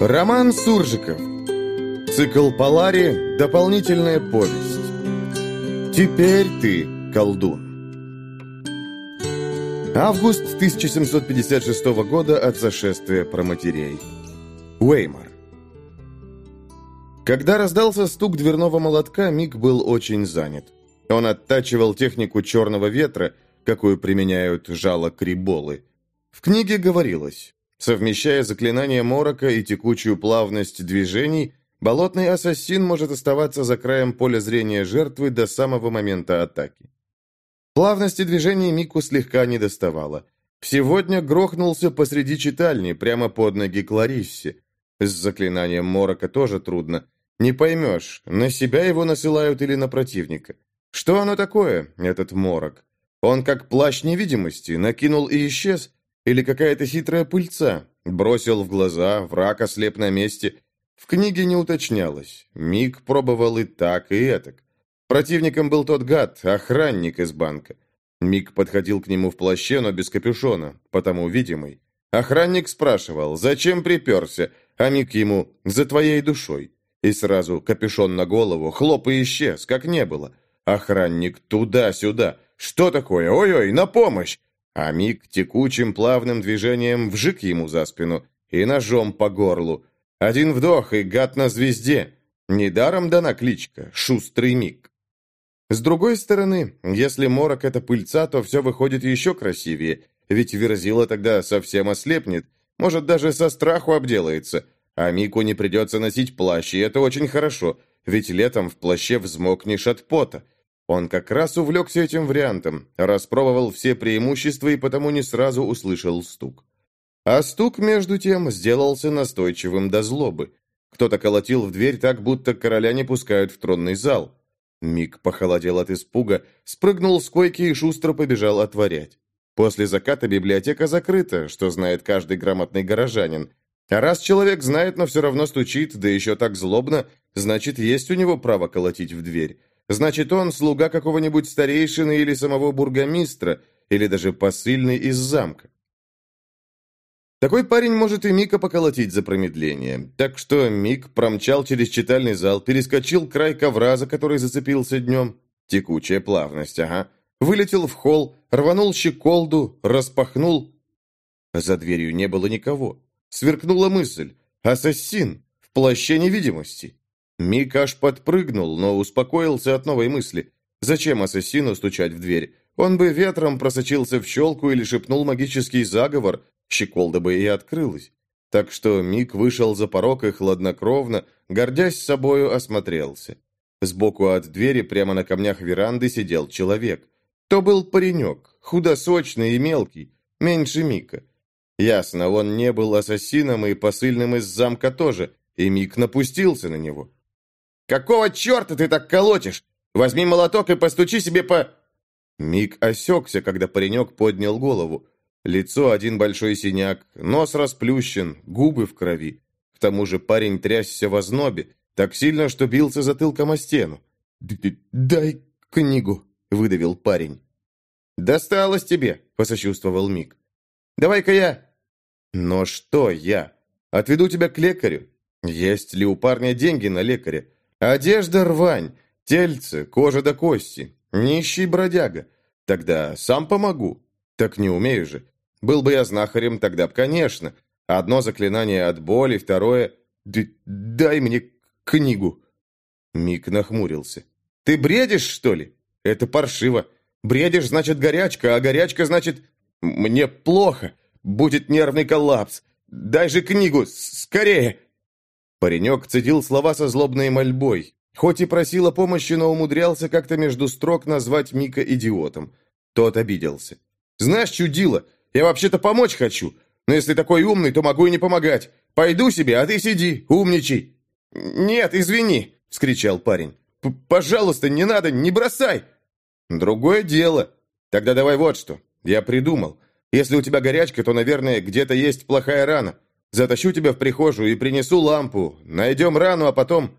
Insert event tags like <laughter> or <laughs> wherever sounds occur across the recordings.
Роман Суржиков. Цикл Полари. Дополнительная повесть. Теперь ты колдун. Август 1756 года от зашествия проматерей. Уэймор. Когда раздался стук дверного молотка, Мик был очень занят. Он оттачивал технику черного ветра, какую применяют жало криболы. В книге говорилось, совмещая заклинание морока и текучую плавность движений, болотный ассасин может оставаться за краем поля зрения жертвы до самого момента атаки. Плавности движений Мику слегка не доставало. Сегодня грохнулся посреди читальни, прямо под ноги Клариссе. С заклинанием морока тоже трудно. Не поймешь, на себя его насылают или на противника. Что оно такое, этот морок? Он как плащ невидимости, накинул и исчез? Или какая-то хитрая пыльца? Бросил в глаза, враг ослеп на месте. В книге не уточнялось. Миг пробовал и так, и этак. Противником был тот гад, охранник из банка. Мик подходил к нему в плаще, но без капюшона, потому видимый. Охранник спрашивал, зачем приперся, а Мик ему, за твоей душой. И сразу капюшон на голову, хлоп и исчез, как не было. Охранник туда-сюда. Что такое? Ой-ой, на помощь! А Мик текучим плавным движением вжик ему за спину и ножом по горлу. Один вдох, и гад на звезде. Недаром дана кличка «Шустрый Мик». С другой стороны, если морок — это пыльца, то все выходит еще красивее, ведь Верзила тогда совсем ослепнет, может, даже со страху обделается, а Мику не придется носить плащ, и это очень хорошо, ведь летом в плаще взмокнешь от пота. Он как раз увлекся этим вариантом, распробовал все преимущества и потому не сразу услышал стук. А стук, между тем, сделался настойчивым до злобы. Кто-то колотил в дверь так, будто короля не пускают в тронный зал. Миг похолодел от испуга, спрыгнул с койки и шустро побежал отворять. После заката библиотека закрыта, что знает каждый грамотный горожанин. А раз человек знает, но все равно стучит, да еще так злобно, значит, есть у него право колотить в дверь. Значит, он слуга какого-нибудь старейшины или самого бургомистра, или даже посыльный из замка. Такой парень может и Мика поколотить за промедление. Так что Мик промчал через читальный зал, перескочил край ковра, за который зацепился днем. Текучая плавность, ага. Вылетел в холл, рванул щеколду, распахнул. За дверью не было никого. Сверкнула мысль. Ассасин в плаще невидимости. Мик аж подпрыгнул, но успокоился от новой мысли. Зачем ассасину стучать в дверь? Он бы ветром просочился в щелку или шепнул магический заговор, щеколда бы и открылась. Так что Мик вышел за порог и хладнокровно, гордясь собою, осмотрелся. Сбоку от двери, прямо на камнях веранды, сидел человек. То был паренек, худосочный и мелкий, меньше Мика. Ясно, он не был ассасином и посыльным из замка тоже, и Мик напустился на него. Какого черта ты так колотишь? Возьми молоток и постучи себе по...» Миг осекся, когда паренек поднял голову. Лицо один большой синяк, нос расплющен, губы в крови. К тому же парень трясся в ознобе, так сильно, что бился затылком о стену. «Дай книгу», — выдавил парень. «Досталось тебе», — посочувствовал Мик. «Давай-ка я...» «Но что я? Отведу тебя к лекарю. Есть ли у парня деньги на лекаря? Одежда рвань, тельце, кожа до кости. Нищий бродяга. Тогда сам помогу. Так не умею же. Был бы я знахарем, тогда б, конечно. Одно заклинание от боли, второе... Дай мне книгу. Мик нахмурился. Ты бредишь, что ли? Это паршиво. Бредишь, значит, горячка, а горячка, значит... Мне плохо. Будет нервный коллапс. Дай же книгу, скорее!» Паренек цедил слова со злобной мольбой. Хоть и просил о помощи, но умудрялся как-то между строк назвать Мика идиотом. Тот обиделся. «Знаешь, чудило, я вообще-то помочь хочу. Но если такой умный, то могу и не помогать. Пойду себе, а ты сиди, умничай». «Нет, извини», — вскричал парень. «Пожалуйста, не надо, не бросай!» «Другое дело. Тогда давай вот что. Я придумал. Если у тебя горячка, то, наверное, где-то есть плохая рана. Затащу тебя в прихожую и принесу лампу. Найдем рану, а потом...»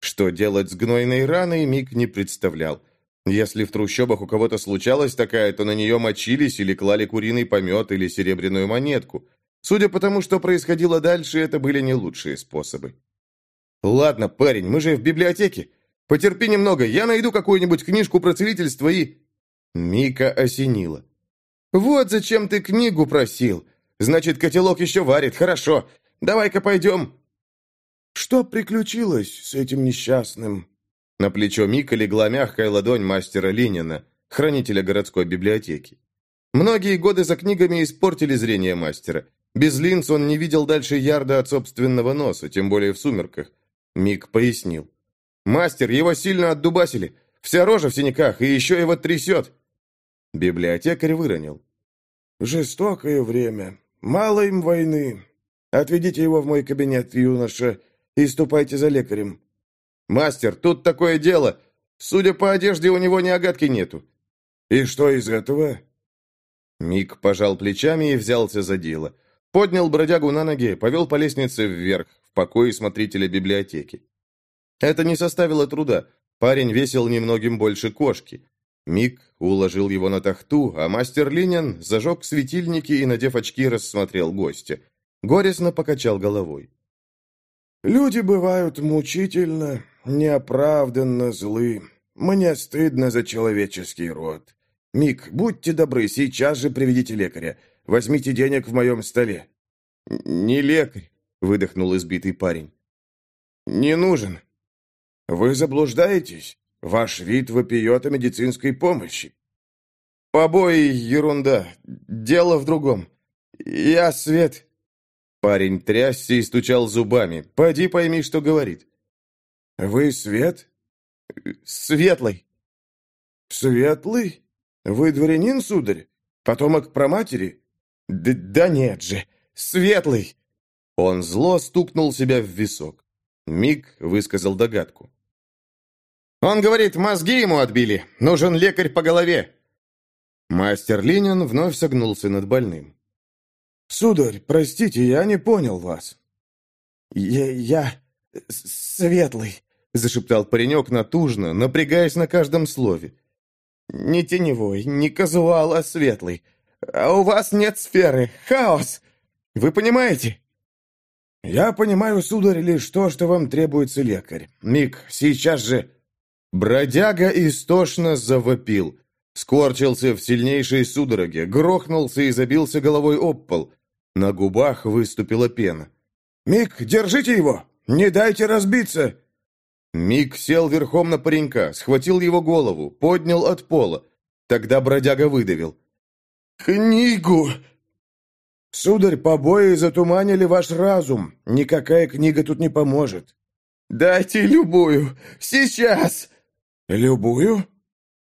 Что делать с гнойной раной, Мик не представлял. Если в трущобах у кого-то случалась такая, то на нее мочились или клали куриный помет или серебряную монетку. Судя по тому, что происходило дальше, это были не лучшие способы. «Ладно, парень, мы же в библиотеке. Потерпи немного, я найду какую-нибудь книжку про целительство и...» Мика осенила. «Вот зачем ты книгу просил. Значит, котелок еще варит, хорошо. Давай-ка пойдем». «Что приключилось с этим несчастным?» На плечо Мика легла мягкая ладонь мастера Линина, хранителя городской библиотеки. Многие годы за книгами испортили зрение мастера. Без линз он не видел дальше ярда от собственного носа, тем более в сумерках. Мик пояснил. «Мастер, его сильно отдубасили. Вся рожа в синяках, и еще его трясет». Библиотекарь выронил. «Жестокое время. Мало им войны. Отведите его в мой кабинет, юноша, и ступайте за лекарем». «Мастер, тут такое дело. Судя по одежде, у него ни огадки нету». «И что из этого?» Мик пожал плечами и взялся за дело. Поднял бродягу на ноги, повел по лестнице вверх, в покое смотрителя библиотеки. Это не составило труда. Парень весил немногим больше кошки. Мик уложил его на тахту, а мастер Линин зажег светильники и, надев очки, рассмотрел гостя. Горестно покачал головой. «Люди бывают мучительно, неоправданно злы. Мне стыдно за человеческий род. Мик, будьте добры, сейчас же приведите лекаря. Возьмите денег в моем столе». «Не лекарь», — выдохнул избитый парень. «Не нужен». «Вы заблуждаетесь? Ваш вид вопиет о медицинской помощи». «Побои — ерунда. Дело в другом. Я Свет...» Парень трясся и стучал зубами. «Поди пойми, что говорит». «Вы Свет?» «Светлый». «Светлый? Вы дворянин, сударь? Потомок проматери?» Д «Да нет же! Светлый!» Он зло стукнул себя в висок. Миг высказал догадку. «Он говорит, мозги ему отбили. Нужен лекарь по голове». Мастер Линин вновь согнулся над больным. «Сударь, простите, я не понял вас». «Я... я... светлый», — зашептал паренек натужно, напрягаясь на каждом слове. «Не теневой, не казуал, а светлый. А у вас нет сферы. Хаос. Вы понимаете?» «Я понимаю, сударь, лишь то, что вам требуется лекарь. Мик, сейчас же...» Бродяга истошно завопил. Скорчился в сильнейшей судороге, грохнулся и забился головой об пол. На губах выступила пена. «Мик, держите его! Не дайте разбиться!» Мик сел верхом на паренька, схватил его голову, поднял от пола. Тогда бродяга выдавил. «Книгу!» «Сударь, побои затуманили ваш разум. Никакая книга тут не поможет». «Дайте любую! Сейчас!» «Любую?»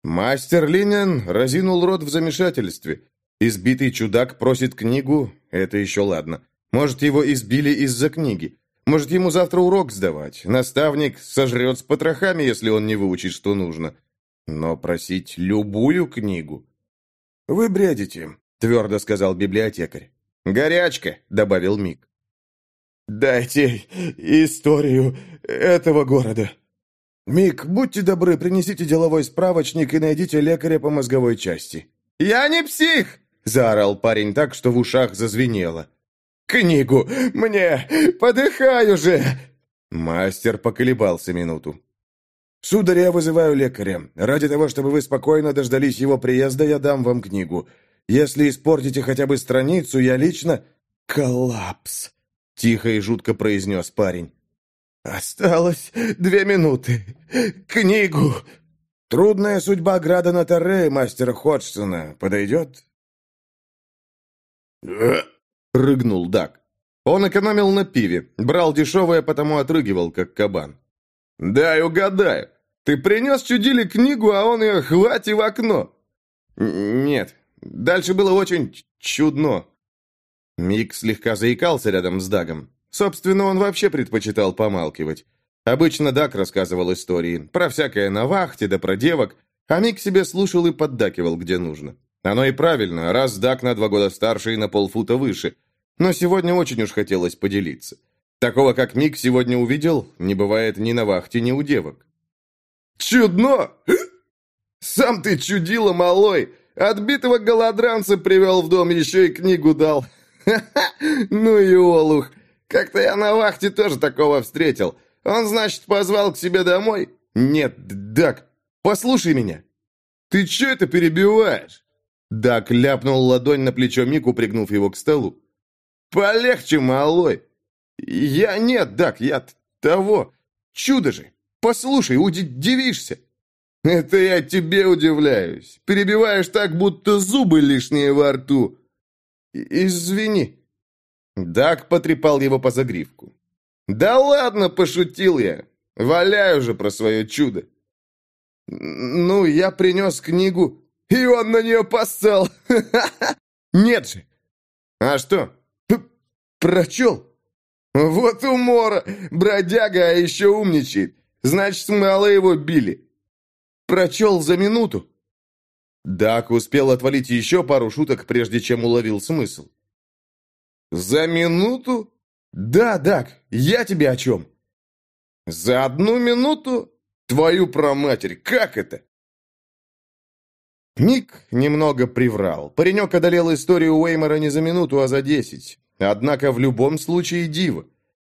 Мастер Линен разинул рот в замешательстве. Избитый чудак просит книгу, это еще ладно. Может, его избили из-за книги. Может, ему завтра урок сдавать. Наставник сожрет с потрохами, если он не выучит, что нужно. Но просить любую книгу... «Вы бредите», — твердо сказал библиотекарь. «Горячка», — добавил Мик. «Дайте историю этого города». «Мик, будьте добры, принесите деловой справочник и найдите лекаря по мозговой части». «Я не псих!» — заорал парень так, что в ушах зазвенело. «Книгу! Мне! Подыхаю же!» Мастер поколебался минуту. «Сударь, я вызываю лекаря. Ради того, чтобы вы спокойно дождались его приезда, я дам вам книгу. Если испортите хотя бы страницу, я лично...» «Коллапс!» — тихо и жутко произнес парень. «Осталось две минуты. Книгу!» «Трудная судьба Града Натаре, мастера Ходжсона, подойдет?» рыгнул Дак. Он экономил на пиве, брал дешевое, потому отрыгивал, как кабан. «Дай угадаю. Ты принес чудили книгу, а он ее хвати в окно!» «Нет, дальше было очень чудно». Мик слегка заикался рядом с Дагом. Собственно, он вообще предпочитал помалкивать. Обычно Даг рассказывал истории, про всякое на вахте да про девок, а Мик себе слушал и поддакивал, где нужно. Оно и правильно, раз Даг на два года старше и на полфута выше. Но сегодня очень уж хотелось поделиться. Такого, как Мик сегодня увидел, не бывает ни на вахте, ни у девок. «Чудно! <gasps> Сам ты чудила, малой! Отбитого голодранца привел в дом, еще и книгу дал! <laughs> Ха-ха! Ну и олух! Как-то я на вахте тоже такого встретил. Он, значит, позвал к себе домой? Нет, Дак, послушай меня. Ты что это перебиваешь? Дак ляпнул ладонь на плечо Мику, пригнув его к столу. «Полегче, малой!» «Я нет, Дак, я того. Чудо же! Послушай, удивишься!» «Это я тебе удивляюсь. Перебиваешь так, будто зубы лишние во рту». «Извини». Дак потрепал его по загривку. «Да ладно, пошутил я. Валяю же про свое чудо». «Ну, я принес книгу, и он на нее поссал. <laughs> Нет же». «А что?» «Прочел». «Вот умора! Бродяга, а еще умничает. Значит, мало его били». «Прочел за минуту». Дак успел отвалить еще пару шуток, прежде чем уловил смысл. «За минуту?» «Да, Дак, я тебе о чем?» «За одну минуту? Твою проматерь, как это?» Ник немного приврал. Паренек одолел историю Уэймора не за минуту, а за десять. Однако в любом случае диво.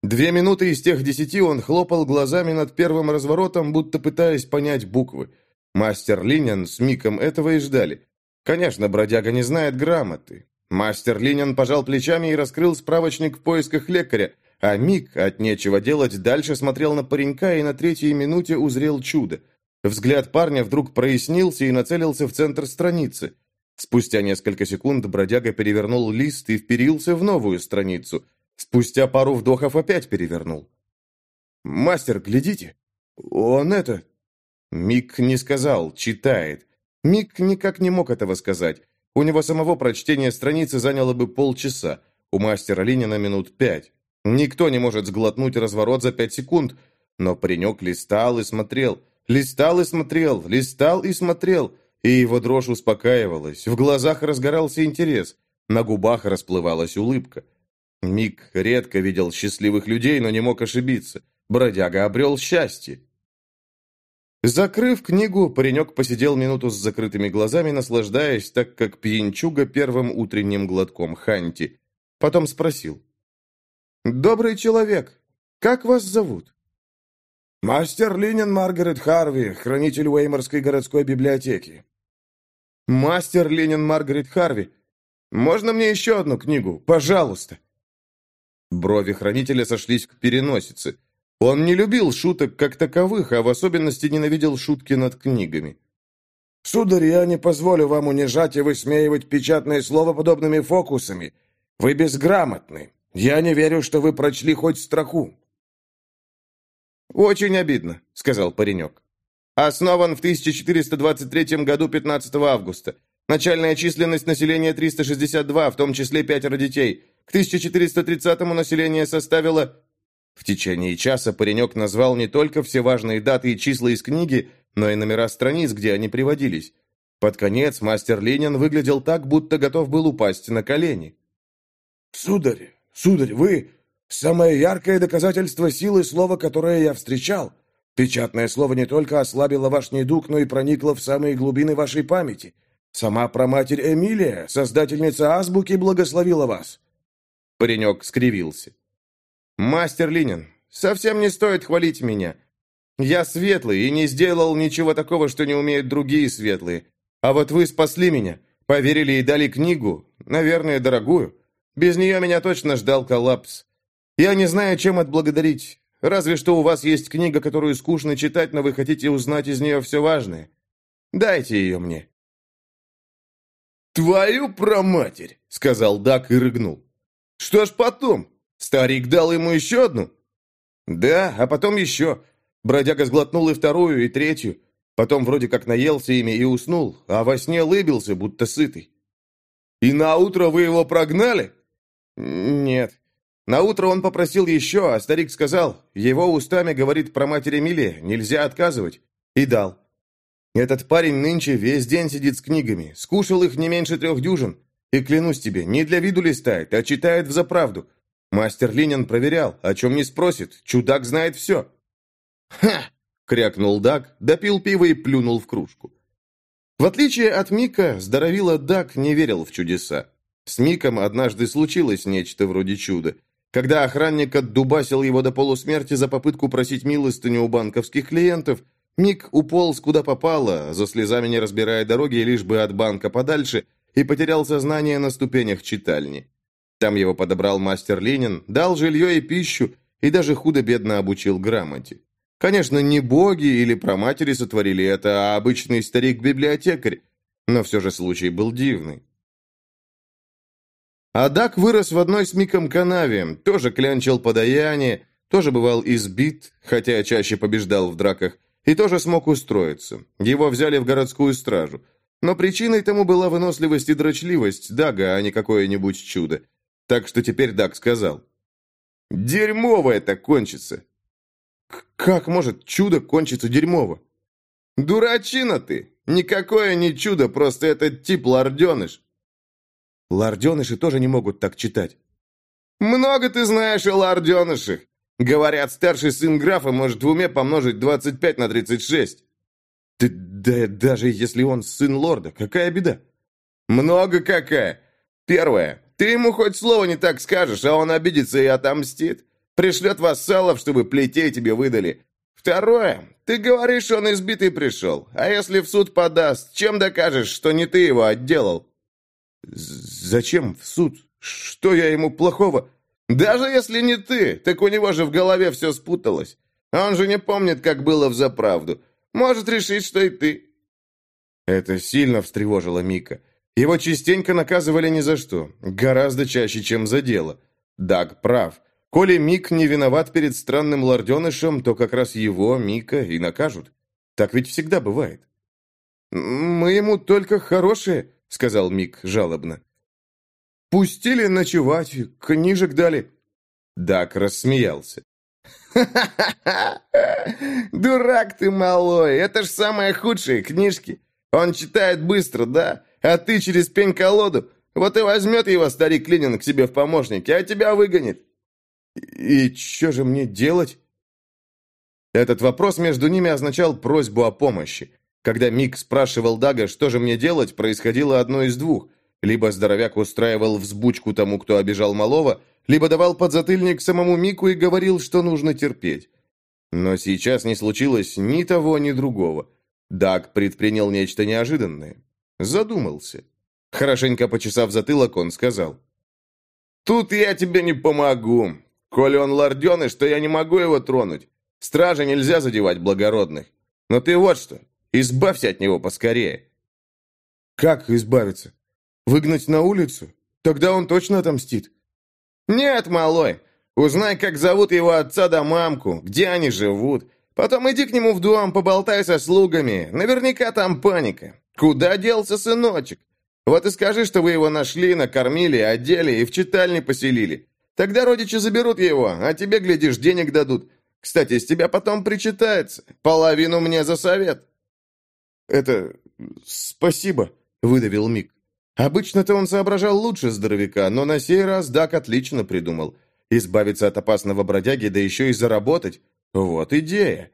Две минуты из тех десяти он хлопал глазами над первым разворотом, будто пытаясь понять буквы. Мастер Линен с Миком этого и ждали. Конечно, бродяга не знает грамоты. Мастер Линен пожал плечами и раскрыл справочник в поисках лекаря, а Мик, от нечего делать, дальше смотрел на паренька и на третьей минуте узрел чудо. Взгляд парня вдруг прояснился и нацелился в центр страницы. Спустя несколько секунд бродяга перевернул лист и вперился в новую страницу. Спустя пару вдохов опять перевернул. «Мастер, глядите! Он это...» Мик не сказал, читает. Мик никак не мог этого сказать. У него самого прочтение страницы заняло бы полчаса, у мастера Линина минут пять. Никто не может сглотнуть разворот за пять секунд, но паренек листал и смотрел, листал и смотрел, листал и смотрел, и его дрожь успокаивалась, в глазах разгорался интерес, на губах расплывалась улыбка. Мик редко видел счастливых людей, но не мог ошибиться. Бродяга обрел счастье. Закрыв книгу, паренек посидел минуту с закрытыми глазами, наслаждаясь, так как пьянчуга первым утренним глотком ханти. Потом спросил. «Добрый человек, как вас зовут?» «Мастер Линин Маргарет Харви, хранитель Уэйморской городской библиотеки». «Мастер Ленин Маргарет Харви, можно мне еще одну книгу, пожалуйста?» Брови хранителя сошлись к переносице. Он не любил шуток как таковых, а в особенности ненавидел шутки над книгами. «Сударь, я не позволю вам унижать и высмеивать печатное слово подобными фокусами. Вы безграмотны. Я не верю, что вы прочли хоть страху». «Очень обидно», — сказал паренек. Основан в 1423 году 15 августа. Начальная численность населения 362, в том числе пятеро детей. К 1430-му население составило... В течение часа паренек назвал не только все важные даты и числа из книги, но и номера страниц, где они приводились. Под конец мастер Ленин выглядел так, будто готов был упасть на колени. «Сударь, сударь, вы — самое яркое доказательство силы слова, которое я встречал. Печатное слово не только ослабило ваш недуг, но и проникло в самые глубины вашей памяти. Сама проматерь Эмилия, создательница азбуки, благословила вас». Паренек скривился. «Мастер Линин, совсем не стоит хвалить меня. Я светлый и не сделал ничего такого, что не умеют другие светлые. А вот вы спасли меня, поверили и дали книгу, наверное, дорогую. Без нее меня точно ждал коллапс. Я не знаю, чем отблагодарить. Разве что у вас есть книга, которую скучно читать, но вы хотите узнать из нее все важное. Дайте ее мне». «Твою проматерь!» — сказал Дак и рыгнул. «Что ж потом? Старик дал ему еще одну?» «Да, а потом еще. Бродяга сглотнул и вторую, и третью. Потом вроде как наелся ими и уснул, а во сне лыбился, будто сытый». «И на утро вы его прогнали?» «Нет. На утро он попросил еще, а старик сказал, его устами говорит про матери Эмилия, нельзя отказывать. И дал. Этот парень нынче весь день сидит с книгами, скушал их не меньше трех дюжин. И клянусь тебе, не для виду листает, а читает взаправду. Мастер Линин проверял, о чем не спросит, чудак знает все. «Ха!» — крякнул Даг, допил пиво и плюнул в кружку. В отличие от Мика, здоровила Даг не верил в чудеса. С Миком однажды случилось нечто вроде чуда. Когда охранник отдубасил его до полусмерти за попытку просить милостыню у банковских клиентов, Мик уполз куда попало, за слезами не разбирая дороги, лишь бы от банка подальше, и потерял сознание на ступенях читальни. Там его подобрал мастер Ленин, дал жилье и пищу, и даже худо-бедно обучил грамоте. Конечно, не боги или проматери сотворили это, а обычный старик-библиотекарь, но все же случай был дивный. Адак вырос в одной с Миком канаве, тоже клянчил подаяние, тоже бывал избит, хотя чаще побеждал в драках, и тоже смог устроиться. Его взяли в городскую стражу. Но причиной тому была выносливость и дрочливость Дага, а не какое-нибудь чудо. Так что теперь Даг сказал. «Дерьмово это кончится!» «Как может чудо кончиться дерьмово?» «Дурачина ты! Никакое не чудо, просто этот тип лорденыш!» Лорденыши тоже не могут так читать. «Много ты знаешь о лорденышах. Говорят, старший сын графа может в уме помножить 25 на 36». Ты, да даже если он сын лорда, какая беда? Много какая. Первое. Ты ему хоть слово не так скажешь, а он обидится и отомстит. Пришлет вассалов, чтобы плетей тебе выдали. Второе. Ты говоришь, он избитый пришел. А если в суд подаст, чем докажешь, что не ты его отделал? Зачем в суд? Что я ему плохого? Даже если не ты, так у него же в голове все спуталось. Он же не помнит, как было в заправду. Может решить, что и ты. Это сильно встревожило Мика. Его частенько наказывали ни за что, гораздо чаще, чем за дело. Даг прав. Коли Мик не виноват перед странным лорденышем, то как раз его, Мика, и накажут. Так ведь всегда бывает. «Мы ему только хорошие», — сказал Мик жалобно. «Пустили ночевать, книжек дали». Дак рассмеялся. «Ха-ха-ха! Дурак ты малой! Это ж самые худшие книжки! Он читает быстро, да? А ты через пень-колоду! Вот и возьмет его старик Ленин к себе в помощники, а тебя выгонит!» «И что же мне делать?» Этот вопрос между ними означал просьбу о помощи. Когда Мик спрашивал Дага, что же мне делать, происходило одно из двух. Либо здоровяк устраивал взбучку тому, кто обижал малого, либо давал подзатыльник самому Мику и говорил, что нужно терпеть. Но сейчас не случилось ни того, ни другого. Даг предпринял нечто неожиданное. Задумался. Хорошенько почесав затылок, он сказал. «Тут я тебе не помогу. Коли он лорденыш, то я не могу его тронуть. Стража нельзя задевать благородных. Но ты вот что, избавься от него поскорее». «Как избавиться? Выгнать на улицу? Тогда он точно отомстит». «Нет, малой. Узнай, как зовут его отца да мамку, где они живут. Потом иди к нему в дом, поболтай со слугами. Наверняка там паника. Куда делся сыночек? Вот и скажи, что вы его нашли, накормили, одели и в читальне поселили. Тогда родичи заберут его, а тебе, глядишь, денег дадут. Кстати, с тебя потом причитается. Половину мне за совет». «Это... спасибо», — выдавил Мик. Обычно-то он соображал лучше здоровяка, но на сей раз Дак отлично придумал. Избавиться от опасного бродяги, да еще и заработать. Вот идея.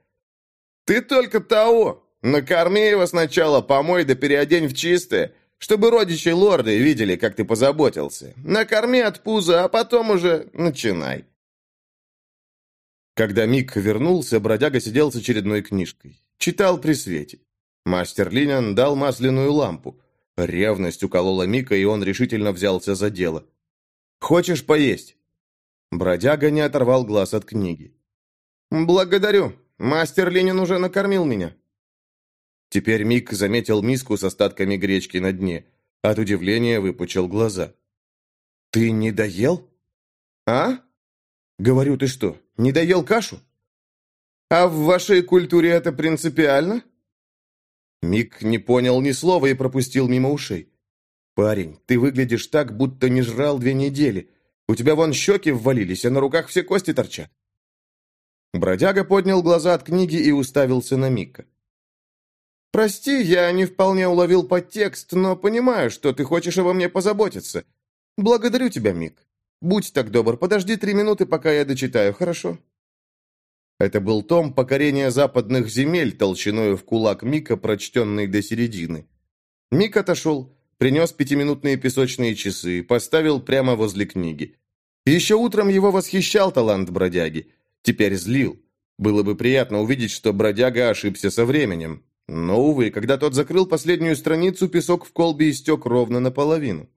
«Ты только того! Накорми его сначала, помой да переодень в чистое, чтобы родичи лорды видели, как ты позаботился. Накорми от пуза, а потом уже начинай». Когда Мик вернулся, бродяга сидел с очередной книжкой. Читал при свете. Мастер Линян дал масляную лампу. Ревность уколола Мика, и он решительно взялся за дело. «Хочешь поесть?» Бродяга не оторвал глаз от книги. «Благодарю. Мастер Ленин уже накормил меня». Теперь Мик заметил миску с остатками гречки на дне. От удивления выпучил глаза. «Ты не доел?» «А?» «Говорю, ты что, не доел кашу?» «А в вашей культуре это принципиально?» Мик не понял ни слова и пропустил мимо ушей. «Парень, ты выглядишь так, будто не жрал две недели. У тебя вон щеки ввалились, а на руках все кости торчат». Бродяга поднял глаза от книги и уставился на Мика. «Прости, я не вполне уловил подтекст, но понимаю, что ты хочешь обо мне позаботиться. Благодарю тебя, Мик. Будь так добр, подожди три минуты, пока я дочитаю, хорошо?» Это был том покорения западных земель толщиною в кулак Мика, прочтенный до середины. Мик отошел, принес пятиминутные песочные часы, поставил прямо возле книги. Еще утром его восхищал талант бродяги. Теперь злил. Было бы приятно увидеть, что бродяга ошибся со временем. Но, увы, когда тот закрыл последнюю страницу, песок в колбе истек ровно наполовину.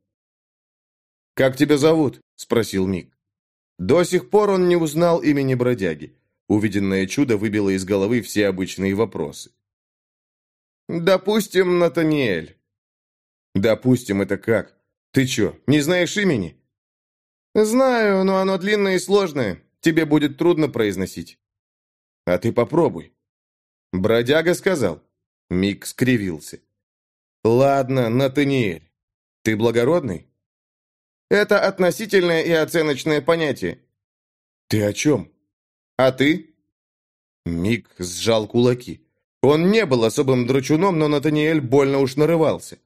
«Как тебя зовут?» – спросил Мик. До сих пор он не узнал имени бродяги. Увиденное чудо выбило из головы все обычные вопросы. «Допустим, Натаниэль». «Допустим, это как? Ты что, не знаешь имени?» «Знаю, но оно длинное и сложное. Тебе будет трудно произносить». «А ты попробуй». Бродяга сказал. Мик скривился. «Ладно, Натаниэль. Ты благородный?» «Это относительное и оценочное понятие». «Ты о чем?» «А ты?» Мик сжал кулаки. Он не был особым дручуном, но Натаниэль больно уж нарывался.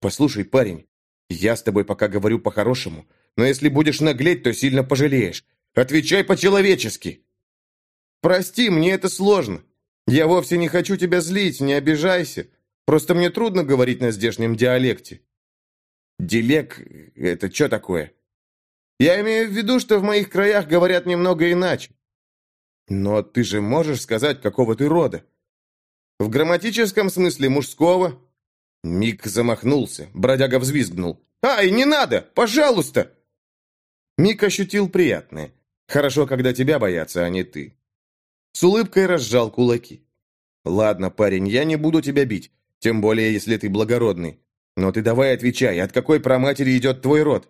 «Послушай, парень, я с тобой пока говорю по-хорошему, но если будешь наглеть, то сильно пожалеешь. Отвечай по-человечески!» «Прости, мне это сложно. Я вовсе не хочу тебя злить, не обижайся. Просто мне трудно говорить на здешнем диалекте». «Дилек — это что такое?» «Я имею в виду, что в моих краях говорят немного иначе». «Но ты же можешь сказать, какого ты рода?» «В грамматическом смысле мужского». Мик замахнулся, бродяга взвизгнул. «Ай, не надо! Пожалуйста!» Мик ощутил приятное. Хорошо, когда тебя боятся, а не ты. С улыбкой разжал кулаки. «Ладно, парень, я не буду тебя бить, тем более, если ты благородный. Но ты давай отвечай, от какой проматери идет твой род?»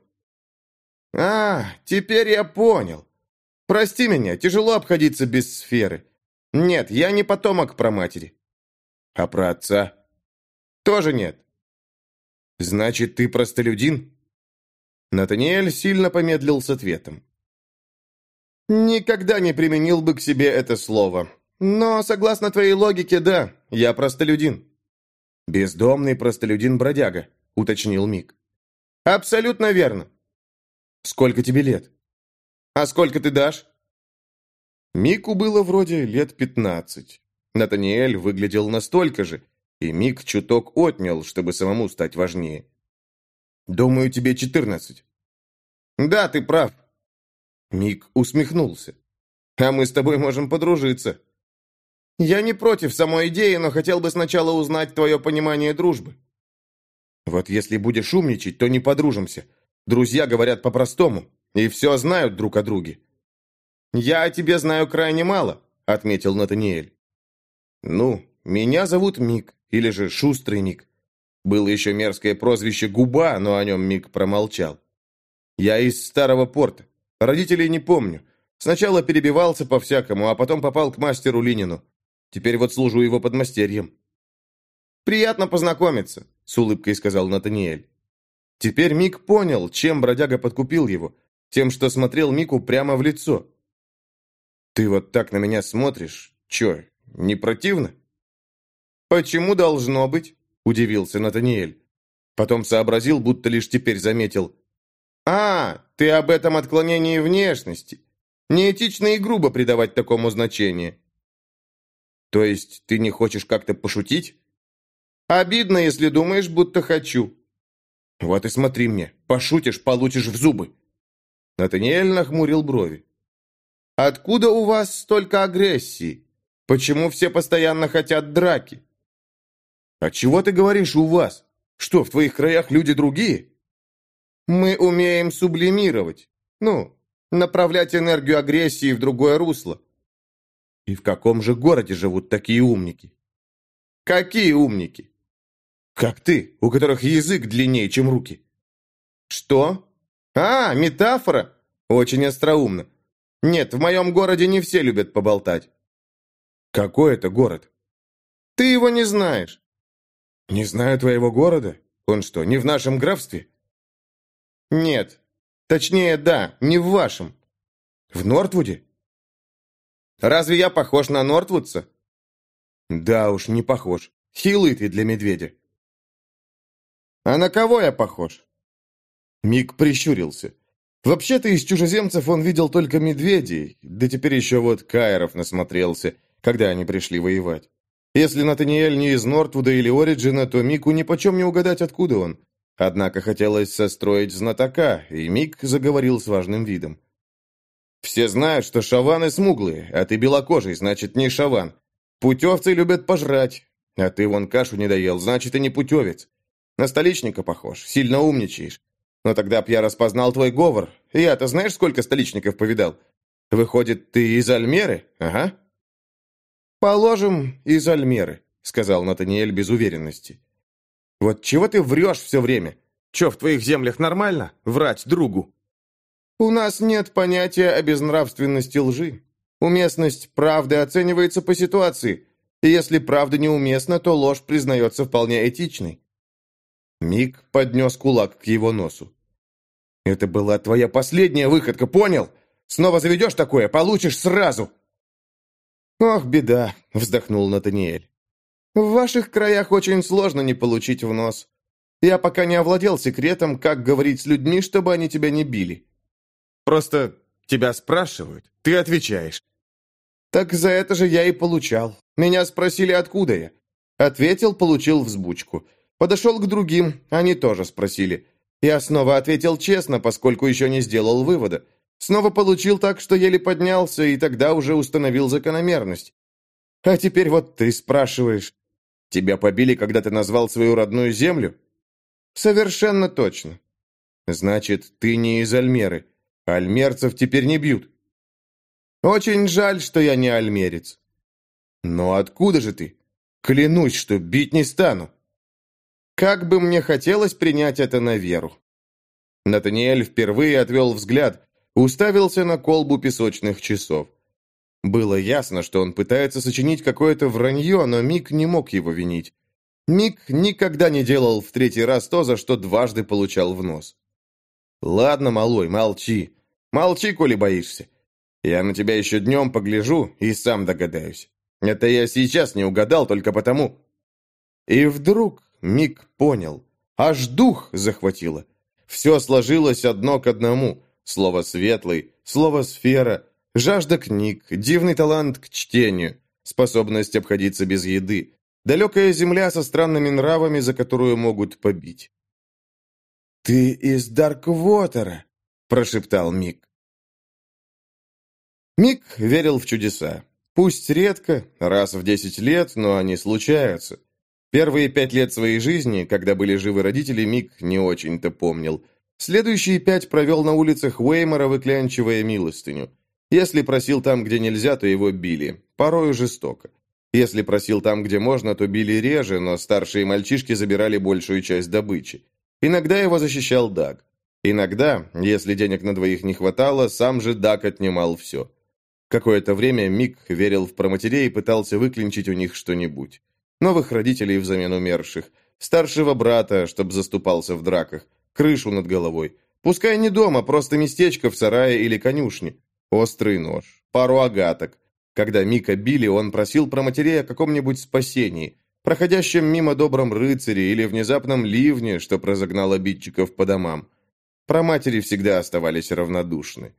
«А, теперь я понял. Прости меня, тяжело обходиться без сферы. Нет, я не потомок проматери». «А про отца?» «Тоже нет». «Значит, ты простолюдин?» Натаниэль сильно помедлил с ответом. «Никогда не применил бы к себе это слово. Но, согласно твоей логике, да, я простолюдин». «Бездомный простолюдин-бродяга», — уточнил Мик. «Абсолютно верно». «Сколько тебе лет?» «А сколько ты дашь?» Мику было вроде лет пятнадцать. Натаниэль выглядел настолько же, и Мик чуток отнял, чтобы самому стать важнее. «Думаю, тебе четырнадцать». «Да, ты прав». Мик усмехнулся. «А мы с тобой можем подружиться». «Я не против самой идеи, но хотел бы сначала узнать твое понимание дружбы». «Вот если будешь умничать, то не подружимся. Друзья говорят по-простому, и все знают друг о друге». «Я о тебе знаю крайне мало», — отметил Натаниэль. «Ну, меня зовут Мик, или же Шустрый Мик. Было еще мерзкое прозвище «Губа», но о нем Мик промолчал. Я из старого порта. Родителей не помню. Сначала перебивался по-всякому, а потом попал к мастеру Линину. Теперь вот служу его подмастерьем». «Приятно познакомиться», — с улыбкой сказал Натаниэль. Теперь Мик понял, чем бродяга подкупил его. Тем, что смотрел Мику прямо в лицо. «Ты вот так на меня смотришь? Че, не противно?» «Почему должно быть?» удивился Натаниэль. Потом сообразил, будто лишь теперь заметил. «А, ты об этом отклонении внешности. Неэтично и грубо придавать такому значение». «То есть ты не хочешь как-то пошутить?» «Обидно, если думаешь, будто хочу». «Вот и смотри мне. Пошутишь, получишь в зубы». Натаниэль нахмурил брови. «Откуда у вас столько агрессии? Почему все постоянно хотят драки?» «А чего ты говоришь у вас? Что, в твоих краях люди другие?» «Мы умеем сублимировать. Ну, направлять энергию агрессии в другое русло». «И в каком же городе живут такие умники?» «Какие умники?» «Как ты, у которых язык длиннее, чем руки». «Что? А, метафора? Очень остроумно. Нет, в моем городе не все любят поболтать». «Какой это город?» «Ты его не знаешь. «Не знаю твоего города? Он что, не в нашем графстве?» «Нет. Точнее, да, не в вашем». «В Нортвуде?» «Разве я похож на Нортвудца?» «Да уж, не похож. Хилый ты для медведя». «А на кого я похож?» Мик прищурился. Вообще-то из чужеземцев он видел только медведей, да теперь еще вот Кайров насмотрелся, когда они пришли воевать. Если Натаниэль не из Нортвуда или Ориджина, то Мику нипочем не угадать, откуда он. Однако хотелось состроить знатока, и Мик заговорил с важным видом. «Все знают, что шаваны смуглые, а ты белокожий, значит, не шаван. Путевцы любят пожрать, а ты вон кашу не доел, значит, и не путевец. На столичника похож, сильно умничаешь. Но тогда б я распознал твой говор. Я-то знаешь, сколько столичников повидал? Выходит, ты из Альмеры? Ага». «Положим, из Альмеры», — сказал Натаниэль без уверенности. «Вот чего ты врешь все время? Че, в твоих землях нормально? Врать другу?» «У нас нет понятия о безнравственности лжи. Уместность правды оценивается по ситуации. И если правда неуместна, то ложь признается вполне этичной». Мик поднес кулак к его носу. «Это была твоя последняя выходка, понял? Снова заведешь такое, получишь сразу!» «Ох, беда!» — вздохнул Натаниэль. «В ваших краях очень сложно не получить в нос. Я пока не овладел секретом, как говорить с людьми, чтобы они тебя не били. Просто тебя спрашивают, ты отвечаешь». «Так за это же я и получал. Меня спросили, откуда я. Ответил, получил взбучку. Подошел к другим, они тоже спросили. Я снова ответил честно, поскольку еще не сделал вывода. Снова получил так, что еле поднялся, и тогда уже установил закономерность. А теперь вот ты спрашиваешь. Тебя побили, когда ты назвал свою родную землю? Совершенно точно. Значит, ты не из Альмеры. Альмерцев теперь не бьют. Очень жаль, что я не альмерец. Но откуда же ты? Клянусь, что бить не стану. Как бы мне хотелось принять это на веру. Натаниэль впервые отвел взгляд, Уставился на колбу песочных часов. Было ясно, что он пытается сочинить какое-то вранье, но Мик не мог его винить. Мик никогда не делал в третий раз то, за что дважды получал в нос. «Ладно, малой, молчи. Молчи, коли боишься. Я на тебя еще днем погляжу и сам догадаюсь. Это я сейчас не угадал только потому...» И вдруг Мик понял. Аж дух захватило. Все сложилось одно к одному. Слово «светлый», слово «сфера», жажда книг, дивный талант к чтению, способность обходиться без еды, далекая земля со странными нравами, за которую могут побить. «Ты из Дарквотера», — прошептал Мик. Мик верил в чудеса. Пусть редко, раз в десять лет, но они случаются. Первые пять лет своей жизни, когда были живы родители, Мик не очень-то помнил – Следующие пять провел на улицах Уэймора, выклянчивая милостыню. Если просил там, где нельзя, то его били. Порою жестоко. Если просил там, где можно, то били реже, но старшие мальчишки забирали большую часть добычи. Иногда его защищал Даг. Иногда, если денег на двоих не хватало, сам же Даг отнимал все. Какое-то время Мик верил в проматерей и пытался выклинчить у них что-нибудь. Новых родителей взамен умерших, старшего брата, чтобы заступался в драках, крышу над головой. Пускай не дома, просто местечко в сарае или конюшне. Острый нож, пару агаток. Когда Мика били, он просил про матерей о каком-нибудь спасении, проходящем мимо добром рыцаре или внезапном ливне, что разогнал обидчиков по домам. Про матери всегда оставались равнодушны.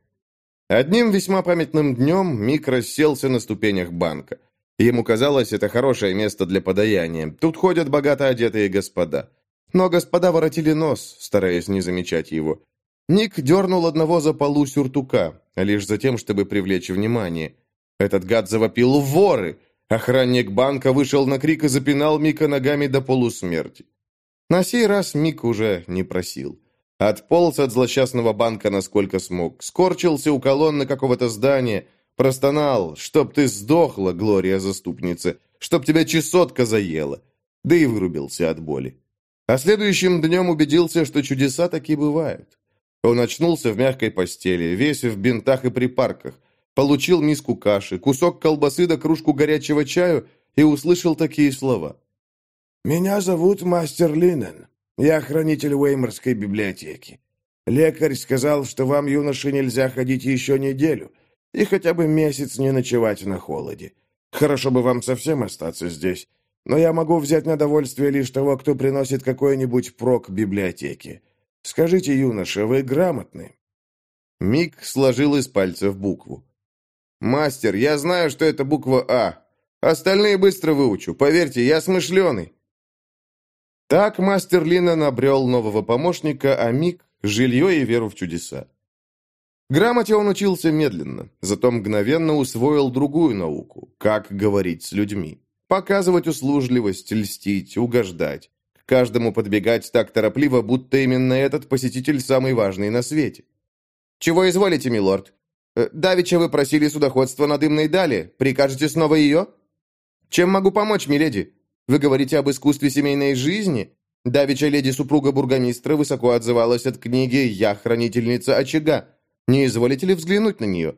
Одним весьма памятным днем Мик расселся на ступенях банка. Ему казалось, это хорошее место для подаяния. Тут ходят богато одетые господа. Но господа воротили нос, стараясь не замечать его. Ник дернул одного за полу сюртука, лишь за тем, чтобы привлечь внимание. Этот гад завопил «Воры!» Охранник банка вышел на крик и запинал Мика ногами до полусмерти. На сей раз Мик уже не просил. Отполз от злосчастного банка насколько смог, скорчился у колонны какого-то здания, простонал, чтоб ты сдохла, Глория заступница, чтоб тебя чесотка заела, да и вырубился от боли. А следующим днем убедился, что чудеса таки бывают. Он очнулся в мягкой постели, весь в бинтах и припарках, получил миску каши, кусок колбасы да кружку горячего чаю и услышал такие слова. «Меня зовут Мастер Линен. Я хранитель Уэйморской библиотеки. Лекарь сказал, что вам, юноше, нельзя ходить еще неделю и хотя бы месяц не ночевать на холоде. Хорошо бы вам совсем остаться здесь но я могу взять на довольствие лишь того, кто приносит какой-нибудь прок библиотеке. Скажите, юноша, вы грамотны?» Мик сложил из пальцев букву. «Мастер, я знаю, что это буква А. Остальные быстро выучу. Поверьте, я смышленый». Так мастер Лина набрел нового помощника, а Мик – жилье и веру в чудеса. Грамоте он учился медленно, зато мгновенно усвоил другую науку – как говорить с людьми. Показывать услужливость, льстить, угождать. Каждому подбегать так торопливо, будто именно этот посетитель самый важный на свете. «Чего изволите, милорд? Э, Давича вы просили судоходство на дымной дали. Прикажете снова ее?» «Чем могу помочь, миледи? Вы говорите об искусстве семейной жизни?» Давича леди-супруга бургомистра высоко отзывалась от книги «Я хранительница очага». Не изволите ли взглянуть на нее?»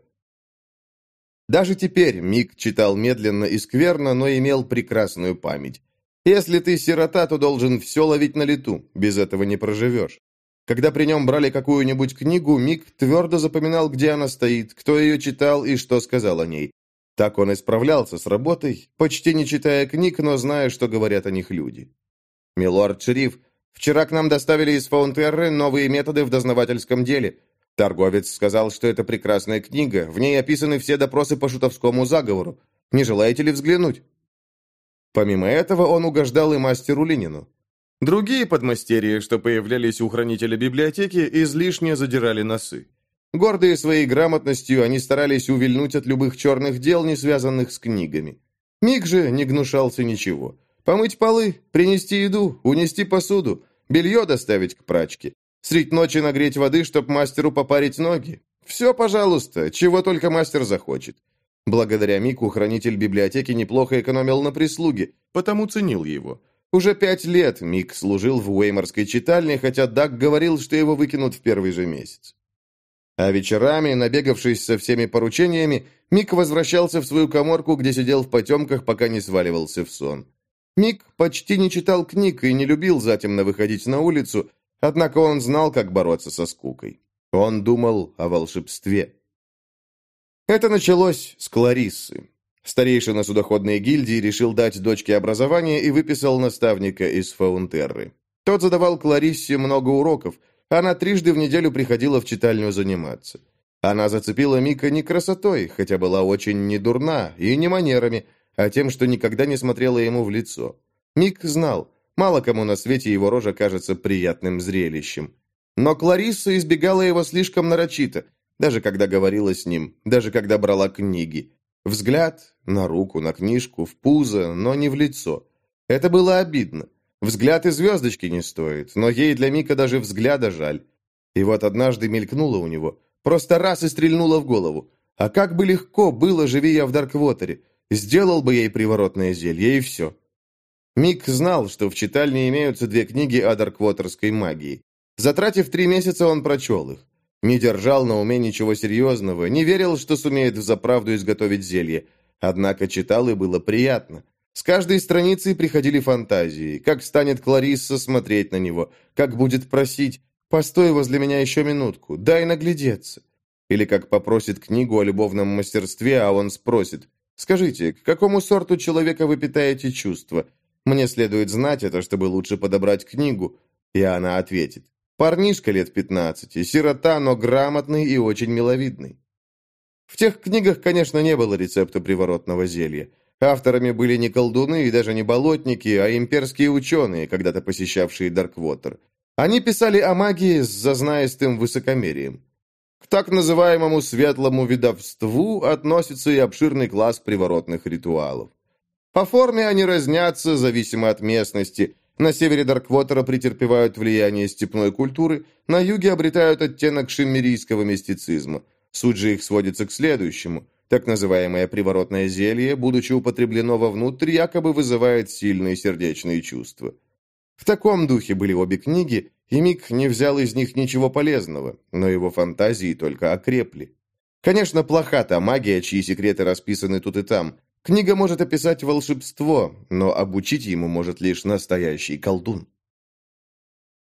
Даже теперь Мик читал медленно и скверно, но имел прекрасную память. Если ты сирота, то должен все ловить на лету, без этого не проживешь. Когда при нем брали какую-нибудь книгу, Мик твердо запоминал, где она стоит, кто ее читал и что сказал о ней. Так он и справлялся с работой, почти не читая книг, но зная, что говорят о них люди. «Милорд Шериф, вчера к нам доставили из Фаунтерры новые методы в дознавательском деле. Торговец сказал, что это прекрасная книга, в ней описаны все допросы по шутовскому заговору. Не желаете ли взглянуть?» Помимо этого, он угождал и мастеру Линину. Другие подмастерья, что появлялись у хранителя библиотеки, излишне задирали носы. Гордые своей грамотностью, они старались увильнуть от любых черных дел, не связанных с книгами. Миг же не гнушался ничего. Помыть полы, принести еду, унести посуду, белье доставить к прачке, средь ночи нагреть воды, чтоб мастеру попарить ноги. Все, пожалуйста, чего только мастер захочет. Благодаря Мику хранитель библиотеки неплохо экономил на прислуге, потому ценил его. Уже пять лет Мик служил в Уэйморской читальне, хотя Даг говорил, что его выкинут в первый же месяц. А вечерами, набегавшись со всеми поручениями, Мик возвращался в свою коморку, где сидел в потемках, пока не сваливался в сон. Мик почти не читал книг и не любил затемно выходить на улицу, однако он знал, как бороться со скукой. Он думал о волшебстве. Это началось с Клариссы. Старейшина судоходной гильдии решил дать дочке образование и выписал наставника из Фаунтерры. Тот задавал Клариссе много уроков, она трижды в неделю приходила в читальню заниматься. Она зацепила Мика не красотой, хотя была очень недурна, и не манерами, а тем, что никогда не смотрела ему в лицо. Мик знал, мало кому на свете его рожа кажется приятным зрелищем. Но Кларисса избегала его слишком нарочито, даже когда говорила с ним, даже когда брала книги. Взгляд на руку, на книжку, в пузо, но не в лицо. Это было обидно. Взгляд и звездочки не стоит, но ей для Мика даже взгляда жаль. И вот однажды мелькнуло у него, просто раз и стрельнуло в голову. А как бы легко было, живи я в Дарквотере. Сделал бы ей приворотное зелье, и все. Мик знал, что в читальне имеются две книги о дарквотерской магии. Затратив три месяца, он прочел их. Не держал на уме ничего серьезного, не верил, что сумеет взаправду изготовить зелье. Однако читал и было приятно. С каждой страницей приходили фантазии, как станет Кларисса смотреть на него, как будет просить «Постой возле меня еще минутку, дай наглядеться». Или как попросит книгу о любовном мастерстве, а он спросит «Скажите, к какому сорту человека вы питаете чувства? Мне следует знать это, чтобы лучше подобрать книгу». И она ответит Парнишка лет пятнадцати, сирота, но грамотный и очень миловидный. В тех книгах, конечно, не было рецепта приворотного зелья. Авторами были не колдуны и даже не болотники, а имперские ученые, когда-то посещавшие Дарквотер. Они писали о магии с зазнаистым высокомерием. К так называемому светлому видовству относится и обширный класс приворотных ритуалов. По форме они разнятся, зависимо от местности, на севере Дарквотера претерпевают влияние степной культуры, на юге обретают оттенок шиммерийского мистицизма. Суть же их сводится к следующему. Так называемое приворотное зелье, будучи употреблено вовнутрь, якобы вызывает сильные сердечные чувства. В таком духе были обе книги, и Мик не взял из них ничего полезного, но его фантазии только окрепли. Конечно, плоха та магия, чьи секреты расписаны тут и там, Книга может описать волшебство, но обучить ему может лишь настоящий колдун.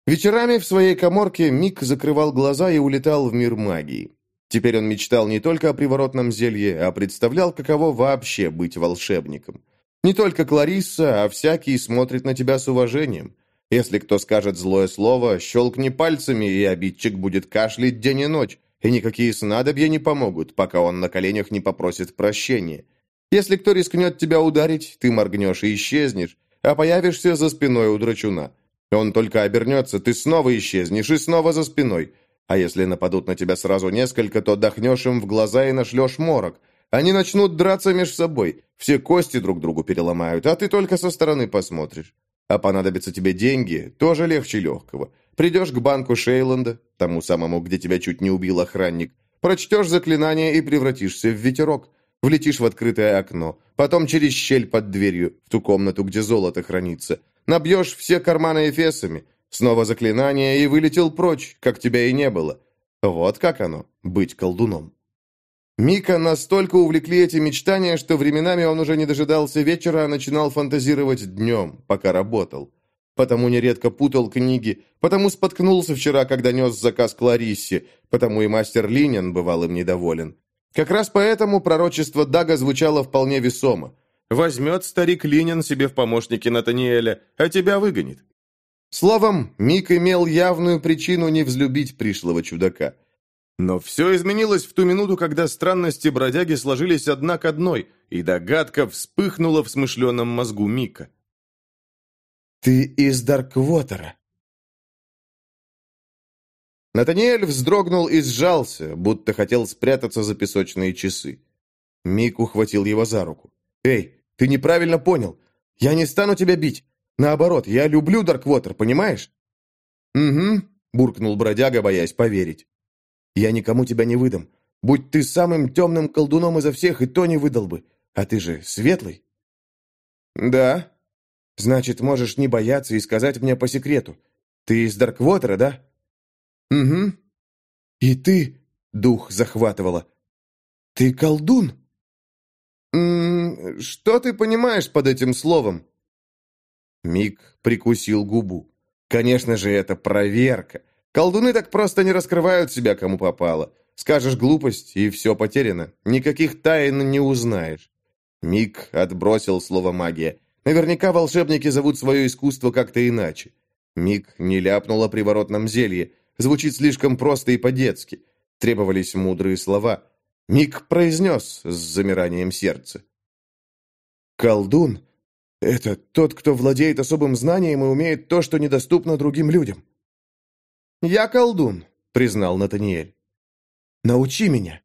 Вечерами в своей коморке Мик закрывал глаза и улетал в мир магии. Теперь он мечтал не только о приворотном зелье, а представлял, каково вообще быть волшебником. Не только Кларисса, а всякий смотрит на тебя с уважением. Если кто скажет злое слово, щелкни пальцами, и обидчик будет кашлять день и ночь, и никакие снадобья не помогут, пока он на коленях не попросит прощения. Если кто рискнет тебя ударить, ты моргнешь и исчезнешь, а появишься за спиной у драчуна. Он только обернется, ты снова исчезнешь и снова за спиной. А если нападут на тебя сразу несколько, то дохнешь им в глаза и нашлешь морок. Они начнут драться между собой, все кости друг другу переломают, а ты только со стороны посмотришь. А понадобятся тебе деньги, тоже легче легкого. Придешь к банку Шейланда, тому самому, где тебя чуть не убил охранник, прочтешь заклинание и превратишься в ветерок. Влетишь в открытое окно, потом через щель под дверью, в ту комнату, где золото хранится. Набьешь все карманы эфесами, снова заклинание и вылетел прочь, как тебя и не было. Вот как оно, быть колдуном. Мика настолько увлекли эти мечтания, что временами он уже не дожидался вечера, а начинал фантазировать днем, пока работал. Потому нередко путал книги, потому споткнулся вчера, когда нес заказ Клариссе, потому и мастер Линин бывал им недоволен. Как раз поэтому пророчество Дага звучало вполне весомо. «Возьмет старик Линин себе в помощники Натаниэля, а тебя выгонит». Словом, Мик имел явную причину не взлюбить пришлого чудака – но все изменилось в ту минуту, когда странности бродяги сложились одна к одной, и догадка вспыхнула в смышленном мозгу Мика. «Ты из Дарквотера?» Натаниэль вздрогнул и сжался, будто хотел спрятаться за песочные часы. Мик ухватил его за руку. «Эй, ты неправильно понял. Я не стану тебя бить. Наоборот, я люблю Дарквотер, понимаешь?» «Угу», — буркнул бродяга, боясь поверить. Я никому тебя не выдам. Будь ты самым темным колдуном изо всех, и то не выдал бы. А ты же светлый?» «Да». «Значит, можешь не бояться и сказать мне по секрету. Ты из Дарквотера, да?» «Угу». «И ты...» — дух захватывала. «Ты колдун?» «М -м, «Что ты понимаешь под этим словом?» Мик прикусил губу. «Конечно же, это проверка. Колдуны так просто не раскрывают себя, кому попало. Скажешь глупость, и все потеряно. Никаких тайн не узнаешь. Мик отбросил слово «магия». Наверняка волшебники зовут свое искусство как-то иначе. Мик не ляпнул о приворотном зелье. Звучит слишком просто и по-детски. Требовались мудрые слова. Мик произнес с замиранием сердца. «Колдун — это тот, кто владеет особым знанием и умеет то, что недоступно другим людям». «Я колдун», — признал Натаниэль. «Научи меня».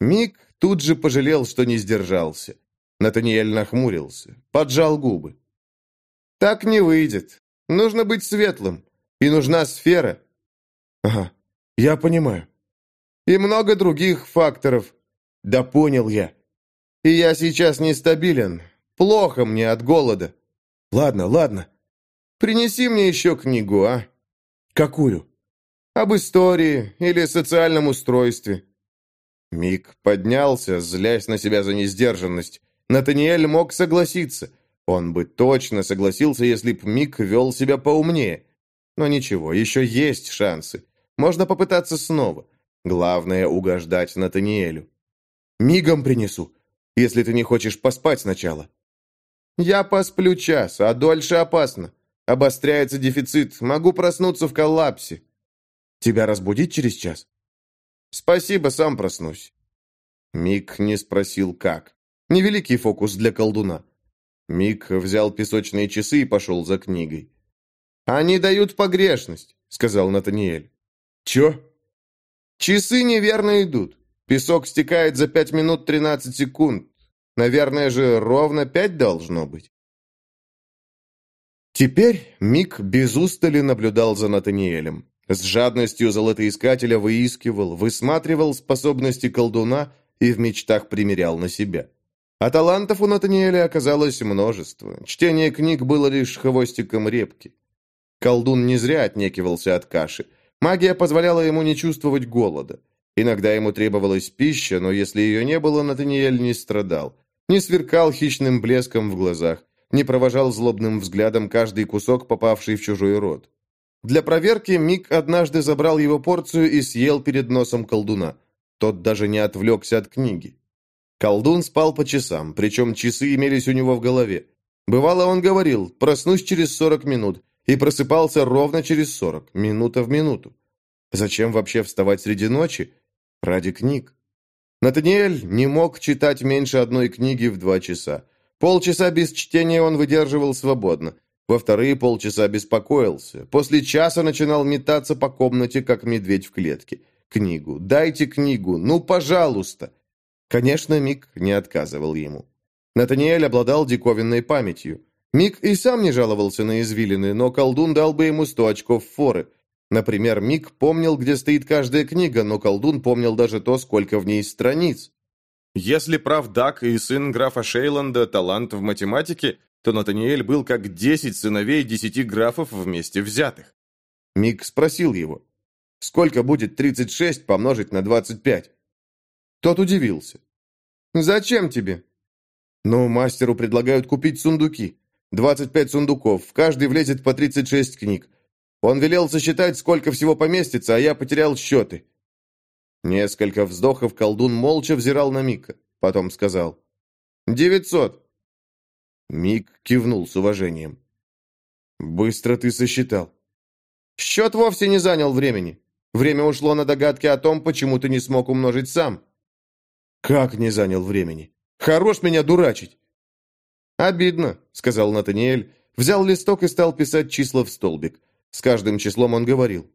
Мик тут же пожалел, что не сдержался. Натаниэль нахмурился, поджал губы. «Так не выйдет. Нужно быть светлым. И нужна сфера». «Ага, я понимаю». «И много других факторов». «Да понял я». «И я сейчас нестабилен. Плохо мне от голода». «Ладно, ладно. Принеси мне еще книгу, а?» «Какую?» «Об истории или социальном устройстве». Мик поднялся, злясь на себя за несдержанность. Натаниэль мог согласиться. Он бы точно согласился, если б Мик вел себя поумнее. Но ничего, еще есть шансы. Можно попытаться снова. Главное — угождать Натаниэлю. «Мигом принесу, если ты не хочешь поспать сначала». «Я посплю час, а дольше опасно. Обостряется дефицит. Могу проснуться в коллапсе. Тебя разбудить через час? Спасибо, сам проснусь. Мик не спросил, как. Невеликий фокус для колдуна. Мик взял песочные часы и пошел за книгой. «Они дают погрешность», — сказал Натаниэль. «Чё?» «Часы неверно идут. Песок стекает за пять минут тринадцать секунд. Наверное же, ровно пять должно быть». Теперь Мик без устали наблюдал за Натаниэлем. С жадностью золотоискателя выискивал, высматривал способности колдуна и в мечтах примерял на себя. А талантов у Натаниэля оказалось множество. Чтение книг было лишь хвостиком репки. Колдун не зря отнекивался от каши. Магия позволяла ему не чувствовать голода. Иногда ему требовалась пища, но если ее не было, Натаниэль не страдал. Не сверкал хищным блеском в глазах не провожал злобным взглядом каждый кусок, попавший в чужой рот. Для проверки Мик однажды забрал его порцию и съел перед носом колдуна. Тот даже не отвлекся от книги. Колдун спал по часам, причем часы имелись у него в голове. Бывало, он говорил «проснусь через сорок минут» и просыпался ровно через сорок, минута в минуту. Зачем вообще вставать среди ночи? Ради книг. Натаниэль не мог читать меньше одной книги в два часа. Полчаса без чтения он выдерживал свободно. Во вторые полчаса беспокоился. После часа начинал метаться по комнате, как медведь в клетке. «Книгу! Дайте книгу! Ну, пожалуйста!» Конечно, Мик не отказывал ему. Натаниэль обладал диковинной памятью. Мик и сам не жаловался на извилины, но колдун дал бы ему сто очков форы. Например, Мик помнил, где стоит каждая книга, но колдун помнил даже то, сколько в ней страниц. Если прав Дак и сын графа Шейланда талант в математике, то Натаниэль был как десять сыновей десяти графов вместе взятых. Мик спросил его, сколько будет 36 помножить на 25? Тот удивился. «Зачем тебе?» «Ну, мастеру предлагают купить сундуки. 25 сундуков, в каждый влезет по 36 книг. Он велел сосчитать, сколько всего поместится, а я потерял счеты». Несколько вздохов колдун молча взирал на Мика. Потом сказал. «Девятьсот». Мик кивнул с уважением. «Быстро ты сосчитал». «Счет вовсе не занял времени. Время ушло на догадки о том, почему ты не смог умножить сам». «Как не занял времени? Хорош меня дурачить!» «Обидно», — сказал Натаниэль, взял листок и стал писать числа в столбик. С каждым числом он говорил.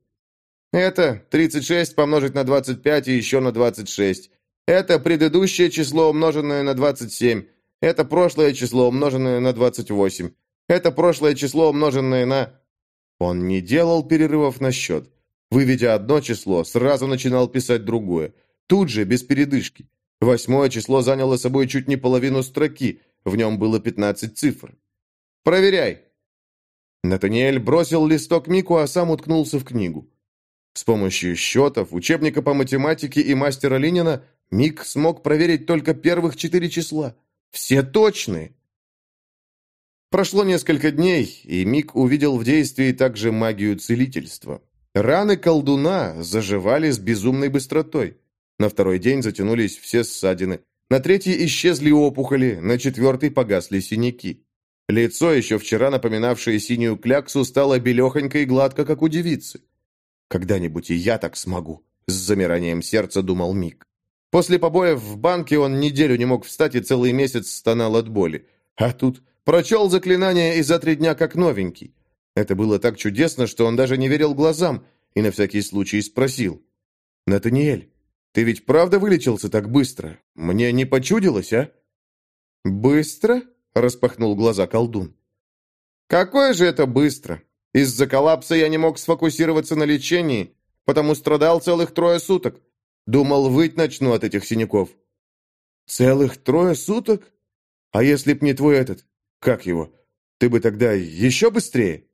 «Это 36 помножить на 25 и еще на 26. Это предыдущее число, умноженное на 27. Это прошлое число, умноженное на 28. Это прошлое число, умноженное на...» Он не делал перерывов на счет. Выведя одно число, сразу начинал писать другое. Тут же, без передышки. Восьмое число заняло собой чуть не половину строки, в нем было 15 цифр. «Проверяй!» Натаниэль бросил листок Мику, а сам уткнулся в книгу. С помощью счетов, учебника по математике и мастера Ленина Мик смог проверить только первых четыре числа. Все точные. Прошло несколько дней, и Мик увидел в действии также магию целительства. Раны колдуна заживали с безумной быстротой. На второй день затянулись все ссадины. На третий исчезли опухоли, на четвертый погасли синяки. Лицо, еще вчера напоминавшее синюю кляксу, стало белехонько и гладко, как у девицы. «Когда-нибудь и я так смогу», — с замиранием сердца думал Мик. После побоев в банке он неделю не мог встать и целый месяц стонал от боли. А тут прочел заклинание и за три дня как новенький. Это было так чудесно, что он даже не верил глазам и на всякий случай спросил. «Натаниэль, ты ведь правда вылечился так быстро? Мне не почудилось, а?» «Быстро?» — распахнул глаза колдун. «Какое же это быстро? Из-за коллапса я не мог сфокусироваться на лечении, потому страдал целых трое суток. Думал, выть начну от этих синяков». «Целых трое суток? А если б не твой этот? Как его? Ты бы тогда еще быстрее?»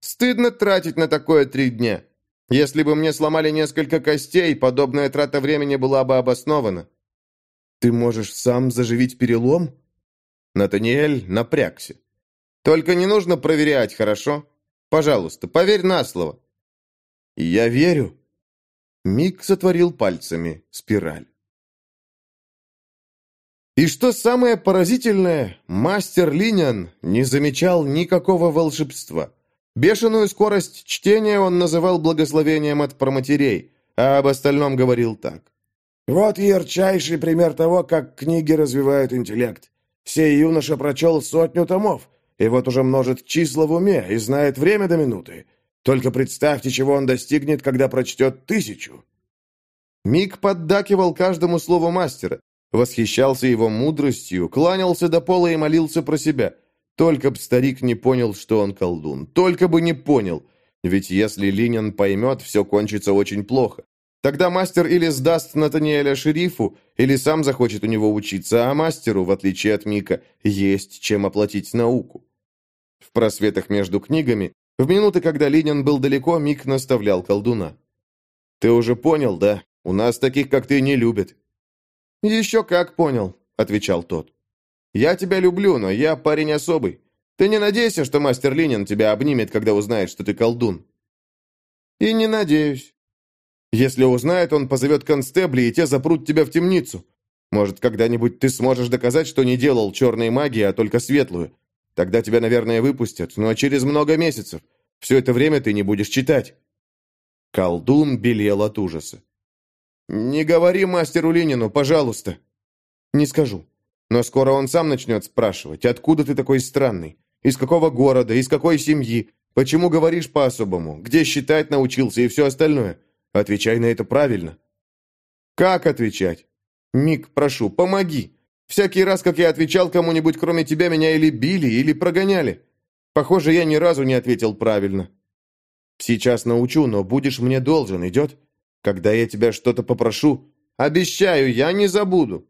«Стыдно тратить на такое три дня. Если бы мне сломали несколько костей, подобная трата времени была бы обоснована. Ты можешь сам заживить перелом? Натаниэль напрягся. Только не нужно проверять, хорошо? Пожалуйста, поверь на слово. Я верю. Мик сотворил пальцами спираль. И что самое поразительное, мастер Линян не замечал никакого волшебства. Бешеную скорость чтения он называл благословением от проматерей, а об остальном говорил так. «Вот ярчайший пример того, как книги развивают интеллект. Сей юноша прочел сотню томов, и вот уже множит числа в уме и знает время до минуты. Только представьте, чего он достигнет, когда прочтет тысячу». Миг поддакивал каждому слову мастера, восхищался его мудростью, кланялся до пола и молился про себя – только б старик не понял, что он колдун. Только бы не понял. Ведь если Линин поймет, все кончится очень плохо. Тогда мастер или сдаст Натаниэля шерифу, или сам захочет у него учиться, а мастеру, в отличие от Мика, есть чем оплатить науку. В просветах между книгами, в минуты, когда Линин был далеко, Мик наставлял колдуна. «Ты уже понял, да? У нас таких, как ты, не любят». «Еще как понял», — отвечал тот. Я тебя люблю, но я парень особый. Ты не надейся, что мастер Линин тебя обнимет, когда узнает, что ты колдун». «И не надеюсь». «Если узнает, он позовет констебли, и те запрут тебя в темницу. Может, когда-нибудь ты сможешь доказать, что не делал черной магии, а только светлую. Тогда тебя, наверное, выпустят, но через много месяцев. Все это время ты не будешь читать». Колдун белел от ужаса. «Не говори мастеру Линину, пожалуйста». «Не скажу. Но скоро он сам начнет спрашивать, откуда ты такой странный? Из какого города, из какой семьи? Почему говоришь по-особому? Где считать научился и все остальное? Отвечай на это правильно». «Как отвечать?» «Мик, прошу, помоги. Всякий раз, как я отвечал кому-нибудь, кроме тебя, меня или били, или прогоняли. Похоже, я ни разу не ответил правильно. Сейчас научу, но будешь мне должен, идет? Когда я тебя что-то попрошу, обещаю, я не забуду».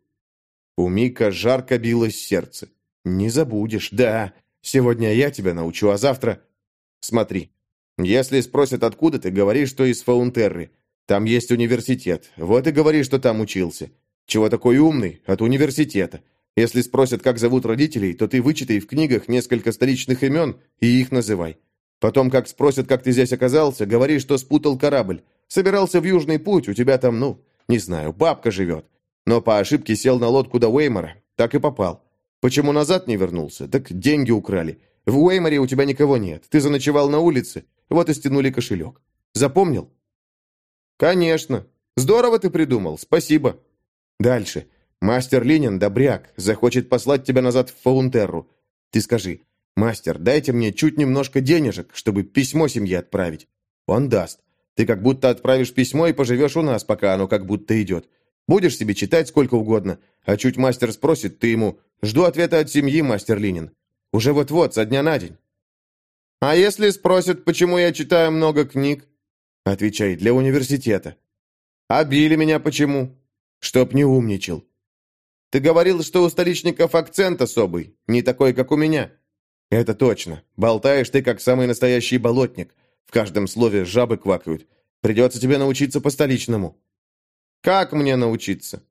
У Мика жарко билось сердце. «Не забудешь, да. Сегодня я тебя научу, а завтра...» «Смотри. Если спросят, откуда ты, говори, что из Фаунтерры. Там есть университет. Вот и говори, что там учился. Чего такой умный? От университета. Если спросят, как зовут родителей, то ты вычитай в книгах несколько столичных имен и их называй. Потом, как спросят, как ты здесь оказался, говори, что спутал корабль. Собирался в Южный путь, у тебя там, ну, не знаю, бабка живет. Но по ошибке сел на лодку до Уэймора. Так и попал. Почему назад не вернулся? Так деньги украли. В Уэйморе у тебя никого нет. Ты заночевал на улице. Вот и стянули кошелек. Запомнил? Конечно. Здорово ты придумал. Спасибо. Дальше. Мастер Линин, добряк, захочет послать тебя назад в Фаунтерру. Ты скажи, мастер, дайте мне чуть немножко денежек, чтобы письмо семье отправить. Он даст. Ты как будто отправишь письмо и поживешь у нас, пока оно как будто идет. Будешь себе читать сколько угодно, а чуть мастер спросит, ты ему «Жду ответа от семьи, мастер Линин». Уже вот-вот, со дня на день. А если спросят, почему я читаю много книг? Отвечай, для университета. А били меня почему? Чтоб не умничал. Ты говорил, что у столичников акцент особый, не такой, как у меня. Это точно. Болтаешь ты, как самый настоящий болотник. В каждом слове жабы квакают. Придется тебе научиться по-столичному. Как мне научиться?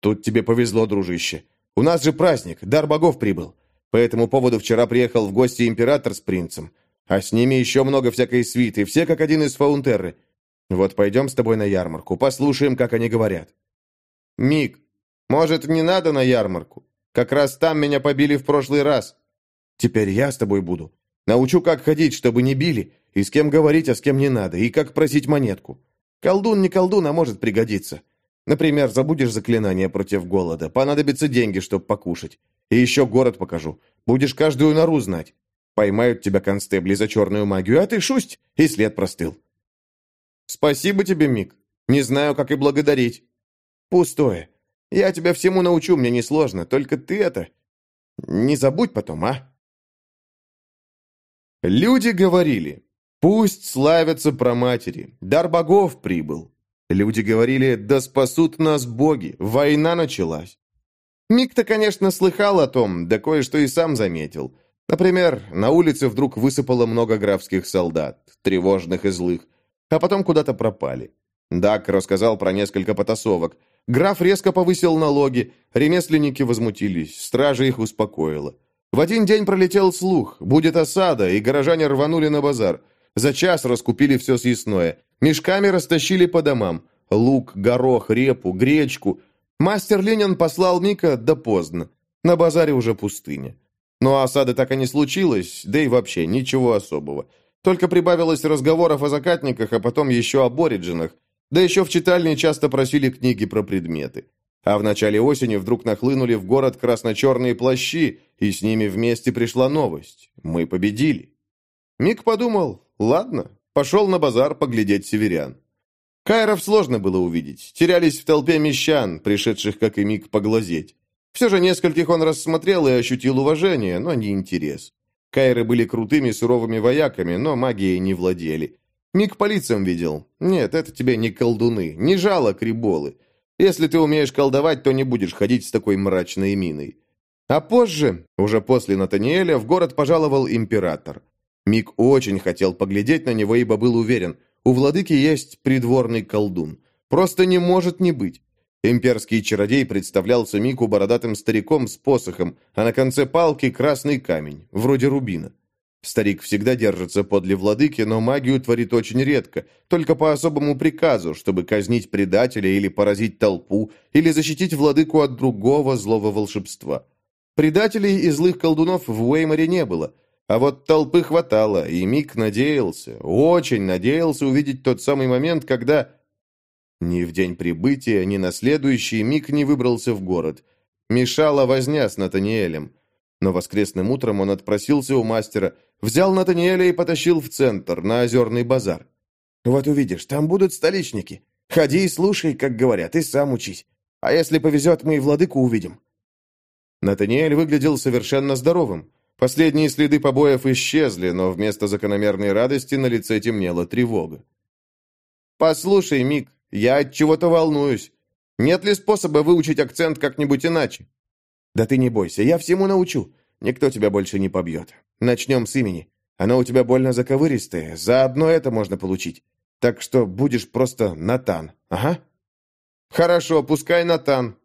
Тут тебе повезло, дружище. У нас же праздник, дар богов прибыл. По этому поводу вчера приехал в гости император с принцем. А с ними еще много всякой свиты, все как один из Фаунтерры. Вот пойдем с тобой на ярмарку, послушаем, как они говорят. Мик, может, не надо на ярмарку? Как раз там меня побили в прошлый раз. Теперь я с тобой буду. Научу, как ходить, чтобы не били, и с кем говорить, а с кем не надо, и как просить монетку. Колдун не колдун, а может пригодиться. Например, забудешь заклинание против голода, понадобятся деньги, чтобы покушать. И еще город покажу. Будешь каждую нору знать. Поймают тебя констебли за черную магию, а ты шусть, и след простыл. Спасибо тебе, Мик. Не знаю, как и благодарить. Пустое. Я тебя всему научу, мне несложно, только ты это... Не забудь потом, а? Люди говорили, Пусть славятся про матери. Дар богов прибыл. Люди говорили, да спасут нас боги. Война началась. Мик-то, конечно, слыхал о том, да кое-что и сам заметил. Например, на улице вдруг высыпало много графских солдат, тревожных и злых, а потом куда-то пропали. Дак рассказал про несколько потасовок. Граф резко повысил налоги, ремесленники возмутились, стража их успокоила. В один день пролетел слух, будет осада, и горожане рванули на базар – за час раскупили все съестное. Мешками растащили по домам. Лук, горох, репу, гречку. Мастер Ленин послал Мика, да поздно. На базаре уже пустыня. Но осады так и не случилось, да и вообще ничего особого. Только прибавилось разговоров о закатниках, а потом еще о бориджинах. Да еще в читальне часто просили книги про предметы. А в начале осени вдруг нахлынули в город красно-черные плащи, и с ними вместе пришла новость. Мы победили. Мик подумал, Ладно, пошел на базар поглядеть северян. Кайров сложно было увидеть. Терялись в толпе мещан, пришедших, как и Мик, поглазеть. Все же нескольких он рассмотрел и ощутил уважение, но не интерес. Кайры были крутыми, суровыми вояками, но магией не владели. Мик по лицам видел. Нет, это тебе не колдуны, не жало криболы. Если ты умеешь колдовать, то не будешь ходить с такой мрачной миной. А позже, уже после Натаниэля, в город пожаловал император. Мик очень хотел поглядеть на него, ибо был уверен, у владыки есть придворный колдун. Просто не может не быть. Имперский чародей представлялся Мику бородатым стариком с посохом, а на конце палки красный камень, вроде рубина. Старик всегда держится подле владыки, но магию творит очень редко, только по особому приказу, чтобы казнить предателя или поразить толпу, или защитить владыку от другого злого волшебства. Предателей и злых колдунов в Уэйморе не было – а вот толпы хватало, и Мик надеялся, очень надеялся увидеть тот самый момент, когда... Ни в день прибытия, ни на следующий Мик не выбрался в город. Мешала возня с Натаниэлем. Но воскресным утром он отпросился у мастера, взял Натаниэля и потащил в центр, на озерный базар. «Вот увидишь, там будут столичники. Ходи и слушай, как говорят, и сам учись. А если повезет, мы и владыку увидим». Натаниэль выглядел совершенно здоровым. Последние следы побоев исчезли, но вместо закономерной радости на лице темнела тревога. «Послушай, Мик, я от чего-то волнуюсь. Нет ли способа выучить акцент как-нибудь иначе?» «Да ты не бойся, я всему научу. Никто тебя больше не побьет. Начнем с имени. Оно у тебя больно заковыристое, заодно это можно получить. Так что будешь просто Натан. Ага». «Хорошо, пускай Натан».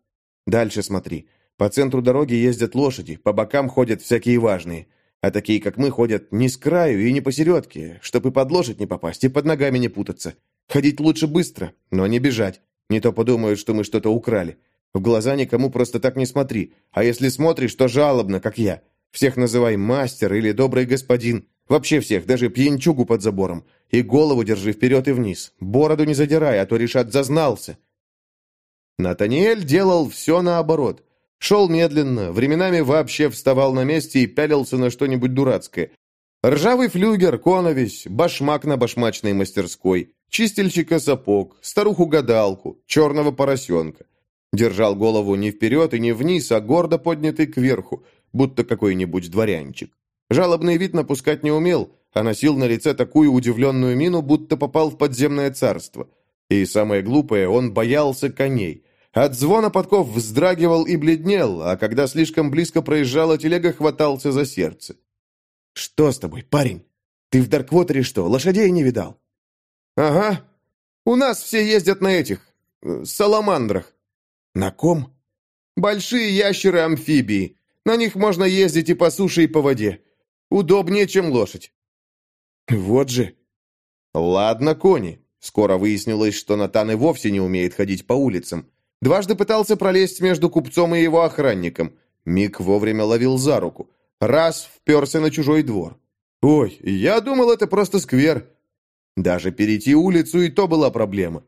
«Дальше смотри. По центру дороги ездят лошади, по бокам ходят всякие важные. А такие, как мы, ходят не с краю и не посередке, чтобы и под лошадь не попасть, и под ногами не путаться. Ходить лучше быстро, но не бежать. Не то подумают, что мы что-то украли. В глаза никому просто так не смотри. А если смотришь, то жалобно, как я. Всех называй мастер или добрый господин. Вообще всех, даже пьянчугу под забором. И голову держи вперед и вниз. Бороду не задирай, а то решат зазнался. Натаниэль делал все наоборот. Шел медленно, временами вообще вставал на месте и пялился на что-нибудь дурацкое. Ржавый флюгер, коновесь, башмак на башмачной мастерской, чистильщика сапог, старуху-гадалку, черного поросенка. Держал голову не вперед и не вниз, а гордо поднятый кверху, будто какой-нибудь дворянчик. Жалобный вид напускать не умел, а носил на лице такую удивленную мину, будто попал в подземное царство. И самое глупое, он боялся коней – от звона подков вздрагивал и бледнел, а когда слишком близко проезжала телега, хватался за сердце. «Что с тобой, парень? Ты в Дарквотере что, лошадей не видал?» «Ага. У нас все ездят на этих... Э, саламандрах». «На ком?» «Большие ящеры-амфибии. На них можно ездить и по суше, и по воде. Удобнее, чем лошадь». «Вот же». «Ладно, кони». Скоро выяснилось, что Натан и вовсе не умеет ходить по улицам. Дважды пытался пролезть между купцом и его охранником. Мик вовремя ловил за руку. Раз вперся на чужой двор. Ой, я думал, это просто сквер. Даже перейти улицу и то была проблема.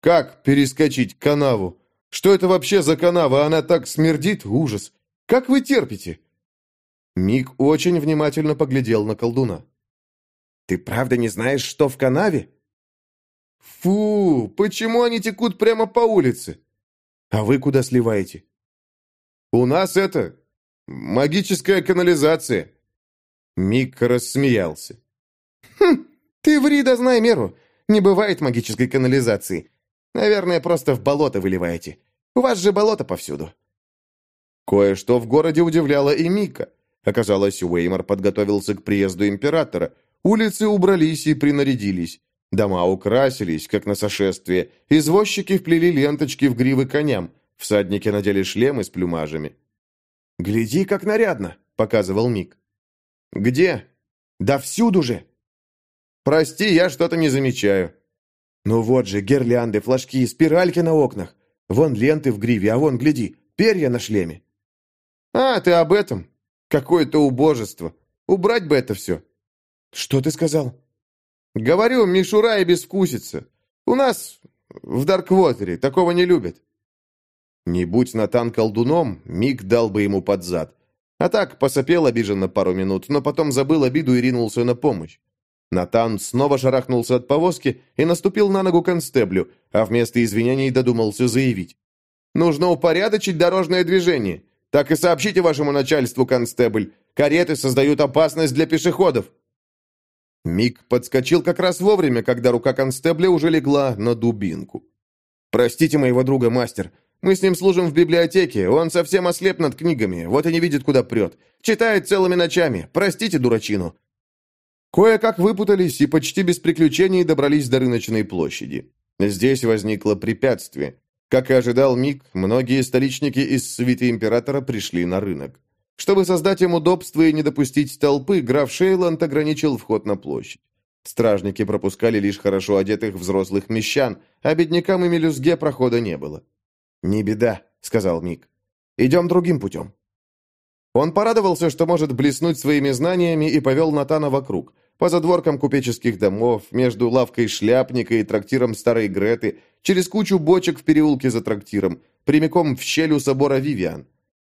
Как перескочить канаву? Что это вообще за канава? Она так смердит? Ужас. Как вы терпите? Мик очень внимательно поглядел на колдуна. «Ты правда не знаешь, что в канаве?» «Фу, почему они текут прямо по улице?» А вы куда сливаете? У нас это... магическая канализация. Мик рассмеялся. Хм, ты ври да знай меру. Не бывает магической канализации. Наверное, просто в болото выливаете. У вас же болото повсюду. Кое-что в городе удивляло и Мика. Оказалось, Уэймор подготовился к приезду императора. Улицы убрались и принарядились. Дома украсились, как на сошествие. Извозчики вплели ленточки в гривы коням. Всадники надели шлемы с плюмажами. «Гляди, как нарядно!» — показывал Ник. «Где?» «Да всюду же!» «Прости, я что-то не замечаю». «Ну вот же, гирлянды, флажки, спиральки на окнах. Вон ленты в гриве, а вон, гляди, перья на шлеме». «А, ты об этом? Какое-то убожество. Убрать бы это все». «Что ты сказал?» Говорю, мишура и безвкусица. У нас в Дарквотере такого не любят. Не будь Натан колдуном, Миг дал бы ему под зад. А так посопел обиженно пару минут, но потом забыл обиду и ринулся на помощь. Натан снова шарахнулся от повозки и наступил на ногу констеблю, а вместо извинений додумался заявить. «Нужно упорядочить дорожное движение. Так и сообщите вашему начальству, констебль. Кареты создают опасность для пешеходов». Мик подскочил как раз вовремя, когда рука констебля уже легла на дубинку. «Простите моего друга, мастер. Мы с ним служим в библиотеке. Он совсем ослеп над книгами, вот и не видит, куда прет. Читает целыми ночами. Простите, дурачину». Кое-как выпутались и почти без приключений добрались до рыночной площади. Здесь возникло препятствие. Как и ожидал Мик, многие столичники из свиты императора пришли на рынок. Чтобы создать им удобство и не допустить толпы, граф Шейланд ограничил вход на площадь. Стражники пропускали лишь хорошо одетых взрослых мещан, а беднякам и мелюзге прохода не было. «Не беда», — сказал Мик. «Идем другим путем». Он порадовался, что может блеснуть своими знаниями, и повел Натана вокруг, по задворкам купеческих домов, между лавкой шляпника и трактиром старой Греты, через кучу бочек в переулке за трактиром, прямиком в щель у собора Вивиан.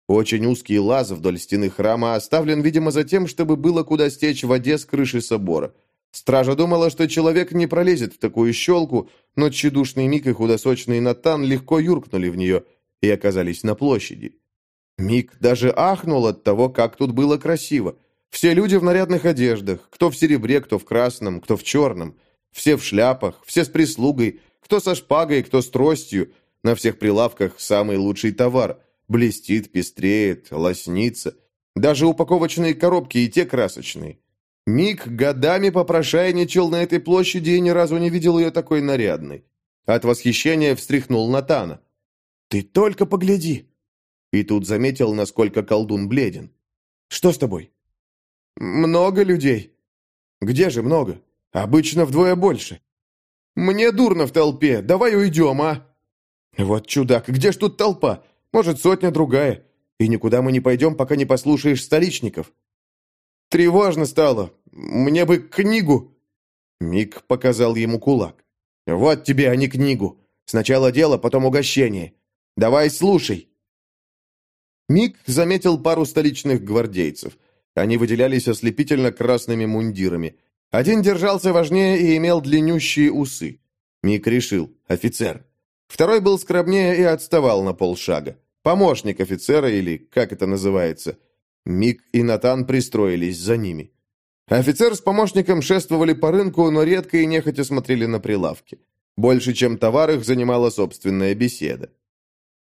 Очень узкий лаз вдоль стены храма оставлен, видимо, за тем, чтобы было куда стечь в воде с крыши собора. Стража думала, что человек не пролезет в такую щелку, но тщедушный Мик и худосочный Натан легко юркнули в нее и оказались на площади. Мик даже ахнул от того, как тут было красиво. Все люди в нарядных одеждах, кто в серебре, кто в красном, кто в черном. Все в шляпах, все с прислугой, кто со шпагой, кто с тростью. На всех прилавках самый лучший товар. Блестит, пестреет, лоснится. Даже упаковочные коробки и те красочные. Мик годами попрошайничал на этой площади и ни разу не видел ее такой нарядной. От восхищения встряхнул Натана. «Ты только погляди!» И тут заметил, насколько колдун бледен. «Что с тобой?» «Много людей». «Где же много?» «Обычно вдвое больше». «Мне дурно в толпе. Давай уйдем, а?» «Вот чудак, где ж тут толпа? Может, сотня другая. И никуда мы не пойдем, пока не послушаешь столичников». «Тревожно стало. Мне бы книгу». Мик показал ему кулак. «Вот тебе, а не книгу. Сначала дело, потом угощение. Давай слушай». Мик заметил пару столичных гвардейцев. Они выделялись ослепительно красными мундирами. Один держался важнее и имел длиннющие усы. Мик решил, офицер. Второй был скромнее и отставал на полшага. Помощник офицера или как это называется. Мик и Натан пристроились за ними. Офицер с помощником шествовали по рынку, но редко и нехотя смотрели на прилавки. Больше, чем товар, их занимала собственная беседа.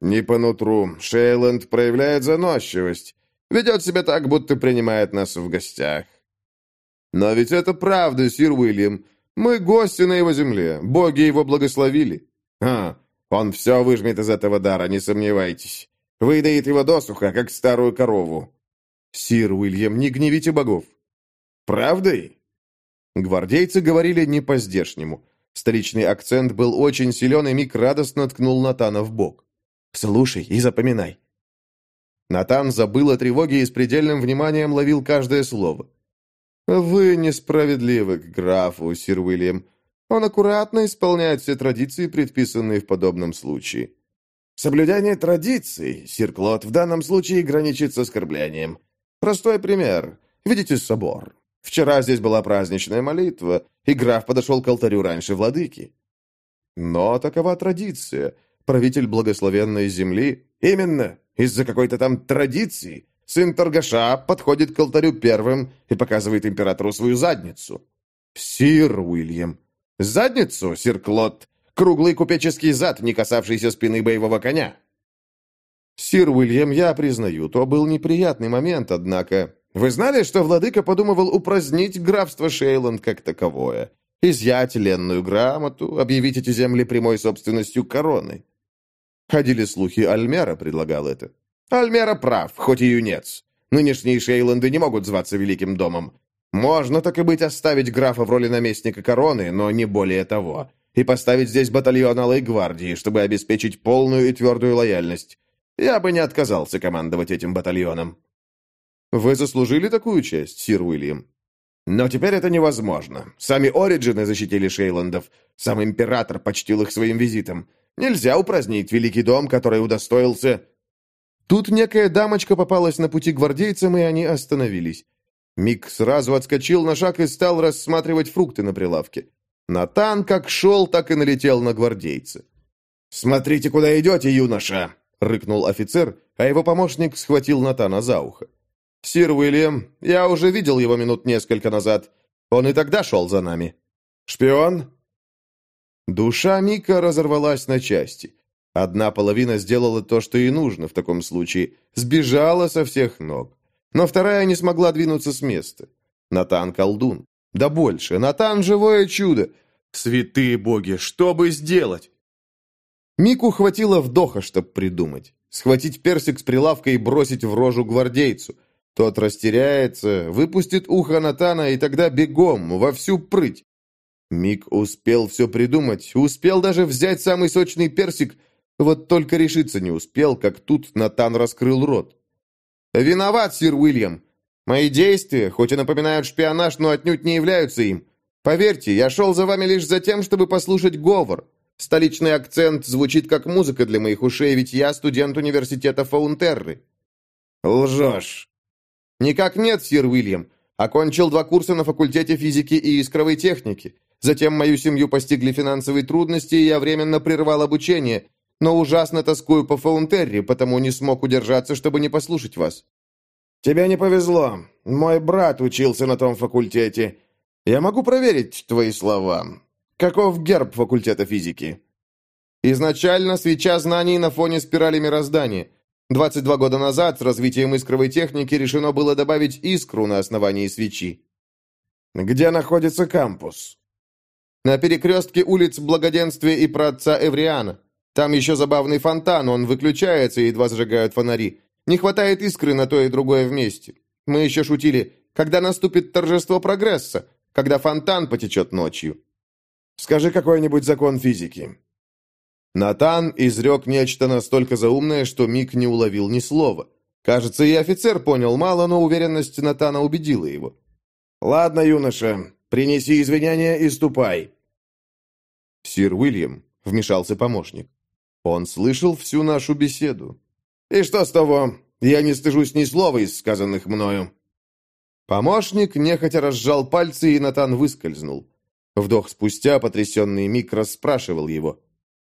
«Не по нутру. Шейланд проявляет заносчивость. Ведет себя так, будто принимает нас в гостях». «Но ведь это правда, сир Уильям. Мы гости на его земле. Боги его благословили». «А, он все выжмет из этого дара, не сомневайтесь. Выдает его досуха, как старую корову». «Сир Уильям, не гневите богов». «Правдой?» Гвардейцы говорили не по-здешнему. Столичный акцент был очень силен, и Мик радостно ткнул Натана в бок. «Слушай и запоминай». Натан забыл о тревоге и с предельным вниманием ловил каждое слово. «Вы несправедливы к графу, сир Уильям. Он аккуратно исполняет все традиции, предписанные в подобном случае». «Соблюдение традиций, сир Клод, в данном случае граничит с оскорблением. Простой пример. Видите собор? Вчера здесь была праздничная молитва, и граф подошел к алтарю раньше владыки. Но такова традиция. Правитель благословенной земли... Именно, из-за какой-то там традиции. Сын торгаша подходит к алтарю первым и показывает императору свою задницу. Сир Уильям. Задницу, сир Клод. Круглый купеческий зад, не касавшийся спины боевого коня. «Сир Уильям, я признаю, то был неприятный момент, однако...» «Вы знали, что владыка подумывал упразднить графство Шейланд как таковое? Изъять ленную грамоту, объявить эти земли прямой собственностью короны?» Ходили слухи, Альмера предлагал это. «Альмера прав, хоть и юнец. Нынешние Шейланды не могут зваться Великим домом. Можно, так и быть, оставить графа в роли наместника короны, но не более того, и поставить здесь батальон Алой Гвардии, чтобы обеспечить полную и твердую лояльность. Я бы не отказался командовать этим батальоном». «Вы заслужили такую честь, сир Уильям?» «Но теперь это невозможно. Сами Ориджины защитили Шейландов. Сам император почтил их своим визитом. Нельзя упразднить Великий дом, который удостоился...» Тут некая дамочка попалась на пути гвардейцам, и они остановились. Мик сразу отскочил на шаг и стал рассматривать фрукты на прилавке. Натан как шел, так и налетел на гвардейца. «Смотрите, куда идете, юноша!» — рыкнул офицер, а его помощник схватил Натана за ухо. «Сир Уильям, я уже видел его минут несколько назад. Он и тогда шел за нами». «Шпион?» Душа Мика разорвалась на части. Одна половина сделала то, что и нужно в таком случае. Сбежала со всех ног. Но вторая не смогла двинуться с места. Натан колдун. Да больше. Натан живое чудо. Святые боги, что бы сделать? Мику хватило вдоха, чтобы придумать. Схватить персик с прилавка и бросить в рожу гвардейцу. Тот растеряется, выпустит ухо Натана, и тогда бегом, во всю прыть. Мик успел все придумать, успел даже взять самый сочный персик, вот только решиться не успел, как тут Натан раскрыл рот. «Виноват, сир Уильям. Мои действия, хоть и напоминают шпионаж, но отнюдь не являются им. Поверьте, я шел за вами лишь за тем, чтобы послушать говор. Столичный акцент звучит как музыка для моих ушей, ведь я студент университета Фаунтерры». «Лжешь!» «Никак нет, сир Уильям. Окончил два курса на факультете физики и искровой техники. Затем мою семью постигли финансовые трудности, и я временно прервал обучение, но ужасно тоскую по Фаунтерри, потому не смог удержаться, чтобы не послушать вас». «Тебе не повезло. Мой брат учился на том факультете. Я могу проверить твои слова. Каков герб факультета физики?» Изначально свеча знаний на фоне спирали мироздания. 22 года назад с развитием искровой техники решено было добавить искру на основании свечи. «Где находится кампус?» «На перекрестке улиц Благоденствия и праотца Эвриана. Там еще забавный фонтан, он выключается, и едва зажигают фонари. Не хватает искры на то и другое вместе. Мы еще шутили, когда наступит торжество прогресса, когда фонтан потечет ночью». «Скажи какой-нибудь закон физики». Натан изрек нечто настолько заумное, что Мик не уловил ни слова. Кажется, и офицер понял мало, но уверенность Натана убедила его. «Ладно, юноша, принеси извинения и ступай». «Сир Уильям», — вмешался помощник. Он слышал всю нашу беседу. «И что с того? Я не стыжусь ни слова из сказанных мною». Помощник нехотя разжал пальцы, и Натан выскользнул. Вдох спустя потрясенный Мик расспрашивал его.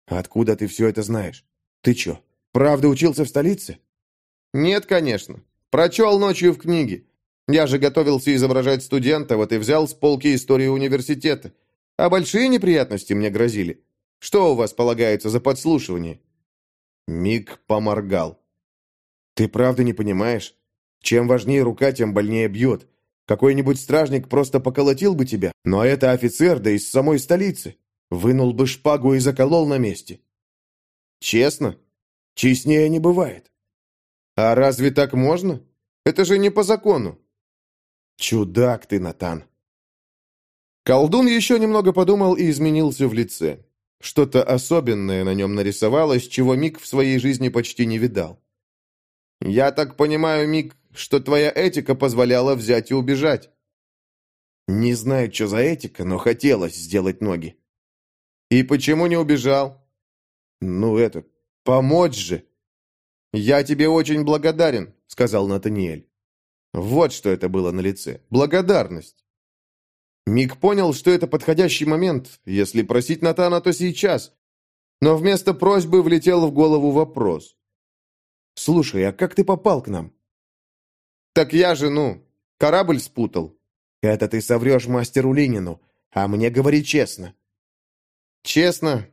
«Откуда ты все это знаешь? Ты че, правда учился в столице?» «Нет, конечно. Прочел ночью в книге. Я же готовился изображать студента, вот и взял с полки историю университета. А большие неприятности мне грозили. Что у вас полагается за подслушивание?» Миг поморгал. «Ты правда не понимаешь? Чем важнее рука, тем больнее бьет. Какой-нибудь стражник просто поколотил бы тебя, но это офицер, да из самой столицы. Вынул бы шпагу и заколол на месте. Честно? Честнее не бывает. А разве так можно? Это же не по закону. Чудак ты, Натан. Колдун еще немного подумал и изменился в лице. Что-то особенное на нем нарисовалось, чего Мик в своей жизни почти не видал. «Я так понимаю, Мик, что твоя этика позволяла взять и убежать». «Не знаю, что за этика, но хотелось сделать ноги». «И почему не убежал?» «Ну это, помочь же!» «Я тебе очень благодарен», — сказал Натаниэль. Вот что это было на лице. Благодарность. Мик понял, что это подходящий момент. Если просить Натана, то сейчас. Но вместо просьбы влетел в голову вопрос. «Слушай, а как ты попал к нам?» «Так я же, ну, корабль спутал». «Это ты соврешь мастеру Линину, а мне говори честно». Честно,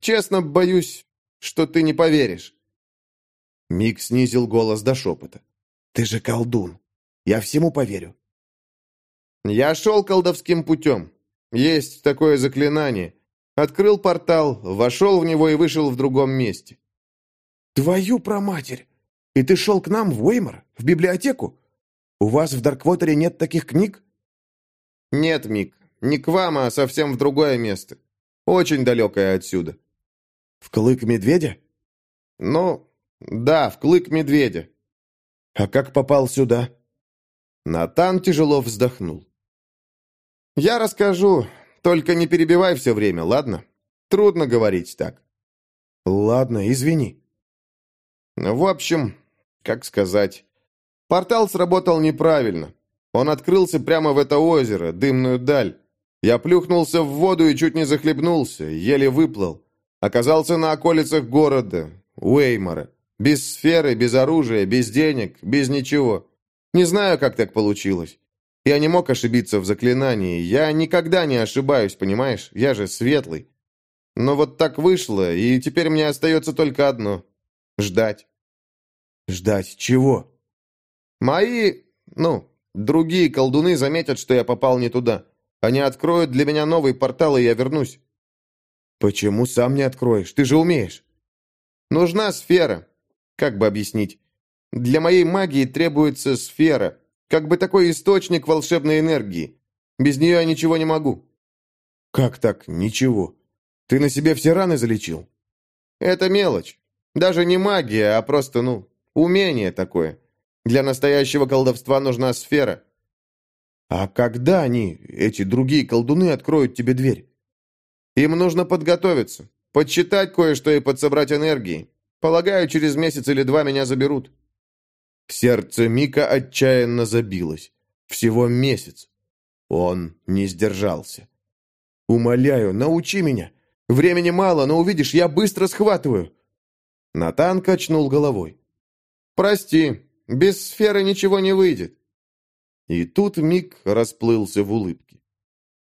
честно боюсь, что ты не поверишь. Мик снизил голос до шепота. Ты же колдун. Я всему поверю. Я шел колдовским путем. Есть такое заклинание. Открыл портал, вошел в него и вышел в другом месте. Твою проматерь! И ты шел к нам в Уэймор, в библиотеку? У вас в Дарквотере нет таких книг? Нет, Мик, не к вам, а совсем в другое место. Очень далекая отсюда». «В клык медведя?» «Ну, да, в клык медведя». «А как попал сюда?» Натан тяжело вздохнул. «Я расскажу, только не перебивай все время, ладно? Трудно говорить так». «Ладно, извини». В общем, как сказать, портал сработал неправильно. Он открылся прямо в это озеро, дымную даль. Я плюхнулся в воду и чуть не захлебнулся, еле выплыл. Оказался на околицах города, Уэймора. Без сферы, без оружия, без денег, без ничего. Не знаю, как так получилось. Я не мог ошибиться в заклинании. Я никогда не ошибаюсь, понимаешь? Я же светлый. Но вот так вышло, и теперь мне остается только одно — ждать. Ждать чего? Мои, ну, другие колдуны заметят, что я попал не туда. Они откроют для меня новый портал, и я вернусь». «Почему сам не откроешь? Ты же умеешь». «Нужна сфера. Как бы объяснить? Для моей магии требуется сфера, как бы такой источник волшебной энергии. Без нее я ничего не могу». «Как так? Ничего. Ты на себе все раны залечил?» «Это мелочь. Даже не магия, а просто, ну, умение такое. Для настоящего колдовства нужна сфера. А когда они, эти другие колдуны, откроют тебе дверь? Им нужно подготовиться, подсчитать кое-что и подсобрать энергии. Полагаю, через месяц или два меня заберут. Сердце Мика отчаянно забилось. Всего месяц. Он не сдержался. «Умоляю, научи меня. Времени мало, но увидишь, я быстро схватываю». Натан качнул головой. «Прости, без сферы ничего не выйдет». И тут Мик расплылся в улыбке.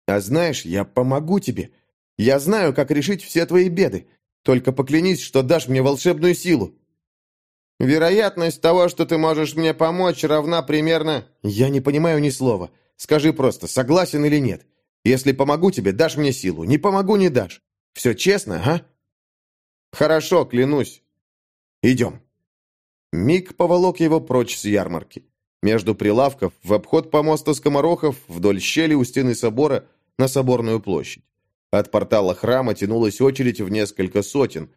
«А знаешь, я помогу тебе. Я знаю, как решить все твои беды. Только поклянись, что дашь мне волшебную силу». «Вероятность того, что ты можешь мне помочь, равна примерно...» «Я не понимаю ни слова. Скажи просто, согласен или нет. Если помогу тебе, дашь мне силу. Не помогу, не дашь. Все честно, а?» «Хорошо, клянусь. Идем». Миг поволок его прочь с ярмарки. Между прилавков, в обход помоста скоморохов, вдоль щели у стены собора, на соборную площадь. От портала храма тянулась очередь в несколько сотен.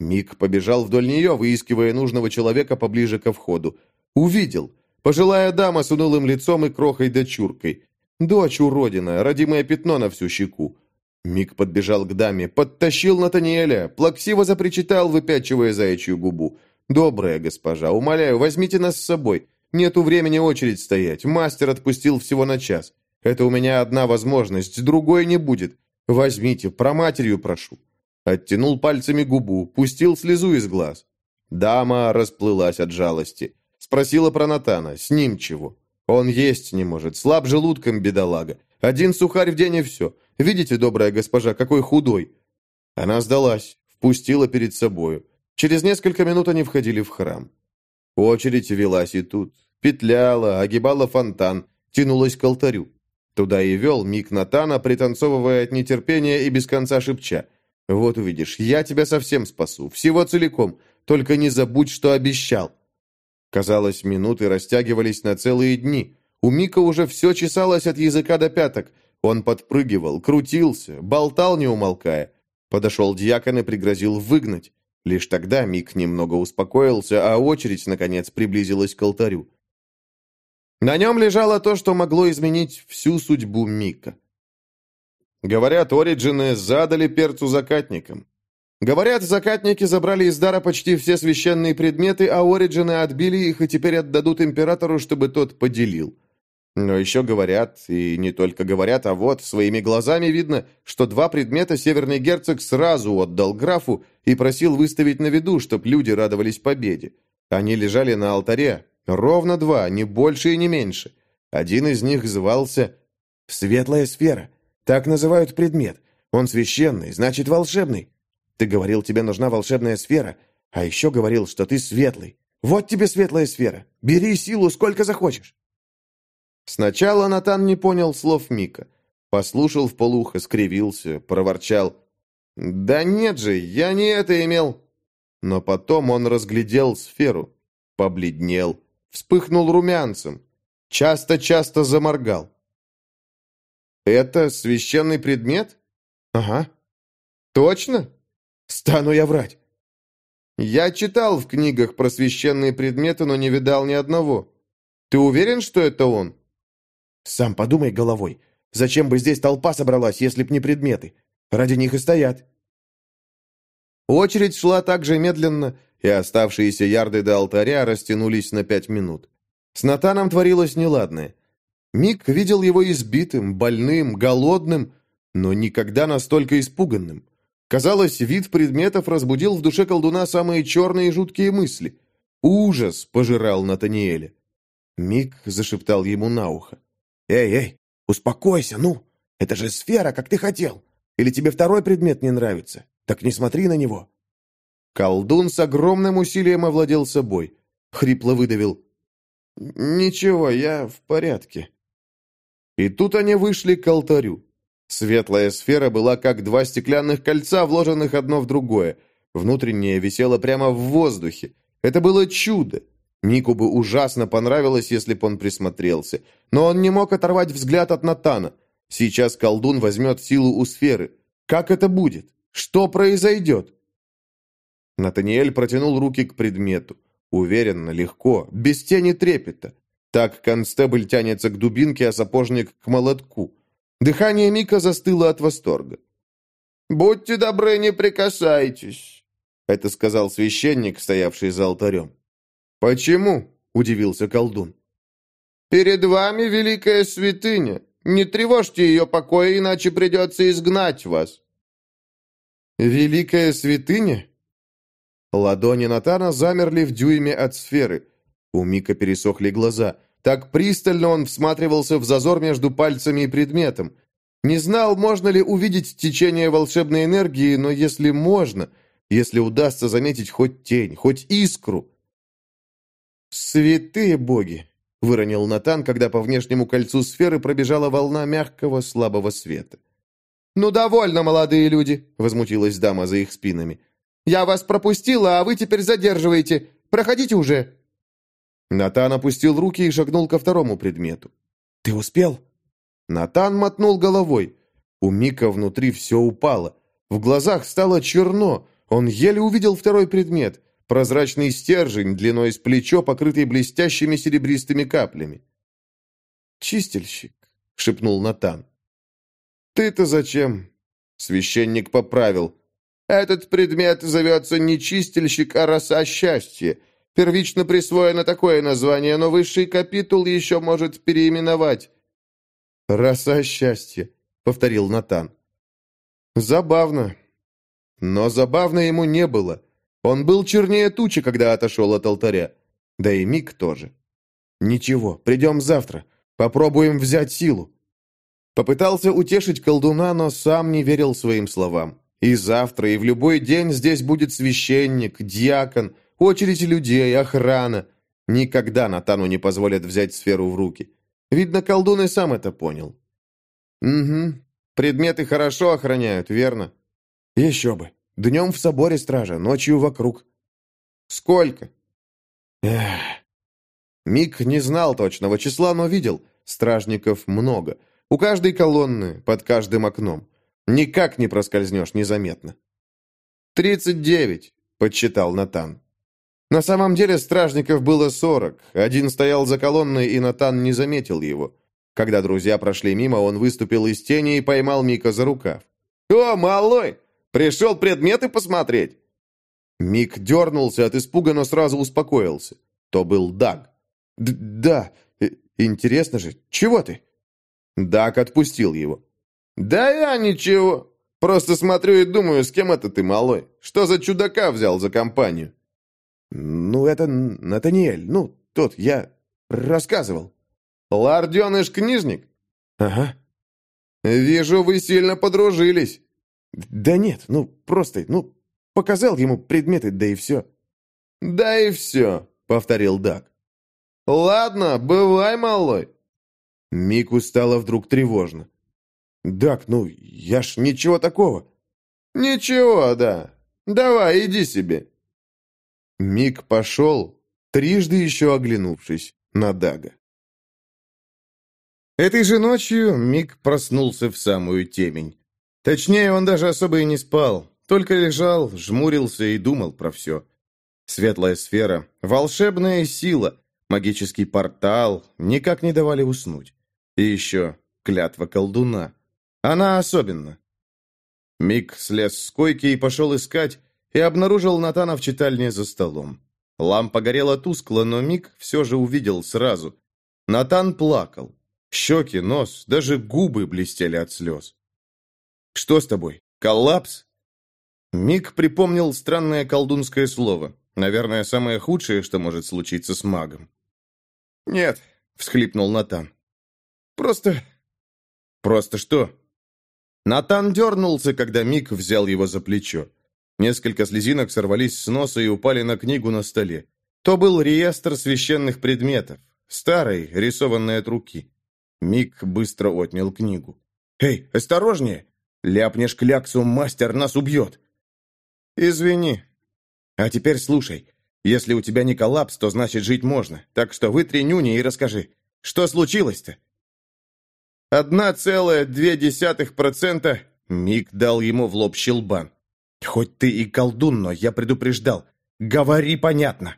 Мик побежал вдоль нее, выискивая нужного человека поближе ко входу. Увидел. Пожилая дама с унылым лицом и крохой-дочуркой. Дочь уродина, родимое пятно на всю щеку. Мик подбежал к даме, подтащил Натаниэля, плаксиво запричитал, выпячивая заячью губу. «Добрая госпожа, умоляю, возьмите нас с собой. Нету времени очередь стоять. Мастер отпустил всего на час. Это у меня одна возможность, другой не будет. Возьмите, про матерью прошу». Оттянул пальцами губу, пустил слезу из глаз. Дама расплылась от жалости. Спросила про Натана, с ним чего? Он есть не может, слаб желудком, бедолага. Один сухарь в день и все. Видите, добрая госпожа, какой худой. Она сдалась, впустила перед собою. Через несколько минут они входили в храм. Очередь велась и тут. Петляла, огибала фонтан, тянулась к алтарю. Туда и вел миг Натана, пританцовывая от нетерпения и без конца шепча. «Вот увидишь, я тебя совсем спасу, всего целиком, только не забудь, что обещал». Казалось, минуты растягивались на целые дни. У Мика уже все чесалось от языка до пяток. Он подпрыгивал, крутился, болтал, не умолкая. Подошел дьякон и пригрозил выгнать. Лишь тогда Мик немного успокоился, а очередь, наконец, приблизилась к алтарю. На нем лежало то, что могло изменить всю судьбу Мика. Говорят, Ориджины задали перцу закатникам. Говорят, закатники забрали из дара почти все священные предметы, а Ориджины отбили их и теперь отдадут императору, чтобы тот поделил. Но еще говорят, и не только говорят, а вот своими глазами видно, что два предмета северный герцог сразу отдал графу и просил выставить на виду, чтоб люди радовались победе. Они лежали на алтаре, Ровно два, не больше и не меньше. Один из них звался «Светлая сфера». Так называют предмет. Он священный, значит волшебный. Ты говорил, тебе нужна волшебная сфера, а еще говорил, что ты светлый. Вот тебе светлая сфера. Бери силу сколько захочешь. Сначала Натан не понял слов Мика. Послушал в полухо, скривился, проворчал. «Да нет же, я не это имел». Но потом он разглядел сферу, побледнел, вспыхнул румянцем, часто-часто заморгал. «Это священный предмет?» «Ага». «Точно?» «Стану я врать». «Я читал в книгах про священные предметы, но не видал ни одного. Ты уверен, что это он?» «Сам подумай головой. Зачем бы здесь толпа собралась, если б не предметы? Ради них и стоят». Очередь шла так же медленно, и оставшиеся ярды до алтаря растянулись на пять минут. С Натаном творилось неладное. Мик видел его избитым, больным, голодным, но никогда настолько испуганным. Казалось, вид предметов разбудил в душе колдуна самые черные и жуткие мысли. Ужас пожирал Натаниэля. Мик зашептал ему на ухо. «Эй, эй, успокойся, ну! Это же сфера, как ты хотел! Или тебе второй предмет не нравится? Так не смотри на него!» Колдун с огромным усилием овладел собой. Хрипло выдавил. «Ничего, я в порядке». И тут они вышли к алтарю. Светлая сфера была как два стеклянных кольца, вложенных одно в другое. Внутреннее висело прямо в воздухе. Это было чудо. Нику бы ужасно понравилось, если бы он присмотрелся. Но он не мог оторвать взгляд от Натана. Сейчас колдун возьмет силу у сферы. Как это будет? Что произойдет? Натаниэль протянул руки к предмету. Уверенно, легко, без тени трепета. Так констебль тянется к дубинке, а сапожник к молотку. Дыхание Мика застыло от восторга. «Будьте добры, не прикасайтесь», — это сказал священник, стоявший за алтарем. «Почему?» — удивился колдун. «Перед вами великая святыня. Не тревожьте ее покоя, иначе придется изгнать вас». «Великая святыня?» Ладони Натана замерли в дюйме от сферы. У Мика пересохли глаза. Так пристально он всматривался в зазор между пальцами и предметом. Не знал, можно ли увидеть течение волшебной энергии, но если можно, если удастся заметить хоть тень, хоть искру... «Святые боги!» — выронил Натан, когда по внешнему кольцу сферы пробежала волна мягкого слабого света. «Ну, довольно, молодые люди!» — возмутилась дама за их спинами. «Я вас пропустила, а вы теперь задерживаете. Проходите уже!» Натан опустил руки и шагнул ко второму предмету. «Ты успел?» Натан мотнул головой. У Мика внутри все упало. В глазах стало черно. Он еле увидел второй предмет. Прозрачный стержень, длиной с плечо, покрытый блестящими серебристыми каплями. «Чистильщик», — шепнул Натан. «Ты-то зачем?» Священник поправил. «Этот предмет зовется не чистильщик, а роса счастья. Первично присвоено такое название, но высший капитул еще может переименовать. «Роса счастья», — повторил Натан. «Забавно». Но забавно ему не было. Он был чернее тучи, когда отошел от алтаря. Да и Мик тоже. «Ничего, придем завтра. Попробуем взять силу». Попытался утешить колдуна, но сам не верил своим словам. И завтра, и в любой день здесь будет священник, дьякон, очередь людей, охрана. Никогда Натану не позволят взять сферу в руки. Видно, колдун и сам это понял. Угу. Предметы хорошо охраняют, верно? Еще бы. Днем в соборе стража, ночью вокруг. Сколько? Эх. Мик не знал точного числа, но видел. Стражников много. У каждой колонны, под каждым окном. Никак не проскользнешь незаметно. «Тридцать девять», — подсчитал Натан. На самом деле стражников было сорок. Один стоял за колонной, и Натан не заметил его. Когда друзья прошли мимо, он выступил из тени и поймал Мика за рукав. «О, малой! Пришел предметы посмотреть!» Мик дернулся от испуга, но сразу успокоился. То был Даг. «Да, э, интересно же, чего ты?» Даг отпустил его. «Да я ничего. Просто смотрю и думаю, с кем это ты, малой? Что за чудака взял за компанию?» «Ну, это Натаниэль. Ну, тот, я рассказывал». «Ларденыш книжник?» «Ага». «Вижу, вы сильно подружились». «Да нет, ну, просто, ну, показал ему предметы, да и все». «Да и все», — повторил Дак. «Ладно, бывай, малой». Мику стало вдруг тревожно. «Дак, ну, я ж ничего такого». «Ничего, да. Давай, иди себе». Мик пошел, трижды еще оглянувшись на Дага. Этой же ночью Мик проснулся в самую темень. Точнее, он даже особо и не спал, только лежал, жмурился и думал про все. Светлая сфера, волшебная сила, магический портал никак не давали уснуть. И еще клятва колдуна. Она особенна. Мик слез с койки и пошел искать, и обнаружил Натана в читальне за столом. Лампа горела тускло, но Мик все же увидел сразу. Натан плакал. Щеки, нос, даже губы блестели от слез. «Что с тобой? Коллапс?» Мик припомнил странное колдунское слово. Наверное, самое худшее, что может случиться с магом. «Нет», — всхлипнул Натан. «Просто...» «Просто что?» Натан дернулся, когда Мик взял его за плечо. Несколько слезинок сорвались с носа и упали на книгу на столе. То был реестр священных предметов, старый, рисованный от руки. Мик быстро отнял книгу. «Эй, осторожнее! Ляпнешь кляксу, мастер нас убьет!» «Извини. А теперь слушай. Если у тебя не коллапс, то значит жить можно. Так что вытри нюни и расскажи. Что случилось-то?» «Одна целая две десятых процента...» Мик дал ему в лоб щелбан. «Хоть ты и колдун, но я предупреждал. Говори понятно!»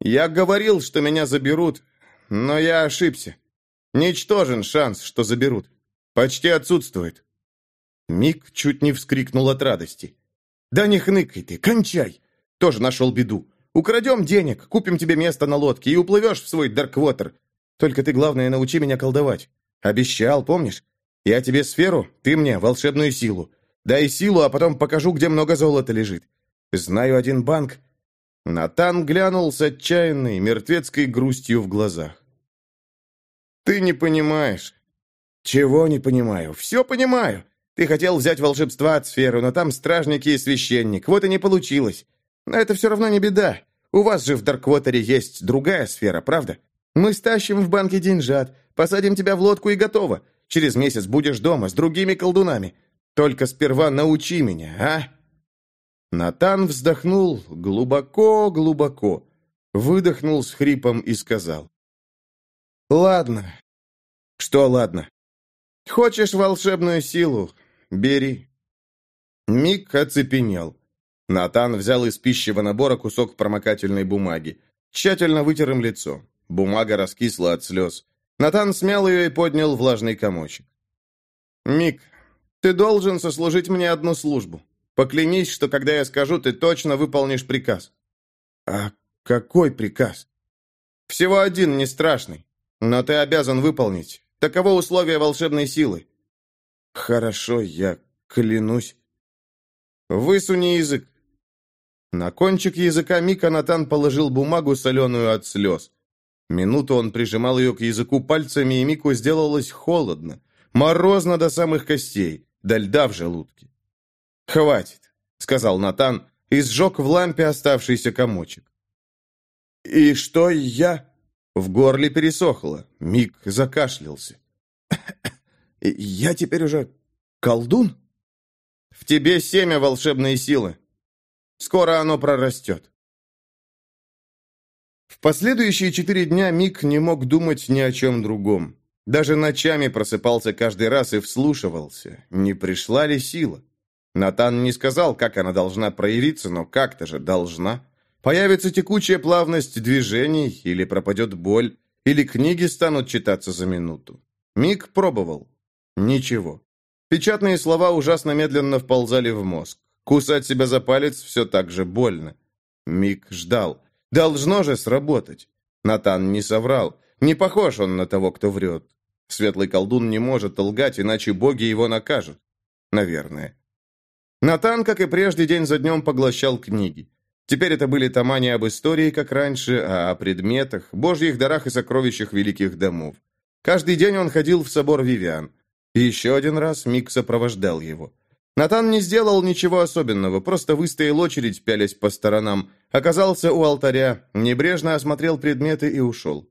«Я говорил, что меня заберут, но я ошибся. Ничтожен шанс, что заберут. Почти отсутствует». Мик чуть не вскрикнул от радости. «Да не хныкай ты, кончай! Тоже нашел беду. Украдем денег, купим тебе место на лодке и уплывешь в свой Дарквотер. Только ты, главное, научи меня колдовать. Обещал, помнишь? Я тебе сферу, ты мне волшебную силу. Дай силу, а потом покажу, где много золота лежит. Знаю один банк». Натан глянул с отчаянной, мертвецкой грустью в глазах. «Ты не понимаешь». «Чего не понимаю? Все понимаю. Ты хотел взять волшебства от сферы, но там стражники и священник. Вот и не получилось. Но это все равно не беда. У вас же в Дарквотере есть другая сфера, правда? Мы стащим в банке деньжат, посадим тебя в лодку и готово. Через месяц будешь дома с другими колдунами. Только сперва научи меня, а?» Натан вздохнул глубоко-глубоко, выдохнул с хрипом и сказал. «Ладно». «Что ладно?» «Хочешь волшебную силу? Бери». Мик оцепенел. Натан взял из пищевого набора кусок промокательной бумаги. Тщательно вытер им лицо. Бумага раскисла от слез. Натан смял ее и поднял влажный комочек. «Мик, ты должен сослужить мне одну службу. Поклянись, что когда я скажу, ты точно выполнишь приказ». «А какой приказ?» «Всего один, не страшный. Но ты обязан выполнить. Таково условие волшебной силы». «Хорошо, я клянусь». «Высуни язык». На кончик языка Мика Натан положил бумагу, соленую от слез. Минуту он прижимал ее к языку пальцами, и Мику сделалось холодно, морозно до самых костей до льда в желудке. «Хватит», — сказал Натан и сжег в лампе оставшийся комочек. «И что я...» В горле пересохло. Миг закашлялся. «Я теперь уже колдун?» «В тебе семя волшебной силы. Скоро оно прорастет». В последующие четыре дня Мик не мог думать ни о чем другом. Даже ночами просыпался каждый раз и вслушивался, не пришла ли сила. Натан не сказал, как она должна проявиться, но как-то же должна. Появится текучая плавность движений, или пропадет боль, или книги станут читаться за минуту. Миг пробовал. Ничего. Печатные слова ужасно медленно вползали в мозг. Кусать себя за палец все так же больно. Миг ждал. Должно же сработать. Натан не соврал. Не похож он на того, кто врет. Светлый колдун не может лгать, иначе боги его накажут. Наверное. Натан, как и прежде, день за днем поглощал книги. Теперь это были тома не об истории, как раньше, а о предметах, божьих дарах и сокровищах великих домов. Каждый день он ходил в собор Вивиан. И еще один раз Мик сопровождал его. Натан не сделал ничего особенного, просто выстоял очередь, пялясь по сторонам, оказался у алтаря, небрежно осмотрел предметы и ушел.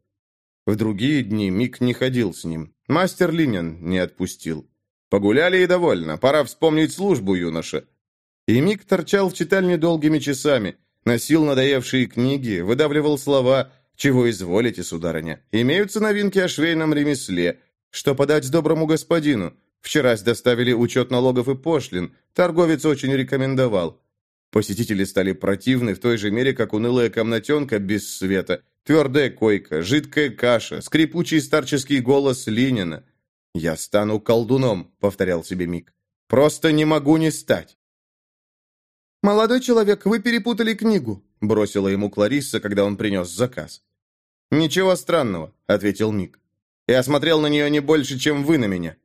В другие дни Мик не ходил с ним. Мастер Линин не отпустил. Погуляли и довольно, пора вспомнить службу, юноша. И Мик торчал в читальне долгими часами, носил надоевшие книги, выдавливал слова «Чего изволите, сударыня? Имеются новинки о швейном ремесле. Что подать доброму господину? Вчерась доставили учет налогов и пошлин. Торговец очень рекомендовал. Посетители стали противны в той же мере, как унылая комнатенка без света, твердая койка, жидкая каша, скрипучий старческий голос Ленина. «Я стану колдуном», — повторял себе Мик. «Просто не могу не стать». «Молодой человек, вы перепутали книгу», — бросила ему Кларисса, когда он принес заказ. «Ничего странного», — ответил Мик. «Я смотрел на нее не больше, чем вы на меня».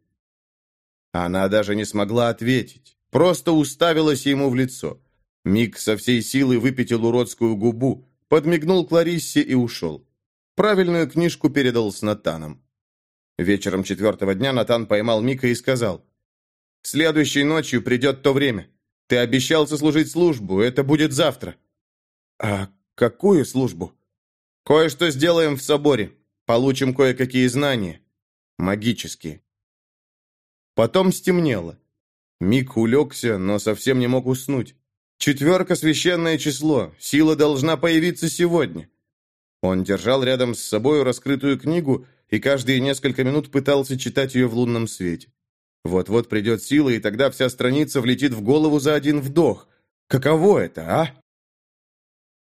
Она даже не смогла ответить, просто уставилась ему в лицо. Мик со всей силы выпятил уродскую губу, подмигнул Клариссе и ушел. Правильную книжку передал с Натаном. Вечером четвертого дня Натан поймал Мика и сказал, «Следующей ночью придет то время. Ты обещал сослужить службу, это будет завтра». «А какую службу?» «Кое-что сделаем в соборе. Получим кое-какие знания. Магические». Потом стемнело. Мик улегся, но совсем не мог уснуть. Четверка – священное число. Сила должна появиться сегодня. Он держал рядом с собой раскрытую книгу и каждые несколько минут пытался читать ее в лунном свете. Вот-вот придет сила, и тогда вся страница влетит в голову за один вдох. Каково это, а?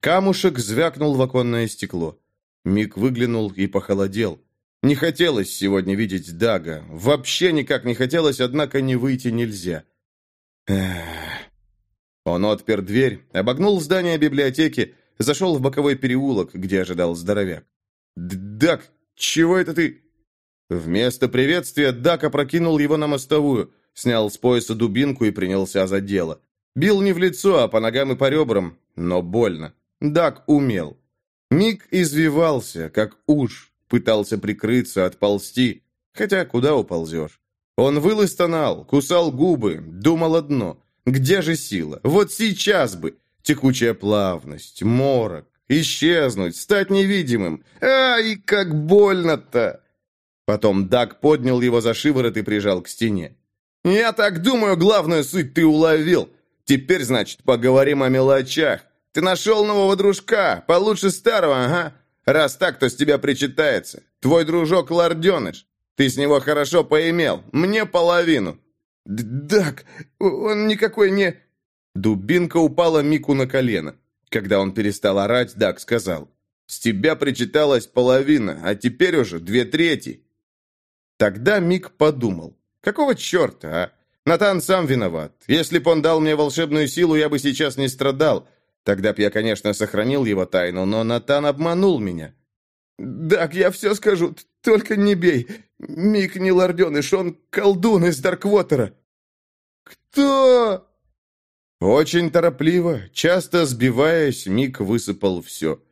Камушек звякнул в оконное стекло. Мик выглянул и похолодел. Не хотелось сегодня видеть Дага. Вообще никак не хотелось, однако не выйти нельзя. Эх. Он отпер дверь, обогнул здание библиотеки, Зашел в боковой переулок, где ожидал здоровяк. «Дак, чего это ты?» Вместо приветствия Дак опрокинул его на мостовую, снял с пояса дубинку и принялся за дело. Бил не в лицо, а по ногам и по ребрам, но больно. Дак умел. Миг извивался, как уж, пытался прикрыться, отползти. Хотя куда уползешь? Он выл и стонал, кусал губы, думал одно. Где же сила? Вот сейчас бы! Текучая плавность, морок, исчезнуть, стать невидимым. Ай, как больно-то! Потом Даг поднял его за шиворот и прижал к стене. «Я так думаю, главную суть ты уловил. Теперь, значит, поговорим о мелочах. Ты нашел нового дружка, получше старого, ага. Раз так, то с тебя причитается. Твой дружок Лорденыш. Ты с него хорошо поимел. Мне половину». «Дак, он никакой не...» Дубинка упала Мику на колено. Когда он перестал орать, Дак сказал, «С тебя причиталась половина, а теперь уже две трети». Тогда Мик подумал, «Какого черта, а? Натан сам виноват. Если б он дал мне волшебную силу, я бы сейчас не страдал. Тогда б я, конечно, сохранил его тайну, но Натан обманул меня». «Дак, я все скажу, только не бей. Мик не лорденыш, он колдун из Дарквотера». «Кто?» Очень торопливо, часто сбиваясь, Мик высыпал все.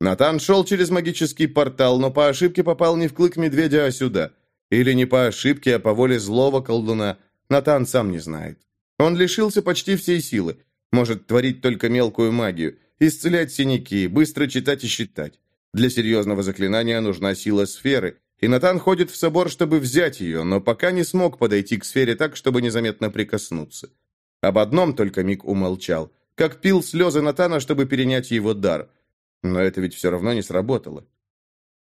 Натан шел через магический портал, но по ошибке попал не в клык медведя, а сюда. Или не по ошибке, а по воле злого колдуна. Натан сам не знает. Он лишился почти всей силы. Может творить только мелкую магию, исцелять синяки, быстро читать и считать. Для серьезного заклинания нужна сила сферы, и Натан ходит в собор, чтобы взять ее, но пока не смог подойти к сфере так, чтобы незаметно прикоснуться. Об одном только Мик умолчал. Как пил слезы Натана, чтобы перенять его дар. Но это ведь все равно не сработало.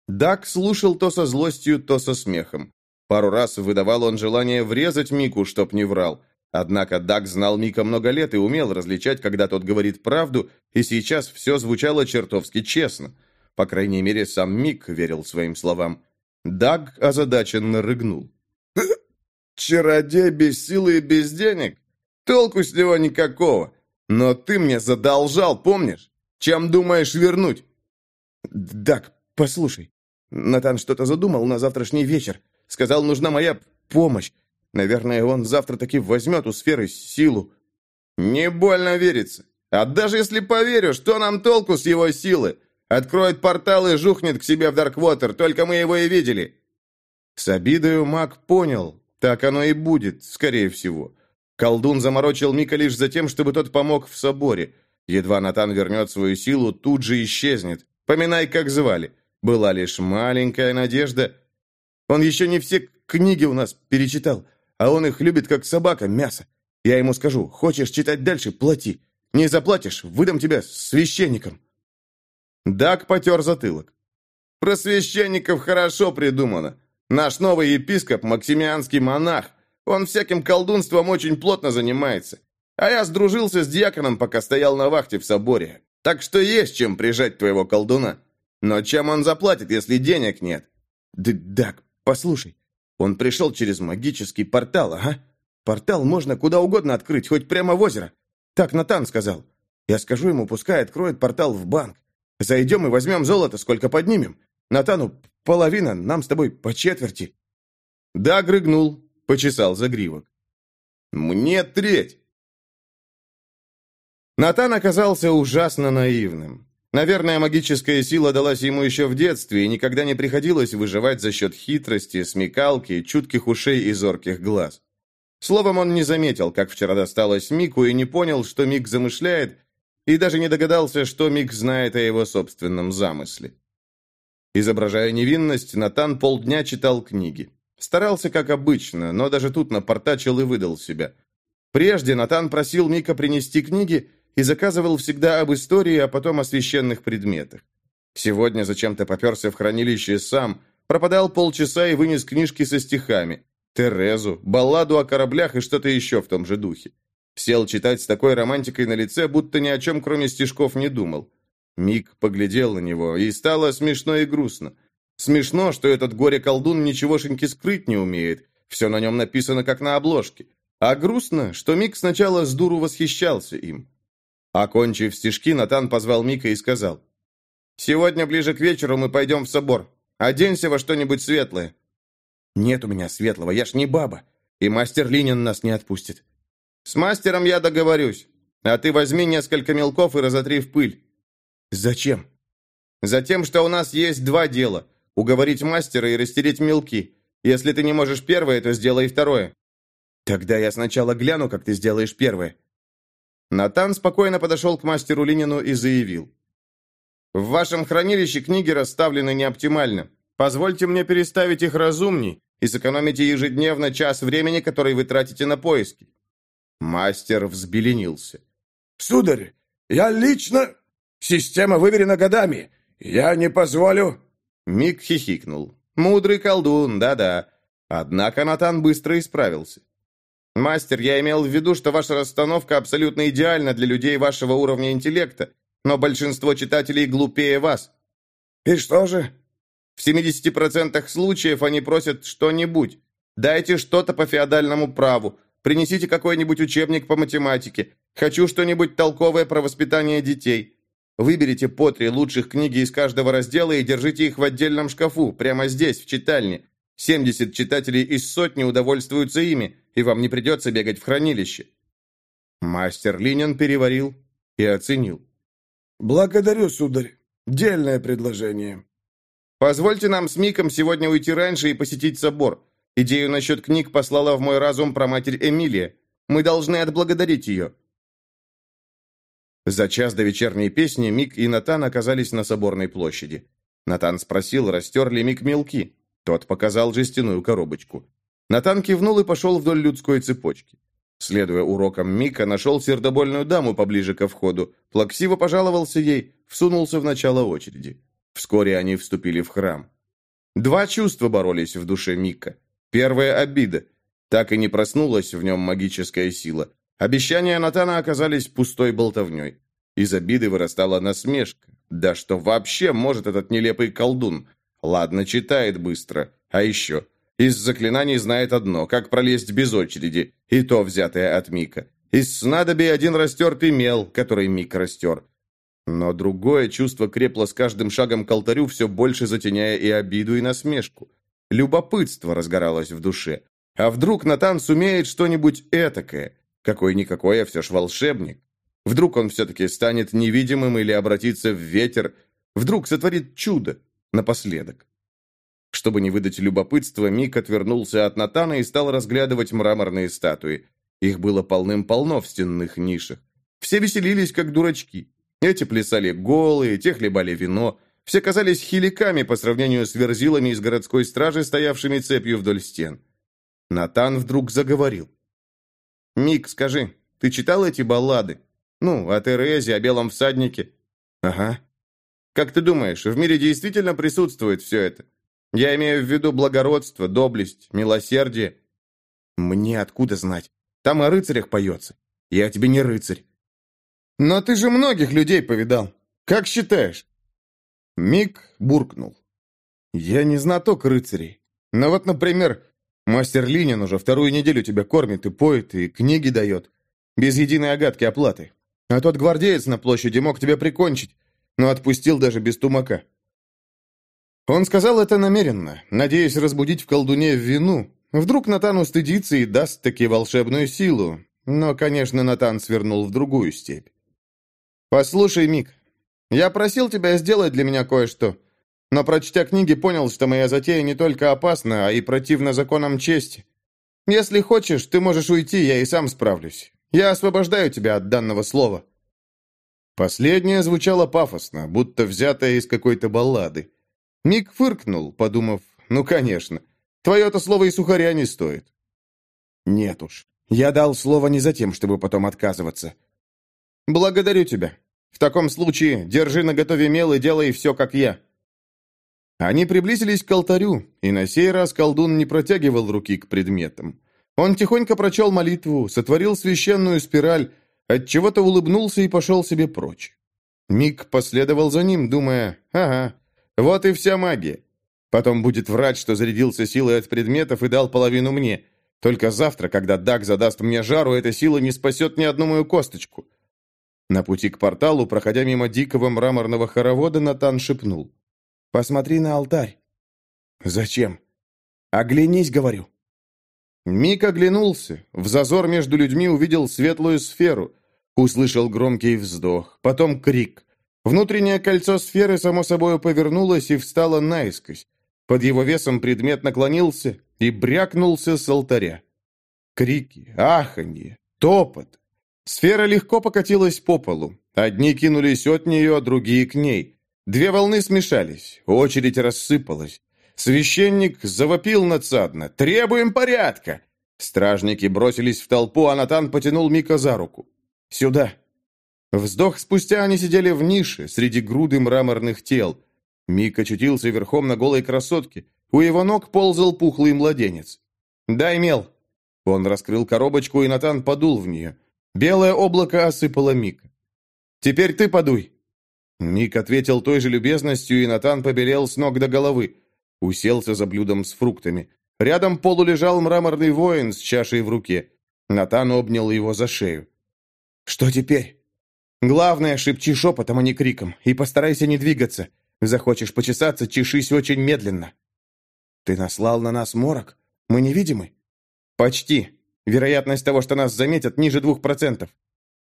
Дак слушал то со злостью, то со смехом. Пару раз выдавал он желание врезать Мику, чтоб не врал. Однако Дак знал Мика много лет и умел различать, когда тот говорит правду, и сейчас все звучало чертовски честно. По крайней мере, сам Мик верил своим словам. Даг озадаченно рыгнул. «Чародей без силы и без денег? Толку с него никакого. Но ты мне задолжал, помнишь? Чем думаешь вернуть? Дак, послушай. Натан что-то задумал на завтрашний вечер. Сказал, нужна моя помощь. Наверное, он завтра таки возьмет у сферы силу. Не больно верится. А даже если поверю, что нам толку с его силы? Откроет портал и жухнет к себе в Дарквотер, только мы его и видели. С обидою маг понял, так оно и будет, скорее всего. Колдун заморочил Мика лишь за тем, чтобы тот помог в соборе. Едва Натан вернет свою силу, тут же исчезнет. Поминай, как звали. Была лишь маленькая надежда. Он еще не все книги у нас перечитал, а он их любит, как собака, мясо. Я ему скажу, хочешь читать дальше, плати. Не заплатишь, выдам тебя священником. Дак потер затылок. Про священников хорошо придумано. Наш новый епископ – максимианский монах. Он всяким колдунством очень плотно занимается. А я сдружился с дьяконом, пока стоял на вахте в соборе. Так что есть чем прижать твоего колдуна. Но чем он заплатит, если денег нет? Д Дак, послушай. Он пришел через магический портал, ага. Портал можно куда угодно открыть, хоть прямо в озеро. Так Натан сказал. Я скажу ему, пускай откроет портал в банк. Зайдем и возьмем золото, сколько поднимем. Натану половина, нам с тобой по четверти. Да, грыгнул, Почесал загривок. «Мне треть!» Натан оказался ужасно наивным. Наверное, магическая сила далась ему еще в детстве, и никогда не приходилось выживать за счет хитрости, смекалки, чутких ушей и зорких глаз. Словом, он не заметил, как вчера досталось Мику, и не понял, что Мик замышляет, и даже не догадался, что Мик знает о его собственном замысле. Изображая невинность, Натан полдня читал книги. Старался, как обычно, но даже тут напортачил и выдал себя. Прежде Натан просил Мика принести книги и заказывал всегда об истории, а потом о священных предметах. Сегодня зачем-то поперся в хранилище сам, пропадал полчаса и вынес книжки со стихами. Терезу, балладу о кораблях и что-то еще в том же духе. Сел читать с такой романтикой на лице, будто ни о чем, кроме стишков, не думал. Мик поглядел на него, и стало смешно и грустно. Смешно, что этот горе-колдун ничегошеньки скрыть не умеет. Все на нем написано, как на обложке. А грустно, что Мик сначала с дуру восхищался им. Окончив стишки, Натан позвал Мика и сказал. «Сегодня ближе к вечеру мы пойдем в собор. Оденься во что-нибудь светлое». «Нет у меня светлого, я ж не баба, и мастер Линин нас не отпустит». «С мастером я договорюсь, а ты возьми несколько мелков и разотри в пыль». «Зачем?» «Затем, что у нас есть два дела – уговорить мастера и растереть мелки. Если ты не можешь первое, то сделай второе». «Тогда я сначала гляну, как ты сделаешь первое». Натан спокойно подошел к мастеру Линину и заявил. «В вашем хранилище книги расставлены неоптимально. Позвольте мне переставить их разумней и сэкономите ежедневно час времени, который вы тратите на поиски». Мастер взбеленился. «Сударь, я лично... Система выверена годами. Я не позволю...» Мик хихикнул. «Мудрый колдун, да-да». Однако Натан быстро исправился. «Мастер, я имел в виду, что ваша расстановка абсолютно идеальна для людей вашего уровня интеллекта, но большинство читателей глупее вас». «И что же?» «В 70% случаев они просят что-нибудь. Дайте что-то по феодальному праву, принесите какой-нибудь учебник по математике, хочу что-нибудь толковое про воспитание детей». Выберите по три лучших книги из каждого раздела и держите их в отдельном шкафу, прямо здесь, в читальне. 70 читателей из сотни удовольствуются ими, и вам не придется бегать в хранилище». Мастер Линин переварил и оценил. «Благодарю, сударь. Дельное предложение». «Позвольте нам с Миком сегодня уйти раньше и посетить собор. Идею насчет книг послала в мой разум про матерь Эмилия. Мы должны отблагодарить ее». За час до вечерней песни Мик и Натан оказались на соборной площади. Натан спросил, растер ли Мик мелки. Тот показал жестяную коробочку. Натан кивнул и пошел вдоль людской цепочки. Следуя урокам Мика, нашел сердобольную даму поближе ко входу, плаксиво пожаловался ей, всунулся в начало очереди. Вскоре они вступили в храм. Два чувства боролись в душе Мика. Первая – обида. Так и не проснулась в нем магическая сила. Обещания Натана оказались пустой болтовней. Из обиды вырастала насмешка. Да что вообще может этот нелепый колдун? Ладно, читает быстро. А еще, из заклинаний знает одно, как пролезть без очереди, и то взятое от Мика. Из снадобий один растертый мел, который Мик растер. Но другое чувство крепло с каждым шагом к алтарю, все больше затеняя и обиду, и насмешку. Любопытство разгоралось в душе. А вдруг Натан сумеет что-нибудь этакое? Какой-никакой, а все ж волшебник. Вдруг он все-таки станет невидимым или обратится в ветер. Вдруг сотворит чудо напоследок. Чтобы не выдать любопытства, Мик отвернулся от Натана и стал разглядывать мраморные статуи. Их было полным-полно в стенных нишах. Все веселились, как дурачки. Эти плясали голые, те хлебали вино. Все казались хиликами по сравнению с верзилами из городской стражи, стоявшими цепью вдоль стен. Натан вдруг заговорил. «Мик, скажи, ты читал эти баллады? Ну, о Терезе, о Белом всаднике?» «Ага». «Как ты думаешь, в мире действительно присутствует все это? Я имею в виду благородство, доблесть, милосердие». «Мне откуда знать? Там о рыцарях поется. Я тебе не рыцарь». «Но ты же многих людей повидал. Как считаешь?» Мик буркнул. «Я не знаток рыцарей. Но вот, например, Мастер Линин уже вторую неделю тебя кормит и поет, и книги дает. Без единой огадки оплаты. А тот гвардеец на площади мог тебя прикончить, но отпустил даже без тумака. Он сказал это намеренно, надеясь разбудить в колдуне вину. Вдруг Натан устыдится и даст таки волшебную силу. Но, конечно, Натан свернул в другую степь. «Послушай, Мик, я просил тебя сделать для меня кое-что. Но, прочтя книги, понял, что моя затея не только опасна, а и противна законам чести. Если хочешь, ты можешь уйти, я и сам справлюсь. Я освобождаю тебя от данного слова». Последнее звучало пафосно, будто взятое из какой-то баллады. Мик фыркнул, подумав, ну, конечно, твое-то слово и сухаря не стоит. Нет уж, я дал слово не за тем, чтобы потом отказываться. Благодарю тебя. В таком случае держи наготове мел и делай все, как я. Они приблизились к алтарю, и на сей раз колдун не протягивал руки к предметам. Он тихонько прочел молитву, сотворил священную спираль, отчего-то улыбнулся и пошел себе прочь. Мик последовал за ним, думая, ага, вот и вся магия. Потом будет врать, что зарядился силой от предметов и дал половину мне. Только завтра, когда Даг задаст мне жару, эта сила не спасет ни одну мою косточку. На пути к порталу, проходя мимо дикого мраморного хоровода, Натан шепнул. «Посмотри на алтарь». «Зачем?» «Оглянись, говорю». Мик оглянулся. В зазор между людьми увидел светлую сферу. Услышал громкий вздох, потом крик. Внутреннее кольцо сферы само собой повернулось и встало наискось. Под его весом предмет наклонился и брякнулся с алтаря. Крики, аханье, топот. Сфера легко покатилась по полу. Одни кинулись от нее, а другие к ней. Две волны смешались, очередь рассыпалась. Священник завопил надсадно. «Требуем порядка!» Стражники бросились в толпу, а Натан потянул Мика за руку. «Сюда!» Вздох спустя они сидели в нише, среди груды мраморных тел. Мик очутился верхом на голой красотке. У его ног ползал пухлый младенец. «Дай мел!» Он раскрыл коробочку, и Натан подул в нее. Белое облако осыпало Мика. «Теперь ты подуй!» Мик ответил той же любезностью, и Натан побелел с ног до головы. Уселся за блюдом с фруктами. Рядом полу лежал мраморный воин с чашей в руке. Натан обнял его за шею. «Что теперь?» «Главное, шепчи шепотом, а не криком, и постарайся не двигаться. Захочешь почесаться, чешись очень медленно». «Ты наслал на нас морок? Мы невидимы?» «Почти. Вероятность того, что нас заметят, ниже двух процентов».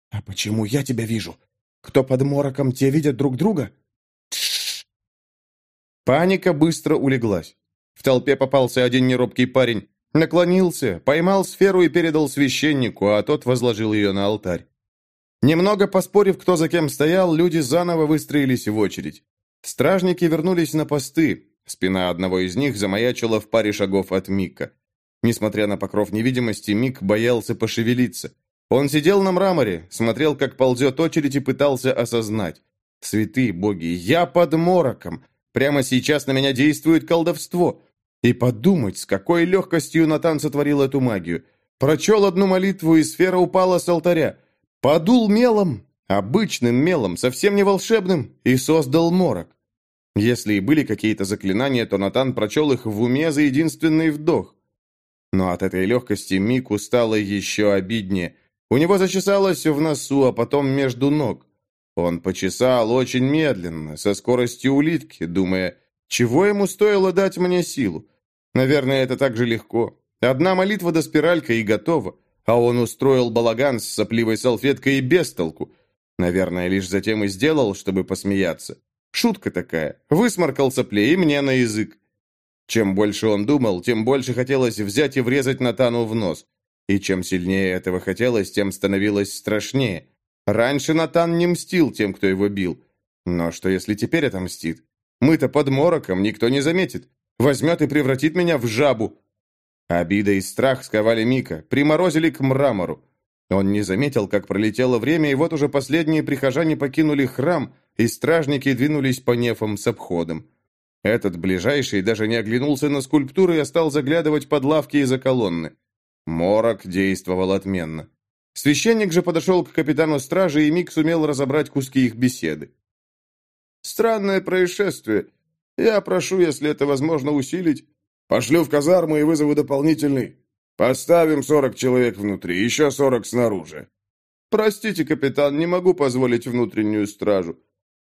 «А почему я тебя вижу? Кто под мороком, те видят друг друга?» Паника быстро улеглась. В толпе попался один неробкий парень. Наклонился, поймал сферу и передал священнику, а тот возложил ее на алтарь. Немного поспорив, кто за кем стоял, люди заново выстроились в очередь. Стражники вернулись на посты. Спина одного из них замаячила в паре шагов от Мика. Несмотря на покров невидимости, Мик боялся пошевелиться. Он сидел на мраморе, смотрел, как ползет очередь и пытался осознать. «Святые боги, я под мороком! Прямо сейчас на меня действует колдовство!» И подумать, с какой легкостью Натан сотворил эту магию. Прочел одну молитву, и сфера упала с алтаря. Подул мелом, обычным мелом, совсем не волшебным, и создал морок. Если и были какие-то заклинания, то Натан прочел их в уме за единственный вдох. Но от этой легкости Мику стало еще обиднее. У него зачесалось в носу, а потом между ног. Он почесал очень медленно, со скоростью улитки, думая, чего ему стоило дать мне силу. Наверное, это так же легко. Одна молитва до спиралька и готово. А он устроил балаган с сопливой салфеткой и без толку. Наверное, лишь затем и сделал, чтобы посмеяться. Шутка такая. Высморкал соплей мне на язык. Чем больше он думал, тем больше хотелось взять и врезать Натану в нос. И чем сильнее этого хотелось, тем становилось страшнее. Раньше Натан не мстил тем, кто его бил. Но что если теперь отомстит? Мы-то под мороком, никто не заметит. Возьмет и превратит меня в жабу. Обида и страх сковали Мика, приморозили к мрамору. Он не заметил, как пролетело время, и вот уже последние прихожане покинули храм, и стражники двинулись по нефам с обходом. Этот ближайший даже не оглянулся на скульптуры и стал заглядывать под лавки и за колонны. Морок действовал отменно. Священник же подошел к капитану стражи, и Мик сумел разобрать куски их беседы. «Странное происшествие. Я прошу, если это возможно, усилить. Пошлю в казарму и вызову дополнительный. Поставим сорок человек внутри, еще сорок снаружи». «Простите, капитан, не могу позволить внутреннюю стражу.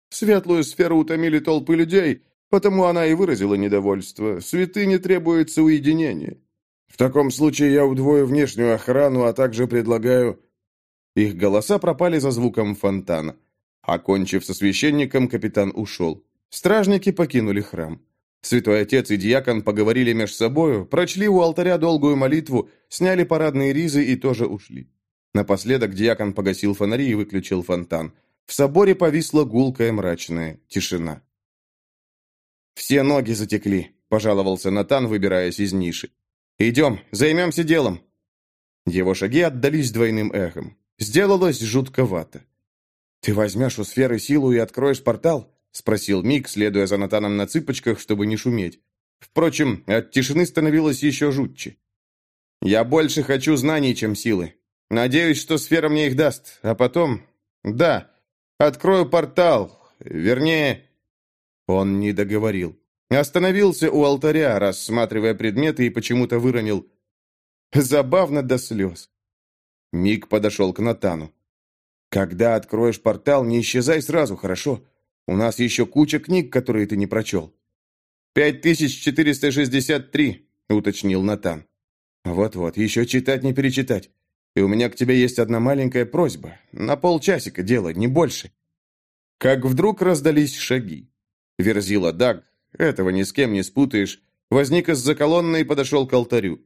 Светлую сферу утомили толпы людей, потому она и выразила недовольство. Святыне требуется уединение». В таком случае я удвою внешнюю охрану, а также предлагаю...» Их голоса пропали за звуком фонтана. Окончив со священником, капитан ушел. Стражники покинули храм. Святой отец и диакон поговорили между собою, прочли у алтаря долгую молитву, сняли парадные ризы и тоже ушли. Напоследок диакон погасил фонари и выключил фонтан. В соборе повисла гулкая мрачная тишина. «Все ноги затекли», – пожаловался Натан, выбираясь из ниши. «Идем, займемся делом!» Его шаги отдались двойным эхом. Сделалось жутковато. «Ты возьмешь у сферы силу и откроешь портал?» — спросил Мик, следуя за Натаном на цыпочках, чтобы не шуметь. Впрочем, от тишины становилось еще жутче. «Я больше хочу знаний, чем силы. Надеюсь, что сфера мне их даст, а потом... Да, открою портал. Вернее...» Он не договорил. Остановился у алтаря, рассматривая предметы, и почему-то выронил. Забавно до слез. Мик подошел к Натану. Когда откроешь портал, не исчезай сразу, хорошо? У нас еще куча книг, которые ты не прочел». «Пять тысяч четыреста шестьдесят три», — уточнил Натан. «Вот-вот, еще читать не перечитать. И у меня к тебе есть одна маленькая просьба. На полчасика дело, не больше». Как вдруг раздались шаги. Верзила Даг, этого ни с кем не спутаешь, возник из-за колонны и подошел к алтарю.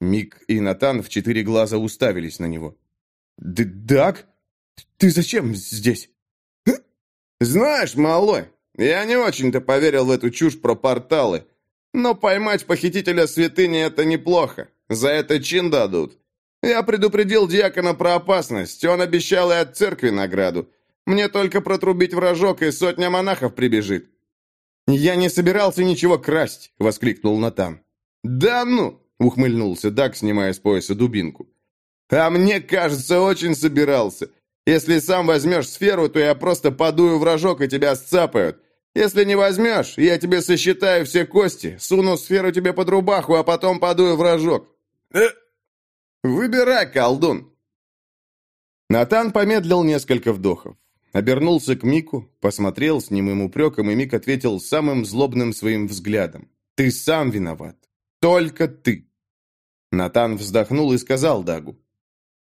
Мик и Натан в четыре глаза уставились на него. «Даг? Ты зачем здесь?» «Знаешь, малой, я не очень-то поверил в эту чушь про порталы. Но поймать похитителя святыни — это неплохо. За это чин дадут. Я предупредил дьякона про опасность, он обещал и от церкви награду. Мне только протрубить вражок, и сотня монахов прибежит». «Я не собирался ничего красть!» — воскликнул Натан. «Да ну!» — ухмыльнулся Дак, снимая с пояса дубинку. «А мне кажется, очень собирался. Если сам возьмешь сферу, то я просто подую вражок, и тебя сцапают. Если не возьмешь, я тебе сосчитаю все кости, суну сферу тебе под рубаху, а потом подую вражок. Э? Выбирай, колдун!» Натан помедлил несколько вдохов. Обернулся к Мику, посмотрел с немым упреком, и Мик ответил самым злобным своим взглядом. «Ты сам виноват. Только ты!» Натан вздохнул и сказал Дагу.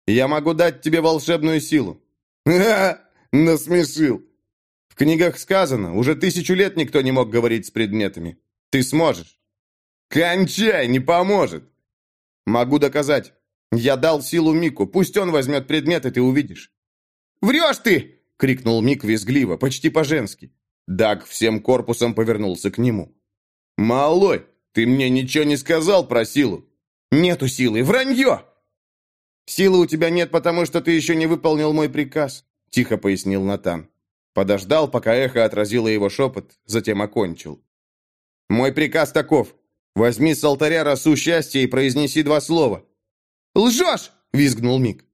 «Я могу дать тебе волшебную силу». «Ха! Насмешил!» «В книгах сказано, уже тысячу лет никто не мог говорить с предметами. Ты сможешь». «Кончай, не поможет!» «Могу доказать. Я дал силу Мику, пусть он возьмет предмет, и ты увидишь». «Врешь ты!» — крикнул Мик визгливо, почти по-женски. Даг всем корпусом повернулся к нему. «Малой, ты мне ничего не сказал про силу?» «Нету силы, вранье!» «Силы у тебя нет, потому что ты еще не выполнил мой приказ», — тихо пояснил Натан. Подождал, пока эхо отразило его шепот, затем окончил. «Мой приказ таков. Возьми с алтаря росу счастья и произнеси два слова». «Лжешь!» — визгнул Мик.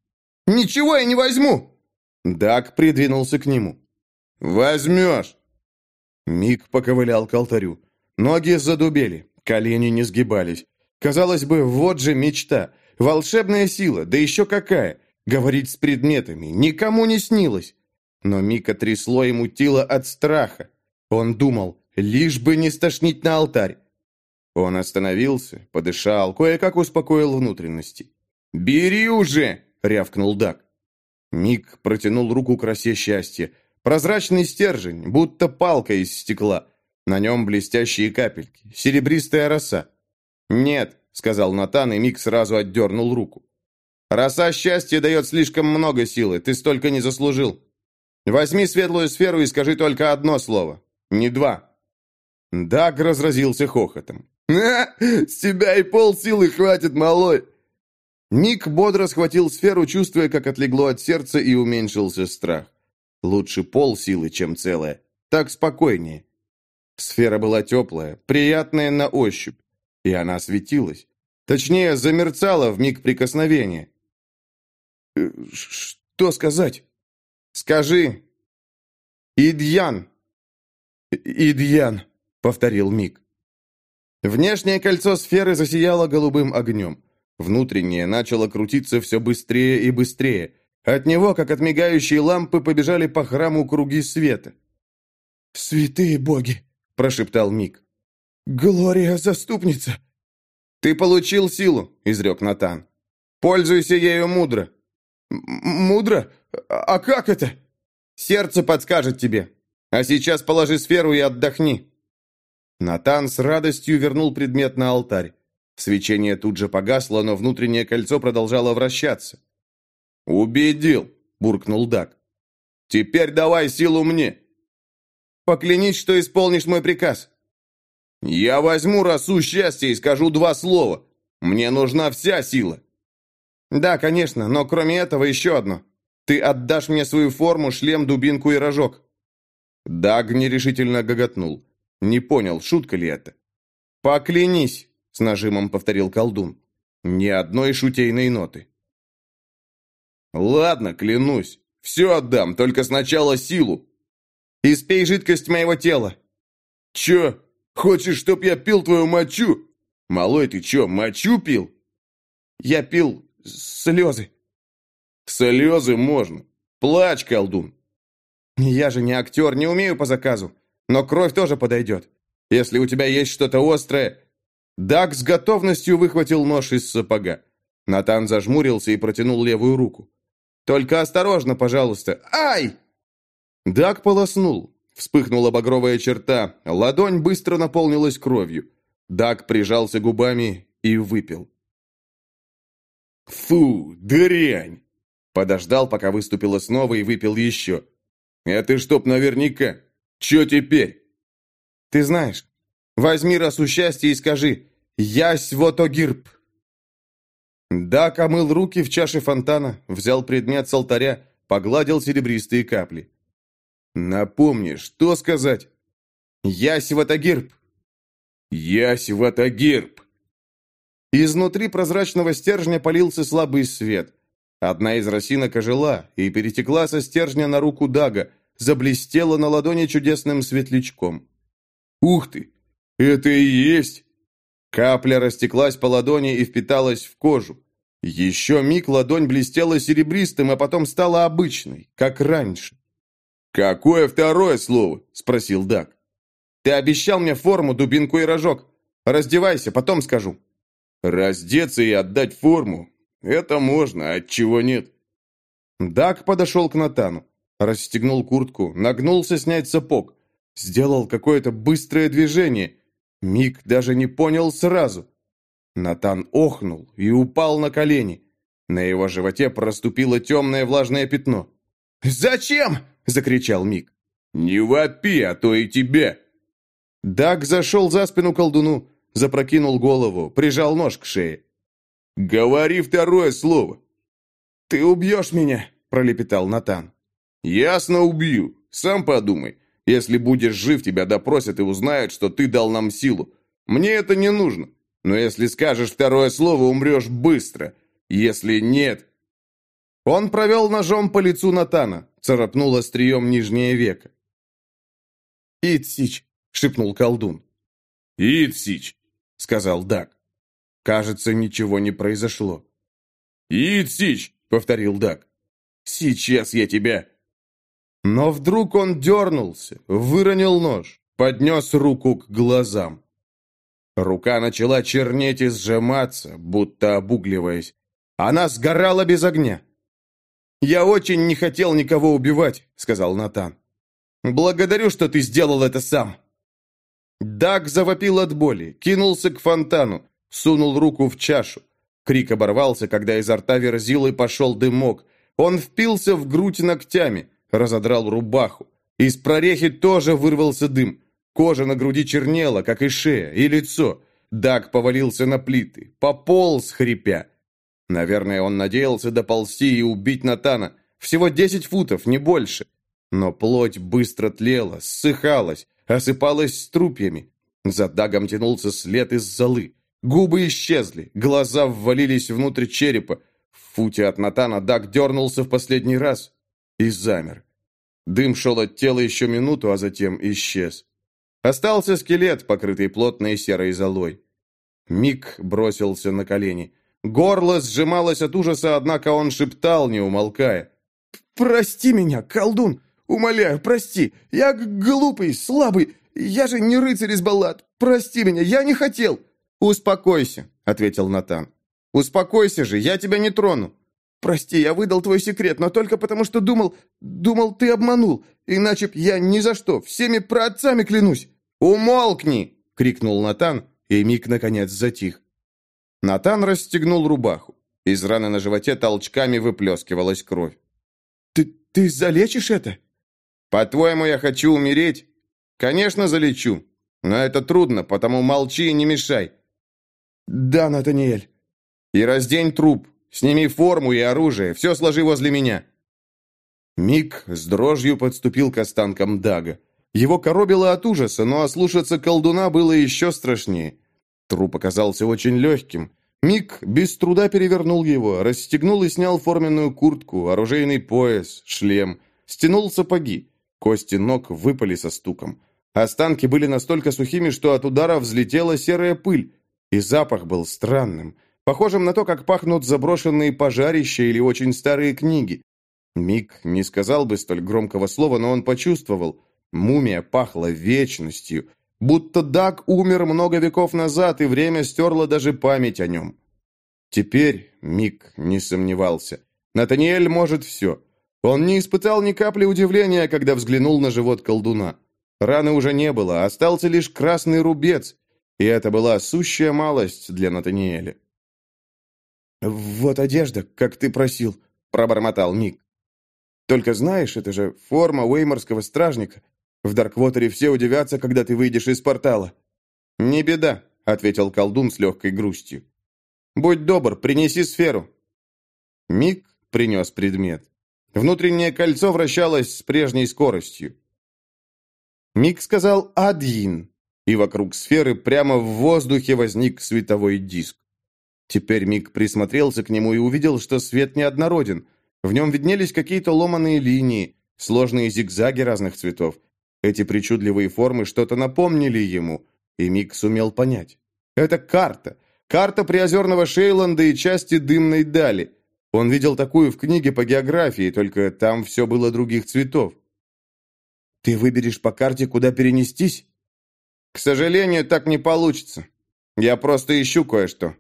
«Ничего я не возьму!» Даг придвинулся к нему. «Возьмешь!» Мик поковылял к алтарю. Ноги задубели, колени не сгибались. Казалось бы, вот же мечта. Волшебная сила, да еще какая. Говорить с предметами. Никому не снилось. Но Мика трясло и мутило от страха. Он думал, лишь бы не стошнить на алтарь. Он остановился, подышал, кое-как успокоил внутренности. «Бери уже!» — рявкнул Дак. Мик протянул руку к росе счастья. Прозрачный стержень, будто палка из стекла. На нем блестящие капельки, серебристая роса. «Нет», — сказал Натан, и Мик сразу отдернул руку. «Роса счастья дает слишком много силы, ты столько не заслужил. Возьми светлую сферу и скажи только одно слово, не два». Даг разразился хохотом. «А, с тебя и полсилы хватит, малой!» Ник бодро схватил сферу, чувствуя, как отлегло от сердца и уменьшился страх. Лучше полсилы, чем целая. Так спокойнее. Сфера была теплая, приятная на ощупь, и она светилась. Точнее, замерцала в миг прикосновения. «Э, «Что сказать?» «Скажи!» «Идьян!» «Идьян!» — повторил Мик. Внешнее кольцо сферы засияло голубым огнем. Внутреннее начало крутиться все быстрее и быстрее. От него, как от мигающей лампы, побежали по храму круги света. «Святые боги!» – прошептал Мик. «Глория, заступница!» «Ты получил силу», – изрек Натан. «Пользуйся ею мудро». «Мудро? А как это?» «Сердце подскажет тебе. А сейчас положи сферу и отдохни». Натан с радостью вернул предмет на алтарь. Свечение тут же погасло, но внутреннее кольцо продолжало вращаться. «Убедил!» – буркнул Дак. «Теперь давай силу мне!» «Поклянись, что исполнишь мой приказ!» «Я возьму росу счастья и скажу два слова. Мне нужна вся сила!» «Да, конечно, но кроме этого еще одно. Ты отдашь мне свою форму, шлем, дубинку и рожок». Даг нерешительно гоготнул. Не понял, шутка ли это. «Поклянись!» С нажимом повторил колдун. Ни одной шутейной ноты. Ладно, клянусь. Все отдам, только сначала силу. Испей жидкость моего тела. Че? Хочешь, чтоб я пил твою мочу? Малой, ты че, мочу пил? Я пил слезы. Слезы можно. Плачь, колдун!» «Я же не актер, не умею по заказу. Но кровь тоже подойдет. Если у тебя есть что-то острое...» Даг с готовностью выхватил нож из сапога. Натан зажмурился и протянул левую руку. «Только осторожно, пожалуйста! Ай!» Даг полоснул. Вспыхнула багровая черта, ладонь быстро наполнилась кровью. Даг прижался губами и выпил. «Фу, дрянь!» Подождал, пока выступила снова и выпил еще. «Это чтоб наверняка. Че теперь?» «Ты знаешь, возьми раз у и скажи «Ясь вот огирб». Дак омыл руки в чаше фонтана, взял предмет с алтаря, погладил серебристые капли. «Напомни, что сказать?» «Ясь ватагирб». «Ясь ватагирб». Изнутри прозрачного стержня полился слабый свет. Одна из росинок ожила и перетекла со стержня на руку Дага, заблестела на ладони чудесным светлячком. «Ух ты! Это и есть!» Капля растеклась по ладони и впиталась в кожу. Еще миг ладонь блестела серебристым, а потом стала обычной, как раньше. «Какое второе слово?» – спросил Даг. «Ты обещал мне форму, дубинку и рожок. Раздевайся, потом скажу». «Раздеться и отдать форму? Это можно, от чего нет?» Даг подошел к Натану, расстегнул куртку, нагнулся снять сапог, сделал какое-то быстрое движение. Миг даже не понял сразу. Натан охнул и упал на колени. На его животе проступило темное влажное пятно. «Зачем?» – закричал Мик. «Не вопи, а то и тебе!» Даг зашел за спину колдуну, запрокинул голову, прижал нож к шее. «Говори второе слово!» «Ты убьешь меня!» – пролепетал Натан. «Ясно убью. Сам подумай. Если будешь жив, тебя допросят и узнают, что ты дал нам силу. Мне это не нужно. Но если скажешь второе слово, умрешь быстро. Если нет...» Он провел ножом по лицу Натана, царапнул острием нижнее веко. «Итсич!» — шепнул колдун. «Итсич!» — сказал Даг. Кажется, ничего не произошло. «Итсич!» — повторил Даг. «Сейчас я тебя...» Но вдруг он дернулся, выронил нож, поднес руку к глазам. Рука начала чернеть и сжиматься, будто обугливаясь. Она сгорала без огня. «Я очень не хотел никого убивать», — сказал Натан. «Благодарю, что ты сделал это сам». Даг завопил от боли, кинулся к фонтану, сунул руку в чашу. Крик оборвался, когда изо рта верзил и пошел дымок. Он впился в грудь ногтями, разодрал рубаху. Из прорехи тоже вырвался дым. Кожа на груди чернела, как и шея, и лицо. Даг повалился на плиты, пополз, хрипя. Наверное, он надеялся доползти и убить Натана. Всего десять футов, не больше. Но плоть быстро тлела, ссыхалась, осыпалась струпьями. За Дагом тянулся след из золы. Губы исчезли, глаза ввалились внутрь черепа. В футе от Натана Даг дернулся в последний раз и замер. Дым шел от тела еще минуту, а затем исчез. Остался скелет, покрытый плотной серой золой. Мик бросился на колени. Горло сжималось от ужаса, однако он шептал, не умолкая. «Прости меня, колдун! Умоляю, прости! Я глупый, слабый! Я же не рыцарь из баллад! Прости меня, я не хотел!» «Успокойся», — ответил Натан. «Успокойся же, я тебя не трону. Прости, я выдал твой секрет, но только потому, что думал... Думал, ты обманул. Иначе б я ни за что, всеми праотцами клянусь!» «Умолкни!» — крикнул Натан, и Мик наконец затих. Натан расстегнул рубаху. Из раны на животе толчками выплескивалась кровь. «Ты, ты залечишь это?» «По-твоему, я хочу умереть?» «Конечно, залечу. Но это трудно, потому молчи и не мешай». «Да, Натаниэль». «И раздень труп. Сними форму и оружие. Все сложи возле меня». Мик с дрожью подступил к останкам Дага. Его коробило от ужаса, но ослушаться колдуна было еще страшнее. Труп оказался очень легким. Мик без труда перевернул его, расстегнул и снял форменную куртку, оружейный пояс, шлем, стянул сапоги. Кости ног выпали со стуком. Останки были настолько сухими, что от удара взлетела серая пыль, и запах был странным, похожим на то, как пахнут заброшенные пожарища или очень старые книги. Мик не сказал бы столь громкого слова, но он почувствовал. Мумия пахла вечностью, будто Даг умер много веков назад, и время стерло даже память о нем. Теперь Мик не сомневался. Натаниэль может все. Он не испытал ни капли удивления, когда взглянул на живот колдуна. Раны уже не было, остался лишь красный рубец, и это была сущая малость для Натаниэля. «Вот одежда, как ты просил», — пробормотал Мик. «Только знаешь, это же форма уэйморского стражника. В Дарквотере все удивятся, когда ты выйдешь из портала». «Не беда», — ответил колдун с легкой грустью. «Будь добр, принеси сферу». Мик принес предмет. Внутреннее кольцо вращалось с прежней скоростью. Мик сказал «Адьин», и вокруг сферы прямо в воздухе возник световой диск. Теперь Мик присмотрелся к нему и увидел, что свет неоднороден. В нем виднелись какие-то ломаные линии, сложные зигзаги разных цветов. Эти причудливые формы что-то напомнили ему, и Мик сумел понять. Это карта. Карта приозерного Шейланда и части дымной дали. Он видел такую в книге по географии, только там все было других цветов. «Ты выберешь по карте, куда перенестись?» «К сожалению, так не получится. Я просто ищу кое-что».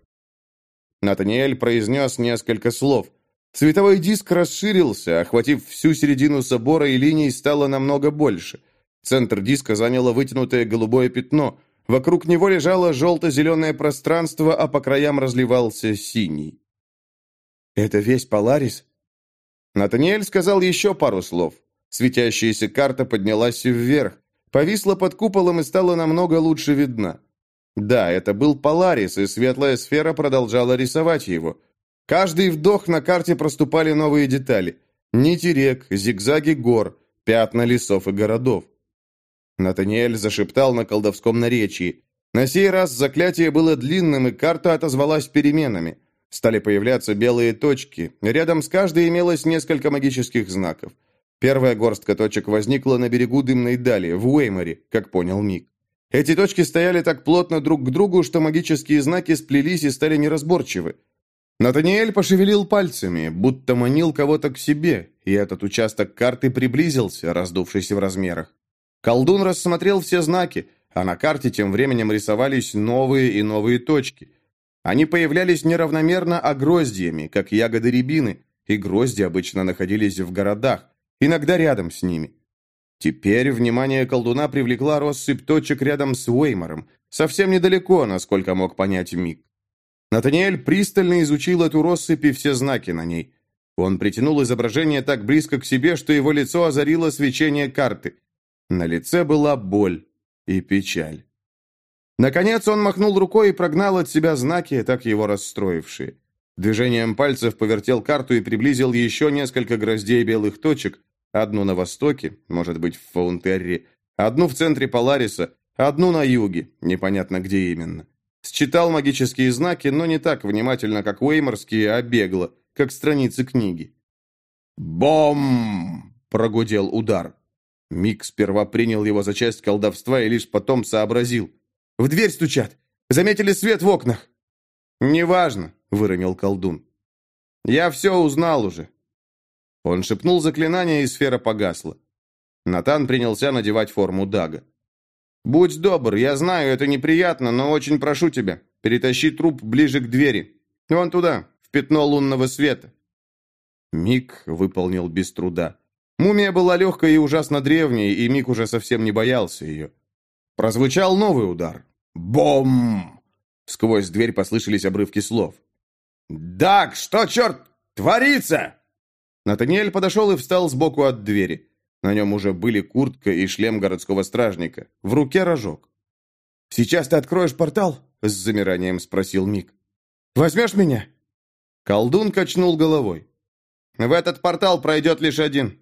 Натаниэль произнес несколько слов. Цветовой диск расширился, охватив всю середину собора, и линий стало намного больше. Центр диска заняло вытянутое голубое пятно. Вокруг него лежало желто-зеленое пространство, а по краям разливался синий. «Это весь Поларис?» Натаниэль сказал еще пару слов. Светящаяся карта поднялась вверх, повисла под куполом и стала намного лучше видна. Да, это был Поларис, и светлая сфера продолжала рисовать его. Каждый вдох на карте проступали новые детали. Нити рек, зигзаги гор, пятна лесов и городов. Натаниэль зашептал на колдовском наречии. На сей раз заклятие было длинным, и карта отозвалась переменами. Стали появляться белые точки. Рядом с каждой имелось несколько магических знаков. Первая горстка точек возникла на берегу дымной дали, в Уэйморе, как понял Мик. Эти точки стояли так плотно друг к другу, что магические знаки сплелись и стали неразборчивы. Натаниэль пошевелил пальцами, будто манил кого-то к себе, и этот участок карты приблизился, раздувшись в размерах. Колдун рассмотрел все знаки, а на карте тем временем рисовались новые и новые точки. Они появлялись неравномерно, а гроздьями, как ягоды рябины, и грозди обычно находились в городах, иногда рядом с ними. Теперь внимание колдуна привлекла россыпь точек рядом с Уэймором, совсем недалеко, насколько мог понять Мик. Натаниэль пристально изучил эту россыпь и все знаки на ней. Он притянул изображение так близко к себе, что его лицо озарило свечение карты. На лице была боль и печаль. Наконец он махнул рукой и прогнал от себя знаки, так его расстроившие. Движением пальцев повертел карту и приблизил еще несколько гроздей белых точек, Одну на востоке, может быть, в Фаунтерре, одну в центре Полариса, одну на юге, непонятно где именно. Считал магические знаки, но не так внимательно, как Уэйморские, а бегло, как страницы книги. «Бом!» – прогудел удар. Мик сперва принял его за часть колдовства и лишь потом сообразил. «В дверь стучат! Заметили свет в окнах!» «Неважно», — выронил колдун. «Я все узнал уже. Он шепнул заклинание, и сфера погасла. Натан принялся надевать форму Дага. «Будь добр, я знаю, это неприятно, но очень прошу тебя, перетащи труп ближе к двери. Вон туда, в пятно лунного света». Мик выполнил без труда. Мумия была легкой и ужасно древней, и Мик уже совсем не боялся ее. Прозвучал новый удар. «Бом!» Сквозь дверь послышались обрывки слов. «Даг, что, черт, творится?» Натаниэль подошел и встал сбоку от двери. На нем уже были куртка и шлем городского стражника. В руке рожок. «Сейчас ты откроешь портал?» — с замиранием спросил Мик. «Возьмешь меня?» Колдун качнул головой. «В этот портал пройдет лишь один.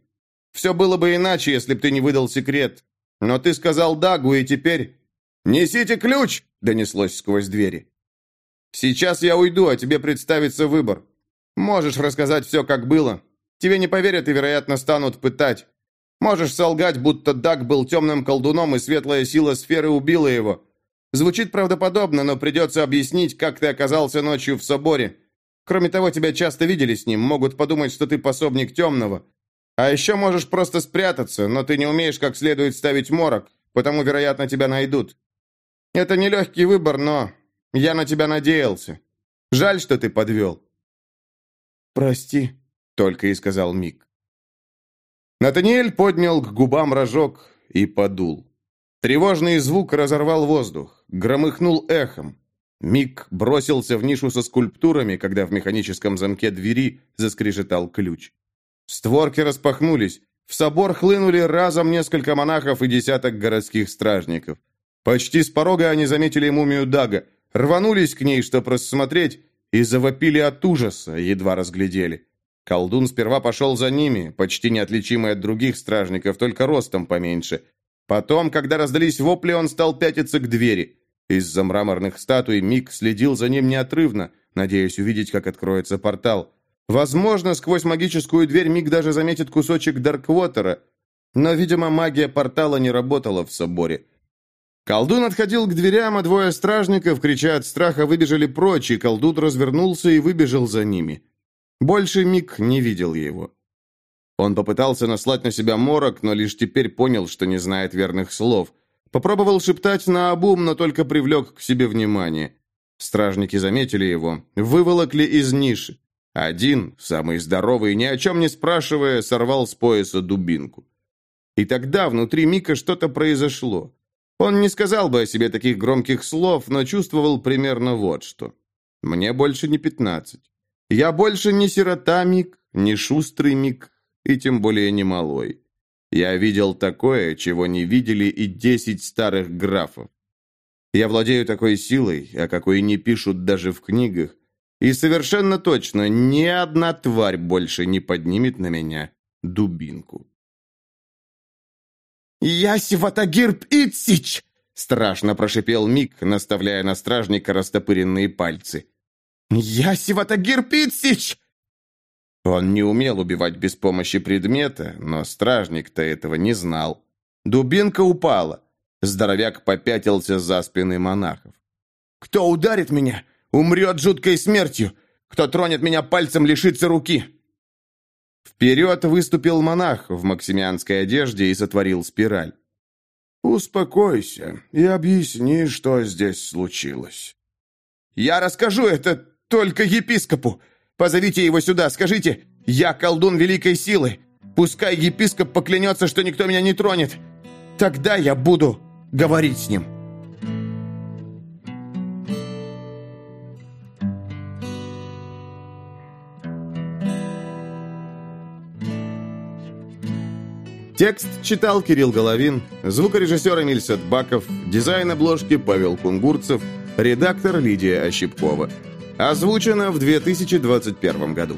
Все было бы иначе, если б ты не выдал секрет. Но ты сказал Дагу, и теперь...» «Несите ключ!» — донеслось сквозь двери. «Сейчас я уйду, а тебе представится выбор. Можешь рассказать все, как было, Тебе не поверят и, вероятно, станут пытать. Можешь солгать, будто Даг был темным колдуном, и светлая сила сферы убила его. Звучит правдоподобно, но придется объяснить, как ты оказался ночью в соборе. Кроме того, тебя часто видели с ним, могут подумать, что ты пособник темного. А еще можешь просто спрятаться, но ты не умеешь как следует ставить морок, потому, вероятно, тебя найдут. Это нелегкий выбор, но я на тебя надеялся. Жаль, что ты подвел». «Прости», — только и сказал Мик. Натаниэль поднял к губам рожок и подул. Тревожный звук разорвал воздух, громыхнул эхом. Мик бросился в нишу со скульптурами, когда в механическом замке двери заскрежетал ключ. Створки распахнулись. В собор хлынули разом несколько монахов и десяток городских стражников. Почти с порога они заметили мумию Дага, рванулись к ней, чтобы рассмотреть, и завопили от ужаса, едва разглядели. Колдун сперва пошел за ними, почти неотличимый от других стражников, только ростом поменьше. Потом, когда раздались вопли, он стал пятиться к двери. Из-за мраморных статуй Мик следил за ним неотрывно, надеясь увидеть, как откроется портал. Возможно, сквозь магическую дверь Миг даже заметит кусочек Дарквотера, но, видимо, магия портала не работала в соборе. Колдун отходил к дверям, а двое стражников, крича от страха, выбежали прочь, и колдун развернулся и выбежал за ними. Больше Мик не видел его. Он попытался наслать на себя морок, но лишь теперь понял, что не знает верных слов. Попробовал шептать на обум, но только привлек к себе внимание. Стражники заметили его, выволокли из ниши. Один, самый здоровый, ни о чем не спрашивая, сорвал с пояса дубинку. И тогда внутри Мика что-то произошло. Он не сказал бы о себе таких громких слов, но чувствовал примерно вот что. Мне больше не пятнадцать. Я больше не сирота Мик, не шустрый Мик, и тем более не малой. Я видел такое, чего не видели и десять старых графов. Я владею такой силой, о какой не пишут даже в книгах, и совершенно точно ни одна тварь больше не поднимет на меня дубинку. «Яси Ватагирб Итсич!» Страшно прошипел Мик, наставляя на стражника растопыренные пальцы. «Яси Ватагирб Итсич!» Он не умел убивать без помощи предмета, но стражник-то этого не знал. Дубинка упала. Здоровяк попятился за спины монахов. «Кто ударит меня? Умрет жуткой смертью. Кто тронет меня пальцем, лишится руки». Вперед выступил монах в максимианской одежде и сотворил спираль. «Успокойся и объясни, что здесь случилось». «Я расскажу это только епископу. Позовите его сюда, скажите, я колдун великой силы. Пускай епископ поклянется, что никто меня не тронет. Тогда я буду говорить с ним». Текст читал Кирилл Головин, звукорежиссер Эмиль Сетбаков, дизайн обложки Павел Кунгурцев, редактор Лидия Ощепкова. Озвучено в 2021 году.